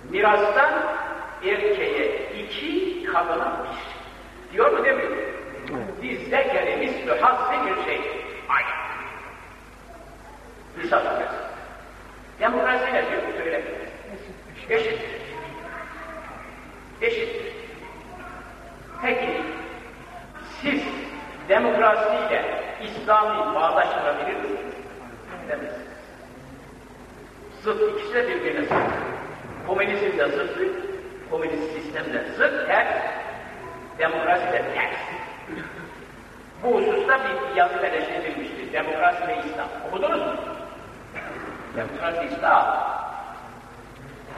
mirastan erkeğe iki, kadına bir. Diyor mu demiyor mu? Biz zekeri mislü hazzi bir şey. Misal versin. Demokrasi ne diyor? Söyle. Eşit. Eşit. Peki, siz demokrasiyle İslam'ı bağdaştırabilir misiniz? Demezsiniz. Zıt ikisi de birbirine zıt. Komünizm de zıt, komünist sistem de zıt, ters, demokrasi de ters. Bu hususta bir yazı beleştirilmiştir. Demokrasi ve İslam. Okudunuz mu? Demokrasi İslam.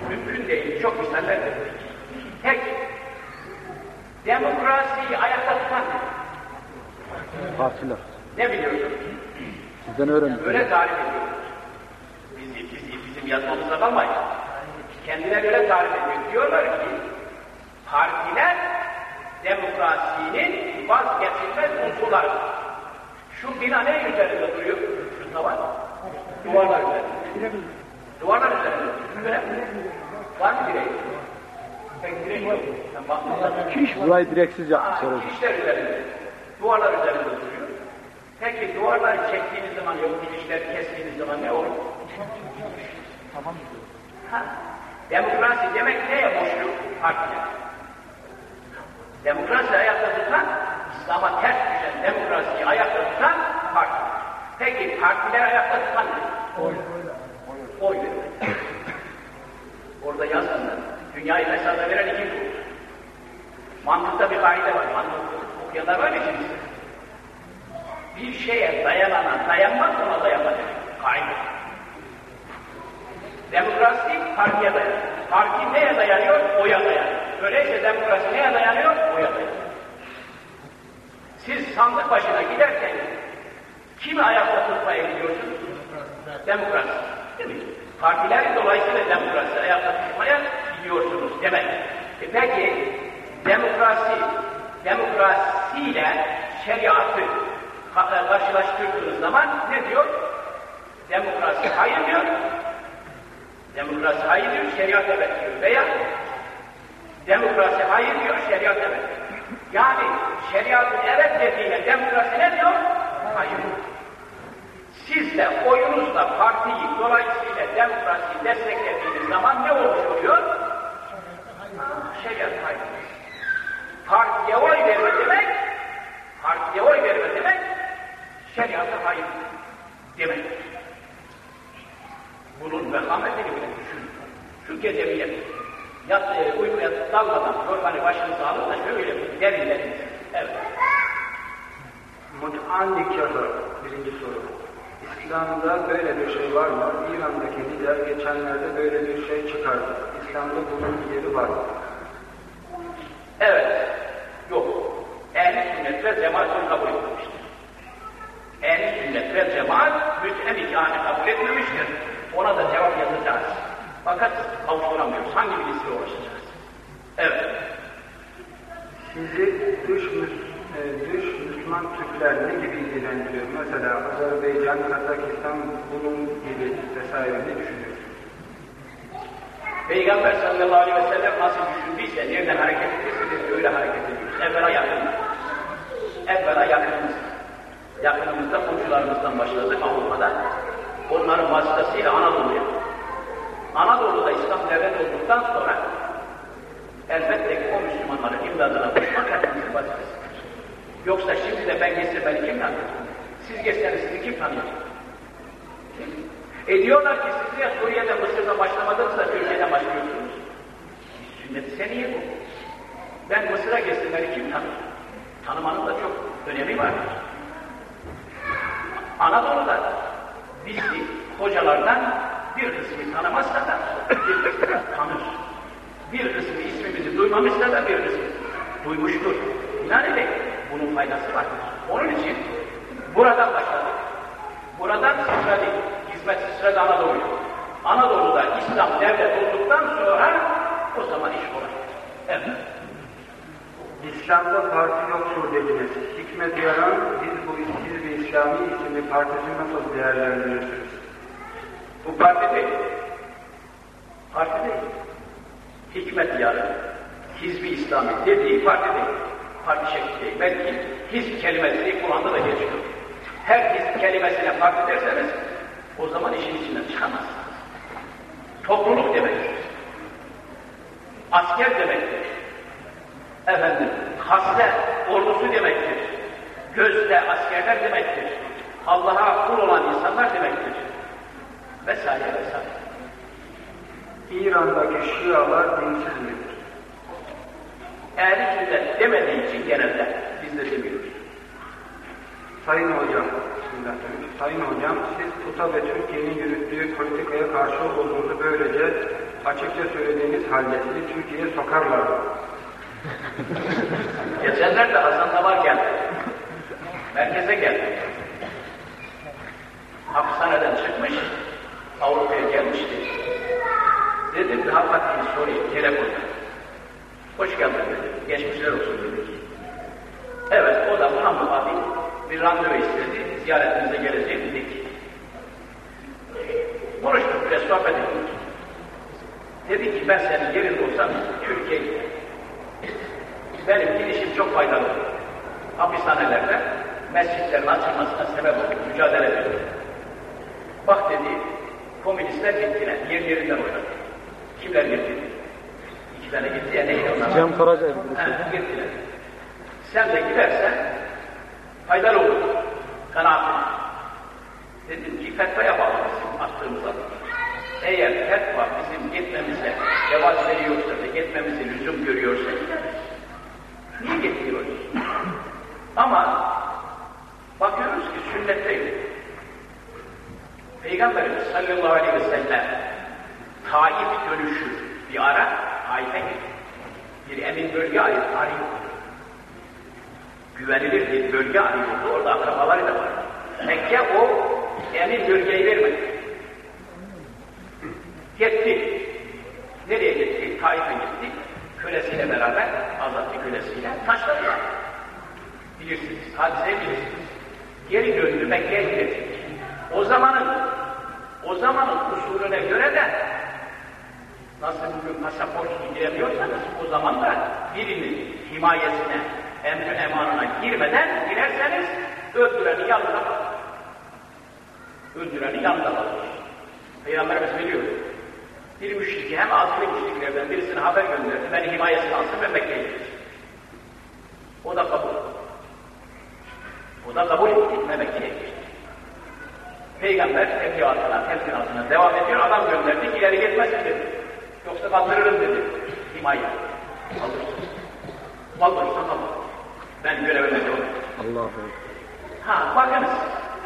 Mümkün değil. Çok verdik. Tek demokrasiyi ayakta tutan Partiler. ne biliyorsunuz? Sizden öğrendim. Öyle tarif ediyoruz. Biz, biz, bizim yazmamıza kalmayın. Kendine göre tarif ediyor. Diyorlar ki partiler demokrasinin vazgeçilmez unsurları. Şu bina ne üzerinde duruyor? Şu tavan. Duvarlar üzerinde. Duvarlar üzerinde. Var mı direği? Pek direği yok. Bakmadım. Burayı direksiz yapmışlar Aa, hocam. Kirişler üzerinde. Duvarlar üzerinde duruyor. Peki duvarları çektiğiniz zaman, yok kirişler kestiğiniz zaman ne olur? Ha. Demokrasi demek neye boşluk? Partiler. Demokrasi ayakta tutan, İslam'a ters düşen demokrasiyi ayakta tutan partiler. Peki partiler ayakta tutan ne? Oy. Oy vermek. Orada yazsınlar. Dünyayı mesajla veren iki grup. Mantıkta bir kaide var. Mantık okuyanlar var mı şimdi? Bir şeye dayanana dayanmaz ona dayanma demek. Kaide. Demokrasi partiye dayanıyor. Parti neye dayanıyor? Oya dayanıyor. Öyleyse demokrasi neye dayanıyor? Oya dayanıyor. Siz sandık başına giderken kimi ayakta tutmaya gidiyorsunuz? Demokrasi. Değil mi? Partiler dolayısıyla demokrasi ayakta tutmaya gidiyorsunuz demek. E peki demokrasi, demokrasiyle şeriatı ka- karşılaştırdığınız zaman ne diyor? Demokrasi hayır diyor. Demokrasi hayır diyor, şeriat evet diyor. Veya demokrasi hayır diyor, şeriat evet diyor. Yani şeriatın evet dediğine demokrasi ne diyor? Hayır. Siz de oyunuzla partiyi dolayısıyla demokrasiyi desteklediğiniz zaman ne olmuş oluyor? Şeriat hayır. Partiye oy verme demek, partiye oy verme demek, şeriata hayır demek. Bunun vehametini bile düşünün. Şu gece bile yat, e, uykuya dalmadan yorganı başınıza alın da şöyle bir derin derin. Evet. Mut'an nikahı birinci soru. İslam'da böyle bir şey var mı? İran'daki lider geçenlerde böyle bir şey çıkardı. İslam'da bunun yeri var mı? Evet. Yok. Ehl-i sünnet ve cemaat onu kabul etmemiştir. Ehl-i sünnet ve cemaat müt'e nikahını kabul etmemiştir. Ona da cevap yazacağız. Fakat kavuşturamıyoruz. Hangi birisiyle uğraşacağız? Evet. Sizi dış, e, dış Müslüman Türkler ne gibi ilgilendiriyor? Mesela Azerbaycan, Kazakistan bunun gibi vesaire ne düşünüyorsunuz? Peygamber sallallahu aleyhi ve sellem nasıl düşündüyse, nereden hareket biz de öyle hareket ediyoruz. Evvela yakın. Evvela yakınımız. Yakınımızda komşularımızdan başladık Avrupa'da. Onların vasıtasıyla Anadolu'ya. Anadolu'da İslam devlet olduktan sonra elbette ki o Müslüman Müslümanların imdadına koşmak hepimizin vazifesidir. Yoksa şimdi de ben geçsem beni kim tanır? Siz geçseniz sizi kim tanıyor? E diyorlar ki siz ya Suriye'de, Mısır'da başlamadınız da Türkiye'den başlıyorsunuz. Sünnet-i seniye bu. Ben Mısır'a geçsem beni kim tanır? Tanımanın da çok önemi var. Anadolu'da bizi hocalardan bir kısmı tanımazsa da bir kısmı tanır. Bir kısmı ismimizi duymamışsa da bir kısmı duymuştur. Binaenaleyh bunun faydası var. Onun için buradan başladık. Buradan sıçradık. Hizmet sıçradı Anadolu'ya. Anadolu'da İslam devlet olduktan sonra o zaman iş kolay. Evet. İslam'da parti yoktur dediniz. Hikmet yaran biz bu Hizb-i İslami isimli partisi nasıl değerlendirirsiniz? Bu parti değil. Parti değil. Hikmet yarı, Hizbi İslami dediği parti değil. Parti şekli değil. Belki hizb kelimesi Kur'an'da da geçiyor. Her hizb kelimesine parti derseniz o zaman işin içinden çıkamazsınız. Topluluk demektir. Asker demektir. Efendim, haste ordusu demektir. Gözde askerler demektir. Allah'a kul olan insanlar demektir. Vesaire vesaire. İran'daki Şialar dinsiz midir? Ehli sünnet demediği için genelde biz de demiyoruz. Sayın Hocam. Sayın Hocam, siz PUTA ve Türkiye'nin yürüttüğü politikaya karşı olduğunuzu böylece açıkça söylediğiniz halde sizi Türkiye'ye sokarlar. [LAUGHS] Geçenlerde Hasan Tabar geldi. Merkeze geldi. Hapishaneden çıkmış, Avrupa'ya gelmişti. Dedim Rafat'ın sorayım telefonda. Hoş geldin dedi. Geçmişler olsun dedi. Evet, o da Muhammed abi bir randevu istedi. Ziyaretimize gelecek dedik. Konuştuk, biraz sohbet ettik. Dedi ki ben senin yerinde olsam Türkiye'ye giderim. Benim gidişim çok faydalı. Hapishanelerde mescitlerin açılmasına sebep oldu, mücadele ediyor. Bak dedi, komünistler gittiler, yerlerinden oynadı. Kimler gitti? İki tane gitti, ya neydi onlar? Cem Karaca gittiler. Sen de gidersen faydalı olur. Kanaatim. Dedim ki fetva yapalım bizim attığımız adım. Eğer fetva bizim gitmemize cevaz veriyorsa ve gitmemizi lüzum görüyorsa Niye getiriyoruz? Ama bakıyoruz ki sünnet değil. Peygamberimiz sallallahu aleyhi ve sellem Taif dönüşü bir ara Taif'e. Bir emin bölge arıyor. Güvenilir bir bölge arıyordu, orada akrabaları da var. Mekke o emin bölgeyi vermedi. Gitti. Nereye gitti? Taif'e gitti. Kölesiyle beraber, azatlı kölesiyle taşladılar. Bilirsiniz, hadiseyi bilirsiniz. Geri döndü Mekke'ye gidecek. O zamanın, o zamanın usulüne göre de nasıl bugün pasaportsuz giremiyorsanız o zaman da birinin himayesine, emri emanına girmeden girerseniz öldüreni yanında kalır. Öldüreni yanında kalır. Peygamberimiz biliyor. Bir müşriki hem azgın müşriklerden birisine haber gönderdi. Beni himayesine alsın ve Mekke'ye. O da kabul etti. O da kabul etti ve Mekke'ye geçti. Peygamber tebliğatına, telkinatına devam ediyor. Adam gönderdi, ileri gitmesin dedi. Yoksa kaldırırım dedi. Himaye. Kaldırırsın. Kaldırırsan kaldır. Ben görevime devam Allah'ım. Ha bakınız,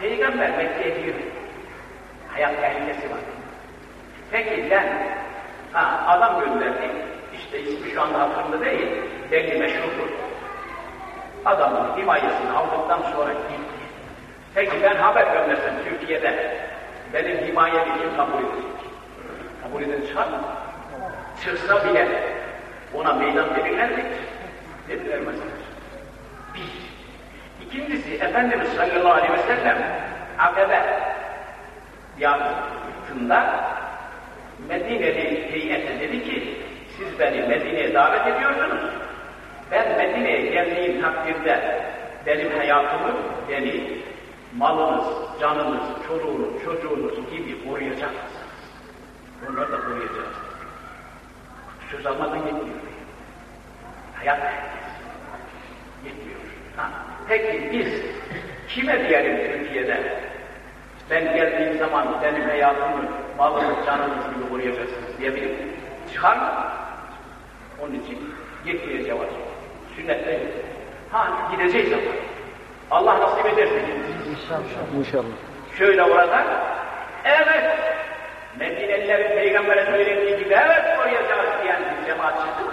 Peygamber Mekke'ye girdi. Hayat tehlikesi var. Peki ben, ha adam gönderdi, işte ismi şu anda hatırımda değil, belli meşhurdur. Adamın himayesini aldıktan sonra gitti. Peki ben haber göndersem Türkiye'de, benim himayemi kim kabul edecek? Kabul eden çıkar? Çıksa bile ona meydan verirler mi? Ne vermezler. Bir. İkincisi, Efendimiz sallallahu aleyhi ve sellem Akabe yakıtında Medine'li heyete dedi ki, siz beni Medine'ye davet ediyorsunuz. Ben Medine'ye geldiğim takdirde benim hayatımı, beni malınız, canınız, çoluğunuz, çocuğunuz gibi koruyacak mısınız? Onları da koruyacağız. Söz almadan gitmiyor. Hayat. Yetmiyor. Ha. Peki biz kime diyelim Türkiye'de? Ben geldiğim zaman benim hayatımı, malımı, canınız gibi koruyacaksınız diyebilir? Çıkar mı? Onun için yetmeyeceği var. Sünnette yok. Ha gideceğiz ama. Allah nasip ederse gideceğiz. İnşallah. İnşallah. Şöyle orada, evet, Medinelilerin peygambere söylediği gibi evet koruyacağız diyen bir cemaat çıktı mı?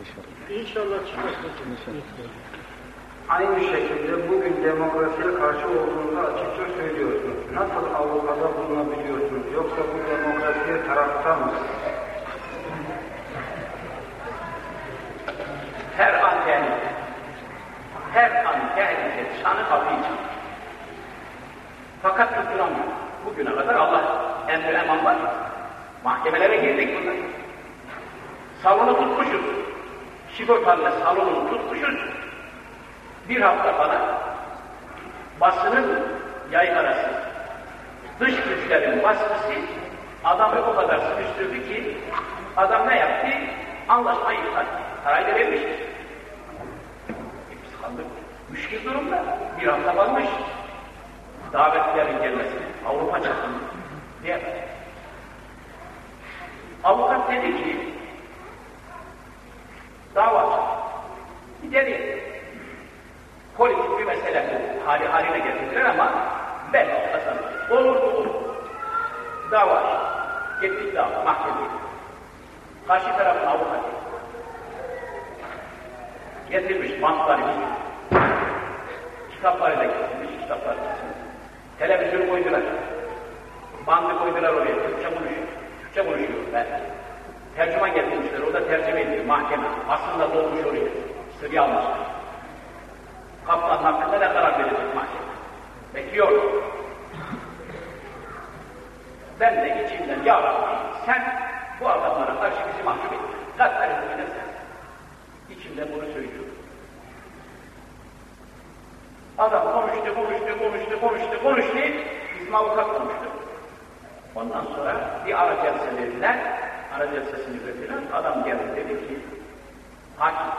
İnşallah. İnşallah çıkmaz. İnşallah. Aynı şekilde bugün demokrasiye karşı olduğunuzu açıkça söylüyorsunuz. Nasıl Avrupa'da bulunabiliyorsunuz? Yoksa bu demokrasiye taraftar mısınız? Her an tehlike. Her an tehlike çanı kapıyı. Fakat tutturamıyor. Bugüne kadar Allah emri eman var. Mahkemelere girdik bunlar. Salonu tutmuşuz. Sigortalı salonu tutmuşuz. Bir hafta kala basının yaygarası, dış güçlerin baskısı adamı o kadar sıkıştırdı ki adam ne yaptı? Anlaşmayı etti. Parayı da vermiştir. E biz kaldık. Müşkil durumda. Bir hafta kalmış. Davetlilerin gelmesini. Avrupa çapında. Diye. Avukat dedi ki dava. Gidelim. Politik bir mesele. Hali haline getirdiler ama ben kazandım. Olur olur. Dava. Gittik dava mahkemeye. Karşı tarafın avukatı. Getirmiş bantları bir. Kitapları da getirmiş, kitapları getirmiş. Televizyon koydular. Bandı koydular oraya, Türkçe konuşuyor. Türkçe konuşuyor ben. Tercüman getirmişler, o da tercüme ediyor mahkeme. Aslında dolmuş oraya. Sırrı almışlar. Kaplan hakkında ne karar verecek mahkeme? Bekliyor. Ben de içimden ya Rabbi sen bu adamlara karşı bizi mahcup et. Gaddar etmene sen. İçimden bunu söylüyorum. Adam konuştu, konuştu, konuştu, konuştu, konuştu. Bizim avukat konuştu. Ondan sonra bir ara celse verdiler. Ara celsesini verdiler. Adam geldi dedi ki, hakim,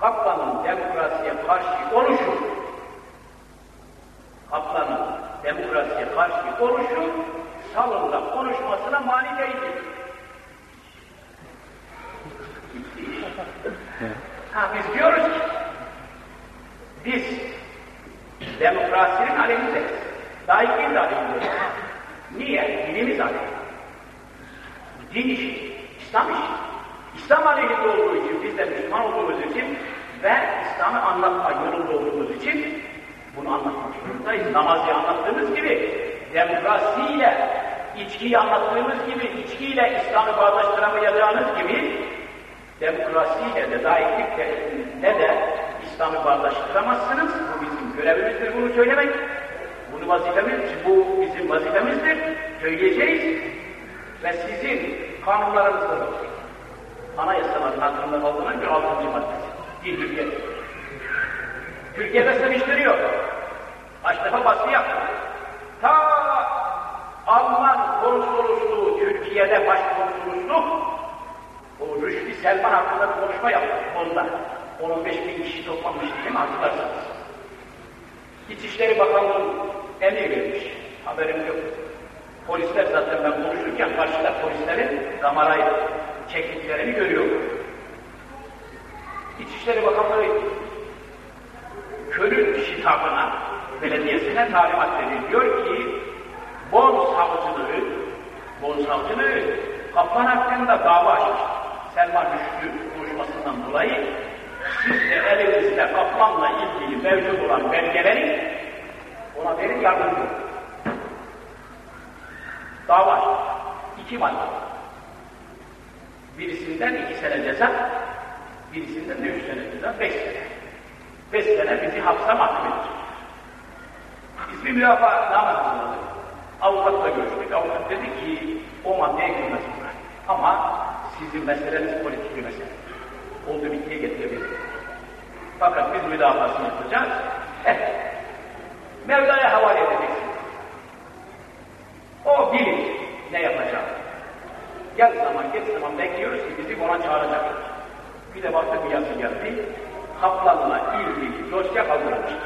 Kaplan'ın demokrasiye karşı oluşu, Kaplan'ın demokrasiye karşı oluşu, salonda konuşmasına mani değildir. Ha biz diyoruz ki, biz demokrasinin aleyhindeyiz. Laikliğin de aleyhindeyiz. Niye? Dinimiz aleyhinde. Din işi, İslam işi. İslam aleyhinde olduğu için, biz de Müslüman olduğumuz için ve İslam'ı anlatma yolunda olduğumuz için bunu anlatmak zorundayız. Namazı anlattığımız gibi, demokrasiyle, içkiyi anlattığımız gibi, içkiyle İslam'ı bağdaştıramayacağınız gibi, demokrasiyle de, laiklikle de İslam'ı bağdaştıramazsınız. Bu bizim görevimizdir bunu söylemek. Bunu vazifemiz, bu bizim vazifemizdir. Söyleyeceğiz ve sizin kanunlarınızda da anayasaların hakkında kalınan bir altıncı maddesi. Bir Türkiye. Türkiye'de seviştiriyor. Kaç defa baskı yaptı. Ta Alman konsolosluğu Türkiye'de başkonsolosluk o Rüşdi Selman hakkında konuşma yaptı. Onda 10-15 bin kişi toplamıştı değil mi hatırlarsanız? İçişleri Bakanlığı emir vermiş. Haberim yok. Polisler zaten ben konuşurken karşıda polislerin kamerayı çektiklerini görüyorum. İçişleri Bakanlığı Kölün şitabına, belediyesine talimat veriyor. Diyor ki, Bon savcılığı, Bon savcılığı Kaplan hakkında dava açmış. Selman Rüştü konuşmasından dolayı siz de elinizde Kaplan'la ilgili mevcut olan belgeleri ona verin yardımcı olun. Dava açmış. İki madde. Birisinden iki sene ceza, birisinden de üç sene ceza, beş sene. Beş sene bizi hapse mahkum edecek. Biz bir müdafaa hazırladık. Avukatla görüştük. Avukat dedi ki o maddeye girmez. Ama sizin meseleniz politik bir mesele. Oldu bittiye getirebilir. Fakat biz müdafasını yapacağız. Eh, Mevla'ya havale edeceksiniz. O bilir ne yapacağını. Gel zaman geç zaman bekliyoruz ki bizi ona çağıracaklar. Bir de baktı bir yazı geldi. Kaplanla ilgili dosya kaldırılmıştır.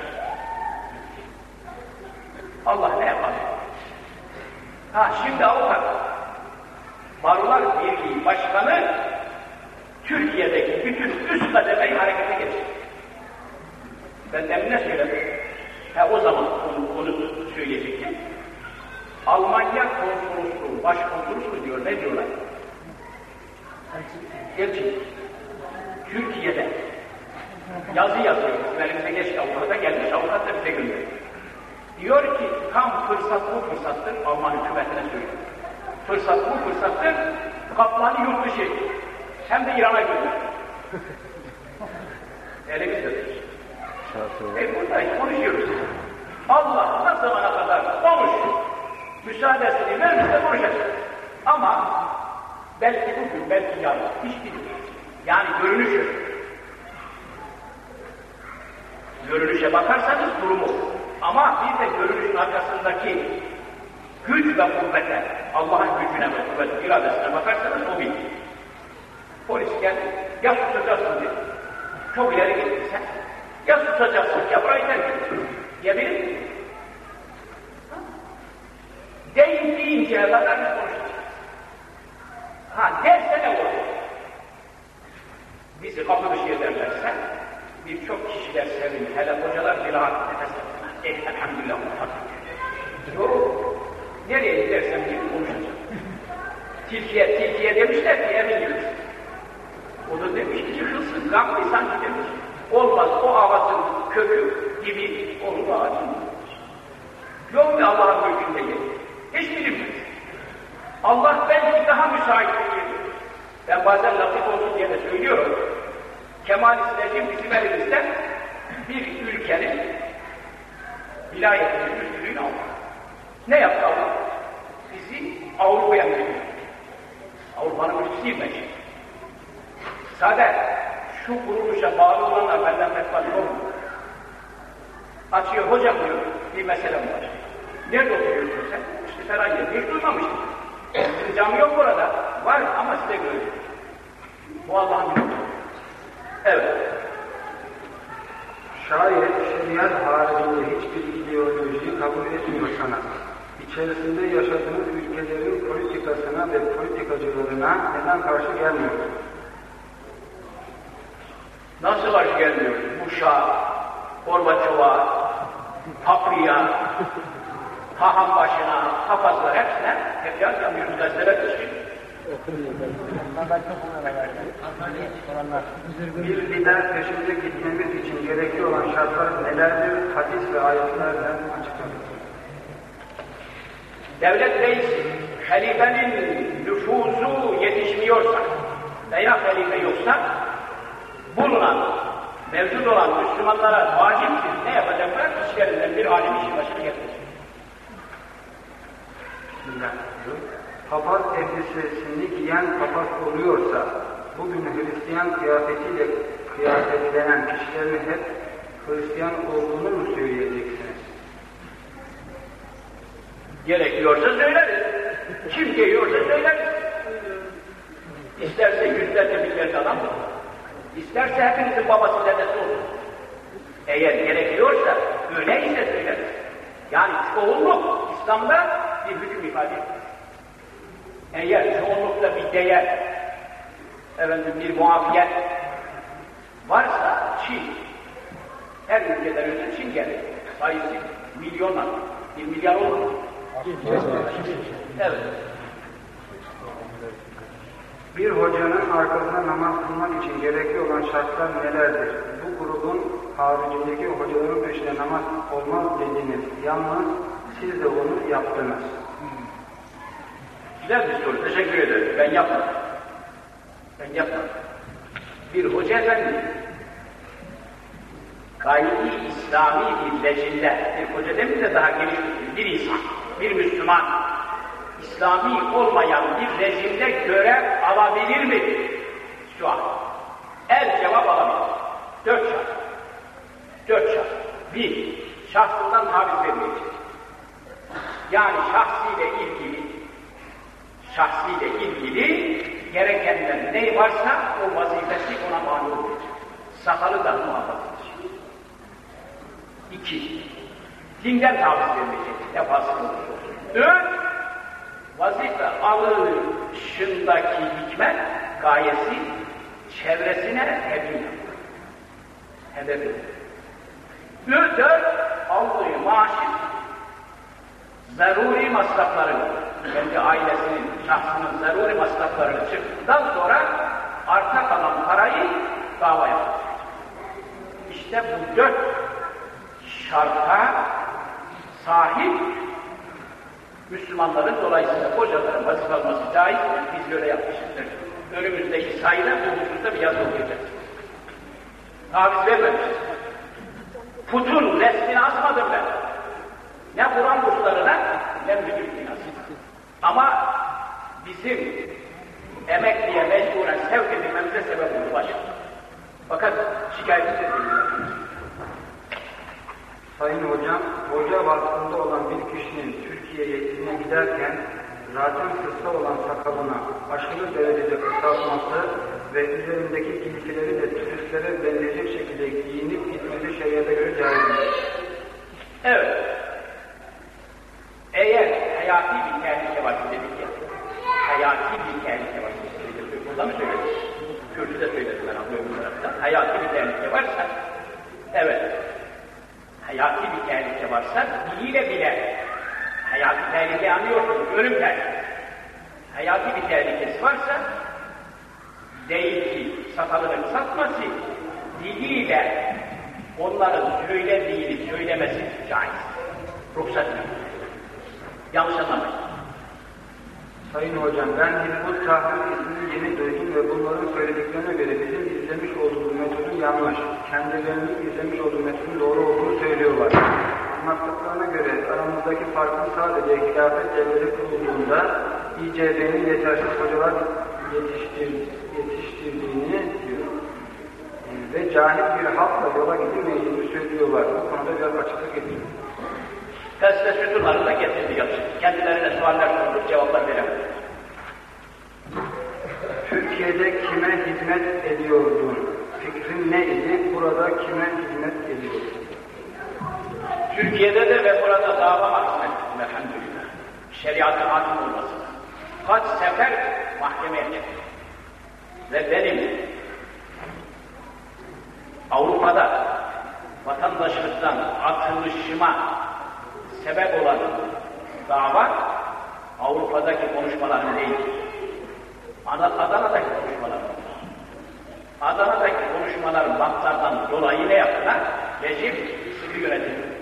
Allah ne yapar? Ha şimdi avukat. Barolar Birliği Başkanı Türkiye'deki bütün üst kademeyi harekete geçirdi. Ben demin ne söyledim? Ha o zaman onu, onu söyleyecektim. Almanya konsolosluğu, başkonsolosluğu diyor, ne diyorlar? Elçi. Türkiye'de yazı yazıyor. Elimize geçti avukata gelmiş, avukat da bize gönderiyor. Diyor ki tam fırsat bu fırsattır, Alman hükümetine söylüyor. Fırsat bu fırsattır, kaplanı yurt dışı hem de İran'a gönder. [LAUGHS] Elimizdedir. E burada konuşuyoruz. Allah ne zamana kadar konuş, müsaadesini verirse konuşacak. Ama belki bugün, belki yarın, hiç bilmiyoruz. Yani görünüşü. Görünüşe bakarsanız durumu. Ama bir de görünüşün arkasındaki güç ve kuvvete, Allah'ın gücüne ve kuvvet iradesine bakarsanız o bilir. Polis geldi, ya tutacaksın dedi. Çok ileri gittin sen. Ya tutacaksın ya burayı terk edin. Diyebilir miyim? Deyin deyinceye kadar konuşacağız. Ha derse ne olur? Bizi kapı dışı ederlerse birçok kişiler sevinir. Hele hocalar rahat nefes alırlar. Eh elhamdülillah Yok. Nereye gidersem gidip konuşacağım. Tilkiye, tilkiye demişler ki emin yürüsün. O da demiş ki hırsız gamlı sanki demiş. Olmaz o ağacın kökü gibi olur ağacın. Yok mu Allah'ın mülkünde yeri? Hiç bilinmez. Allah belki daha müsait bir yeri. Ben bazen latif olsun diye de söylüyorum. Kemalistlerin bizim elimizde bir ülkenin vilayetinin üstünlüğünü aldı. Ne yaptı Allah? Bizi Avrupa'ya götürdü. Avrupa'nın üstüsüyüm ben şimdi. Sade şu kuruluşa bağlı olanlar benden fetva olmuyor. Açıyor, hocam diyor, bir meselem var. Nerede oturuyorsun sen? İşte falan yer. Hiç duymamıştım. Sizin cami yok burada. Var ama size göre. Bu Allah'ın bir Evet. Şeriat haricinde hiçbir ideolojiyi kabul etmiyorsanız, içerisinde yaşadığınız ülkelerin politikasına ve politikacılarına neden karşı gelmiyorsunuz? Nasıl karşı gelmiyor? Bush'a, Gorbaçov'a, Papri'ye, Tahan başına, hafazlar hepsine hep yaz yapıyoruz gazeteler taşıyor. Bir lider peşinde gitmemiz için gerekli olan şartlar nelerdir? Hadis ve ayetlerle açıklanır. Devlet reisi, halifenin nüfuzu yetişmiyorsa veya halife yoksa bulunan, mevcut olan Müslümanlara vaciptir. Ne yapacaklar? İşlerinden bir alim işin başına getirecek. Bismillah. Papaz elbisesini giyen papaz oluyorsa, bugün Hristiyan kıyafetiyle kıyafetlenen kişilerin hep Hristiyan olduğunu mu söyleyeceksiniz? Gerekiyorsa söyleriz. Kim geliyorsa söyleriz. İsterse yüzlerce binlerce adam olur. İsterse hepinizin babası dedesi olur. Eğer gerekiyorsa öyleyse söyleriz. Yani çoğunluk İslam'da bir hüküm ifade etmez. Eğer çoğunlukta bir değer, efendim bir muafiyet varsa Çin, her ülkeden önce Çin gelir. Sayısı milyonlar, bir milyar olur. Evet. Bir hocanın arkasına namaz kılmak için gerekli olan şartlar nelerdir? Bu grubun haricindeki hocaların peşine namaz olmaz dediniz. Yalnız siz de onu yaptınız. Güzel bir soru. Teşekkür ederim. Ben yapmadım. Ben yapmadım. Bir hoca efendi gayri İslami bir lejinde, bir hoca demeyeyim de daha geniş bir, bir insan, bir Müslüman, İslami olmayan bir rejimde görev alabilir mi? Şu an. El cevap alabilir. Dört şart. Dört şart. Bir, şahsından taviz vermeyecek. Yani şahsiyle ilgili şahsiyle ilgili gerekenler ne varsa o vazifesi ona malum olacak. Sakalı da muhafaza edecek. İki, dinden taviz vermeyecek. Olursa olsun. Dört, vazife alışındaki hikmet, gayesi çevresine tebliğ yapmak. Hedefi. Dört, aldığı maaşın zaruri masraflarını, kendi ailesinin, şahsının zaruri masraflarını çıktıktan sonra arta kalan parayı dava yapacak. İşte bu dört şarta sahip Müslümanların dolayısıyla kocaların vazife alması caizdir. Biz böyle yapmışızdır. Önümüzdeki sayıda bu bir yazı okuyacağız. Taviz vermemişiz. Putun resmini asmadım ben. Ne Kur'an kurslarına ne müdür binası. Ama bizim emekliye mecburen sevk edilmemize sebep oldu başka. Fakat şikayet edilmiyor. Sayın Hocam, hoca vasfında olan bir kişinin Türkiye'ye izine giderken zaten kısa olan sakalına aşırı derecede kısaltması ve üzerindeki giysileri de turistlere benzeyecek şekilde giyinip gitmesi şeriata göre caizdir. Evet. Eğer hayati bir tehlike varsa dedik ya, hayati bir tehlike varsa, burada mı söyledim? Kürdü'de söyledim ben öbür tarafta. Hayati bir tehlike varsa, evet, hayati bir tehlike varsa, diliyle bile hayati tehlike anlıyorsunuz, ölüm tehlikesi. Hayati bir tehlikesi varsa, değil ki sakalını kısaltması, diliyle onların söylediğini söylemesi caiz. Ruhsat yok. Yanlış anlamayın. Sayın Hocam, ben Hizbut Tahrir ismini yeni duydum ve bunların söylediklerine göre bizim izlemiş olduğumuz metodun yanlış, kendilerinin izlemiş olduğu metodun doğru olduğunu söylüyorlar. Anlattıklarına göre aramızdaki farkın sadece hilafet devleti kurulduğunda İCB'nin yetersiz hocalar yetiştir, yetiştirdiğini diyor. Ve cahil bir halkla yola gidilmeyeceğini söylüyorlar. Bu konuda biraz açıklık getirin. Gazete sütunları da getirdi yazık. Kendilerine sualler sorduk, cevaplar veremedi. Türkiye'de kime hizmet ediyordun? Fikrin neydi? Burada kime hizmet ediyordun? Türkiye'de de ve burada dava mahkeme ettim elhamdülillah. Şeriatın hakim olması. Kaç sefer mahkemeye çıktım. Ve benim Avrupa'da vatandaşlıktan atılışıma sebep olan dava Avrupa'daki konuşmalarım değil. Adana'daki konuşmalarım. Adana'daki konuşmalarım bantlardan dolayı ne yaptılar? Rejim sıkı yönetim.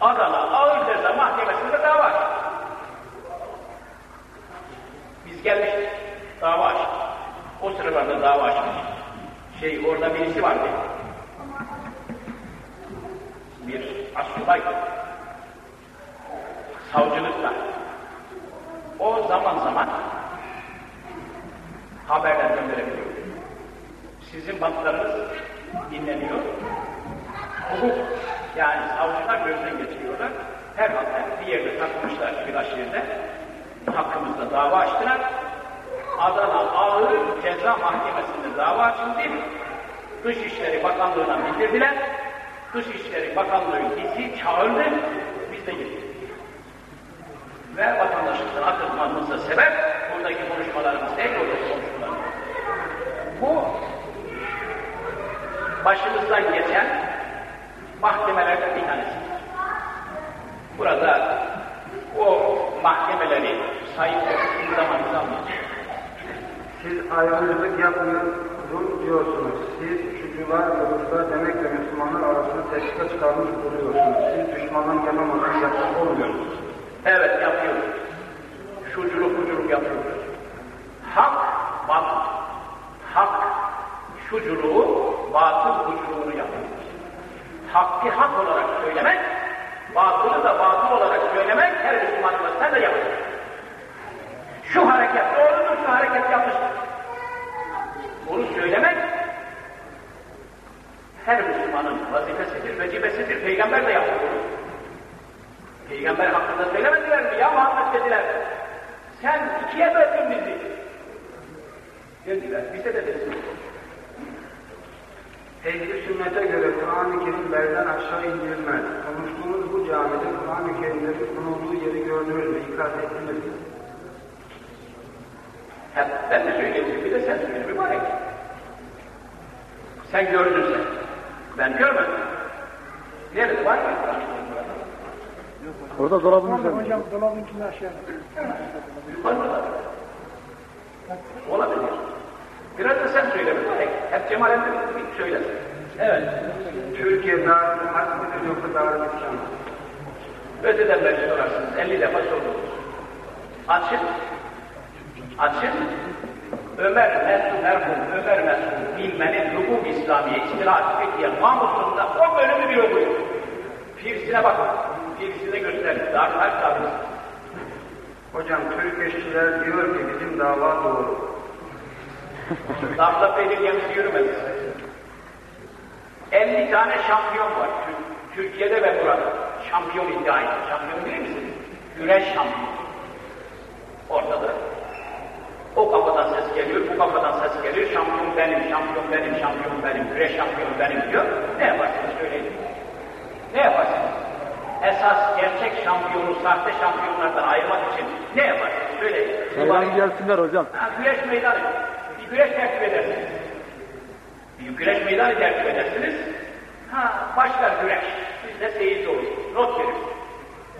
Adana Ağır Ceza Mahkemesi'nde dava açtı. Biz gelmiştik, dava açtık. O sıralarda dava açmış. Şey orada birisi vardı. Bir asubay savcılıkla o zaman zaman haberler gönderebiliyor. Sizin banklarınız dinleniyor. Hukuk yani savcılar gözden geçiriyorlar. Herhalde bir yerde takmışlar birkaç yerde. Hakkımızda dava açtılar. Adana Ağır Ceza Mahkemesi'nde dava açıldı. Dışişleri Bakanlığı'na bildirdiler. Dışişleri Bakanlığı bizi çağırdı. Biz de gittik ve vatandaşlıktan atılmamıza sebep buradaki konuşmalarımız değil, buradaki konuşmalarımız. Bu başımızdan geçen mahkemelerden bir tanesi. Burada o mahkemeleri sahip olduğumuz zaman anlatıyor. Siz ayrımcılık yapmıyorum diyorsunuz. Siz ve Ruslar demekle Müslümanlar arasında teşkil çıkarmış buluyorsunuz. Siz düşmanın yanılmasını yapmış olmuyorsunuz. Evet yapıyoruz. Şuculuk buculuk yapıyoruz. Hak, batıl. Hak, şuculuğu, batıl buculuğunu yapıyoruz. Hakkı hak olarak söylemek, batılı da batıl olarak söylemek her Müslümanın başına da yapacak. Şu hareket doğrudur, şu hareket yanlıştır. Bunu söylemek her Müslümanın vazifesidir, vecibesidir. Peygamber de yapıyor. Peygamber hakkında söylemediler mi? Ya Muhammed dediler. Sen ikiye böldün bizi. Dediler, bize de desin. Ehli sünnete göre Kur'an-ı Kerim belden aşağı indirilmez. Konuştuğunuz bu camide Kur'an-ı Kerimlerin konulduğu yeri gördünüz mü? İkaz ettiniz mi? Hep ben de söyleyeyim, bir de sen söyle mübarek. Sen gördün sen. Ben görmedim. Nerede var mı? Orada dolabın üzerinde. Hocam dolabın içinde aşağı. Yukarıda. Olabilir. Biraz da sen söyle. Hep Cemal Emre bir söylesin. Evet. Türkiye Darül Harp midir yoksa Darül İslam mı? Öteden beri sorarsınız. 50 defa sordunuz. Açın. Açın. Ömer Mesut merhum Ömer Mesut bilmenin hukuk İslamiye istirahat fethiye kamusunda o bölümü bir okuyun. Fiirsine bakın. Gösterin. Dar harf tabi. Hocam Türk işçiler diyor ki bizim dava doğru. Lafla peynir gemisi yürümez. 50 tane şampiyon var Tür- Türkiye'de ve burada. Şampiyon iddia ediyor. Şampiyon değil misiniz? Güreş şampiyonu. Ortada. O kafadan ses geliyor, bu kafadan ses geliyor. Şampiyon benim, şampiyon benim, şampiyon benim, güreş şampiyonu benim diyor. Ne yaparsınız söyleyin. Ne yaparsınız? Esas gerçek şampiyonu sahte şampiyonlardan ayırmak için ne yaparsınız? Söyleyin. Şeyden gelsinler hocam. Ha, güreş meydanı. Bir güreş tertip edersiniz. Bir güreş meydanı tertip edersiniz. Ha, başlar güreş. Siz de seyirci olursunuz. Not verin.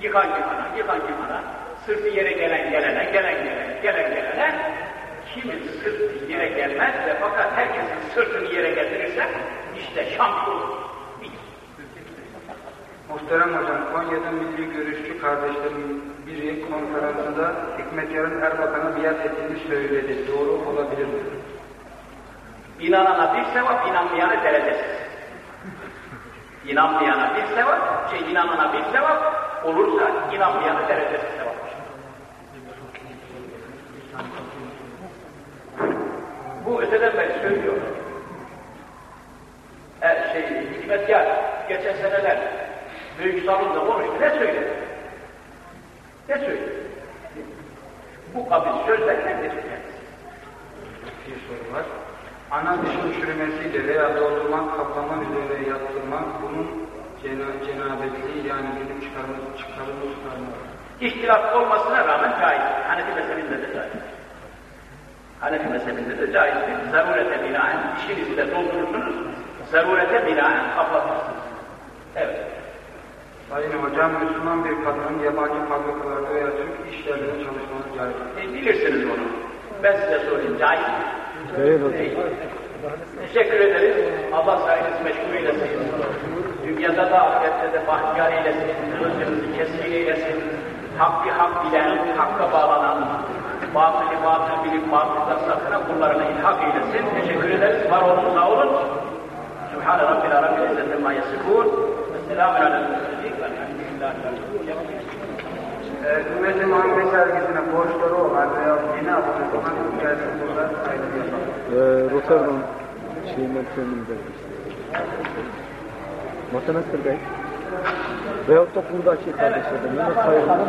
Yıkan yıkana, yıkan yıkana. Sırtı yere gelen gelene, gelen gelene, gelen gelene. Kimin sırtı yere gelmez ve fakat herkesin sırtını yere getirirse işte şampiyon. Muhterem hocam, Konya'da milli görüşçü kardeşlerin biri konferansında Hikmet Yarın Erbakan'a biat ettiğini söyledi. Doğru olabilir mi? İnanana bir sevap, inanmayana derecesiz. İnanmayana bir sevap, şey inanana bir sevap, olursa inanmayana derecesiz sevap. Bu öteden beri söylüyor. E, şey, Hikmet Yar, geçen seneler büyük salonda konuştu, ne söyledi? Ne söyledi? Bu kabil sözler nedir? Bir soru var. Ana dişin çürümesiyle veya doldurmak, kaplama üzerine yaptırmak bunun cena cenabetliği yani benim çıkarımı, çıkarımı çıkarmak. İhtilaf olmasına rağmen caiz. Hanefi mezhebinde de caiz. Hanefi mezhebinde de caizdir. Zarurete binaen dişinizi de doldurursunuz. Zarurete binaen kaplatırsınız. Evet. Sayın hocam, Müslüman bir kadının yabancı fabrikalarda veya Türk iş yerlerinde çalışması caiz. E, bilirsiniz onu. Ben size sorayım. Caiz mi? Değil hocam. Değil. Teşekkür ederiz. Allah sayenizi meşgul eylesin. Dünyada da ahirette de bahtiyar eylesin. Kılıcınızı keskin eylesin. Hakkı hak bilen, hakka bağlanan, batılı batıl bilip batıldan sakınan kullarına ilhak eylesin. Teşekkür ederiz. Var olun, sağ olun. Sübhane Rabbil Rabbil İzzet Emma Rabbil Alemin. Ee, Ümmeti Muhammed sergisine borçları olan veya yeni abone olan gelsin burada ayrı yapalım. Ee, Rotterdam şeyinden kendimde. Matematik Bey. Veyahut da buradaki kardeşlerden yine sayılır mı?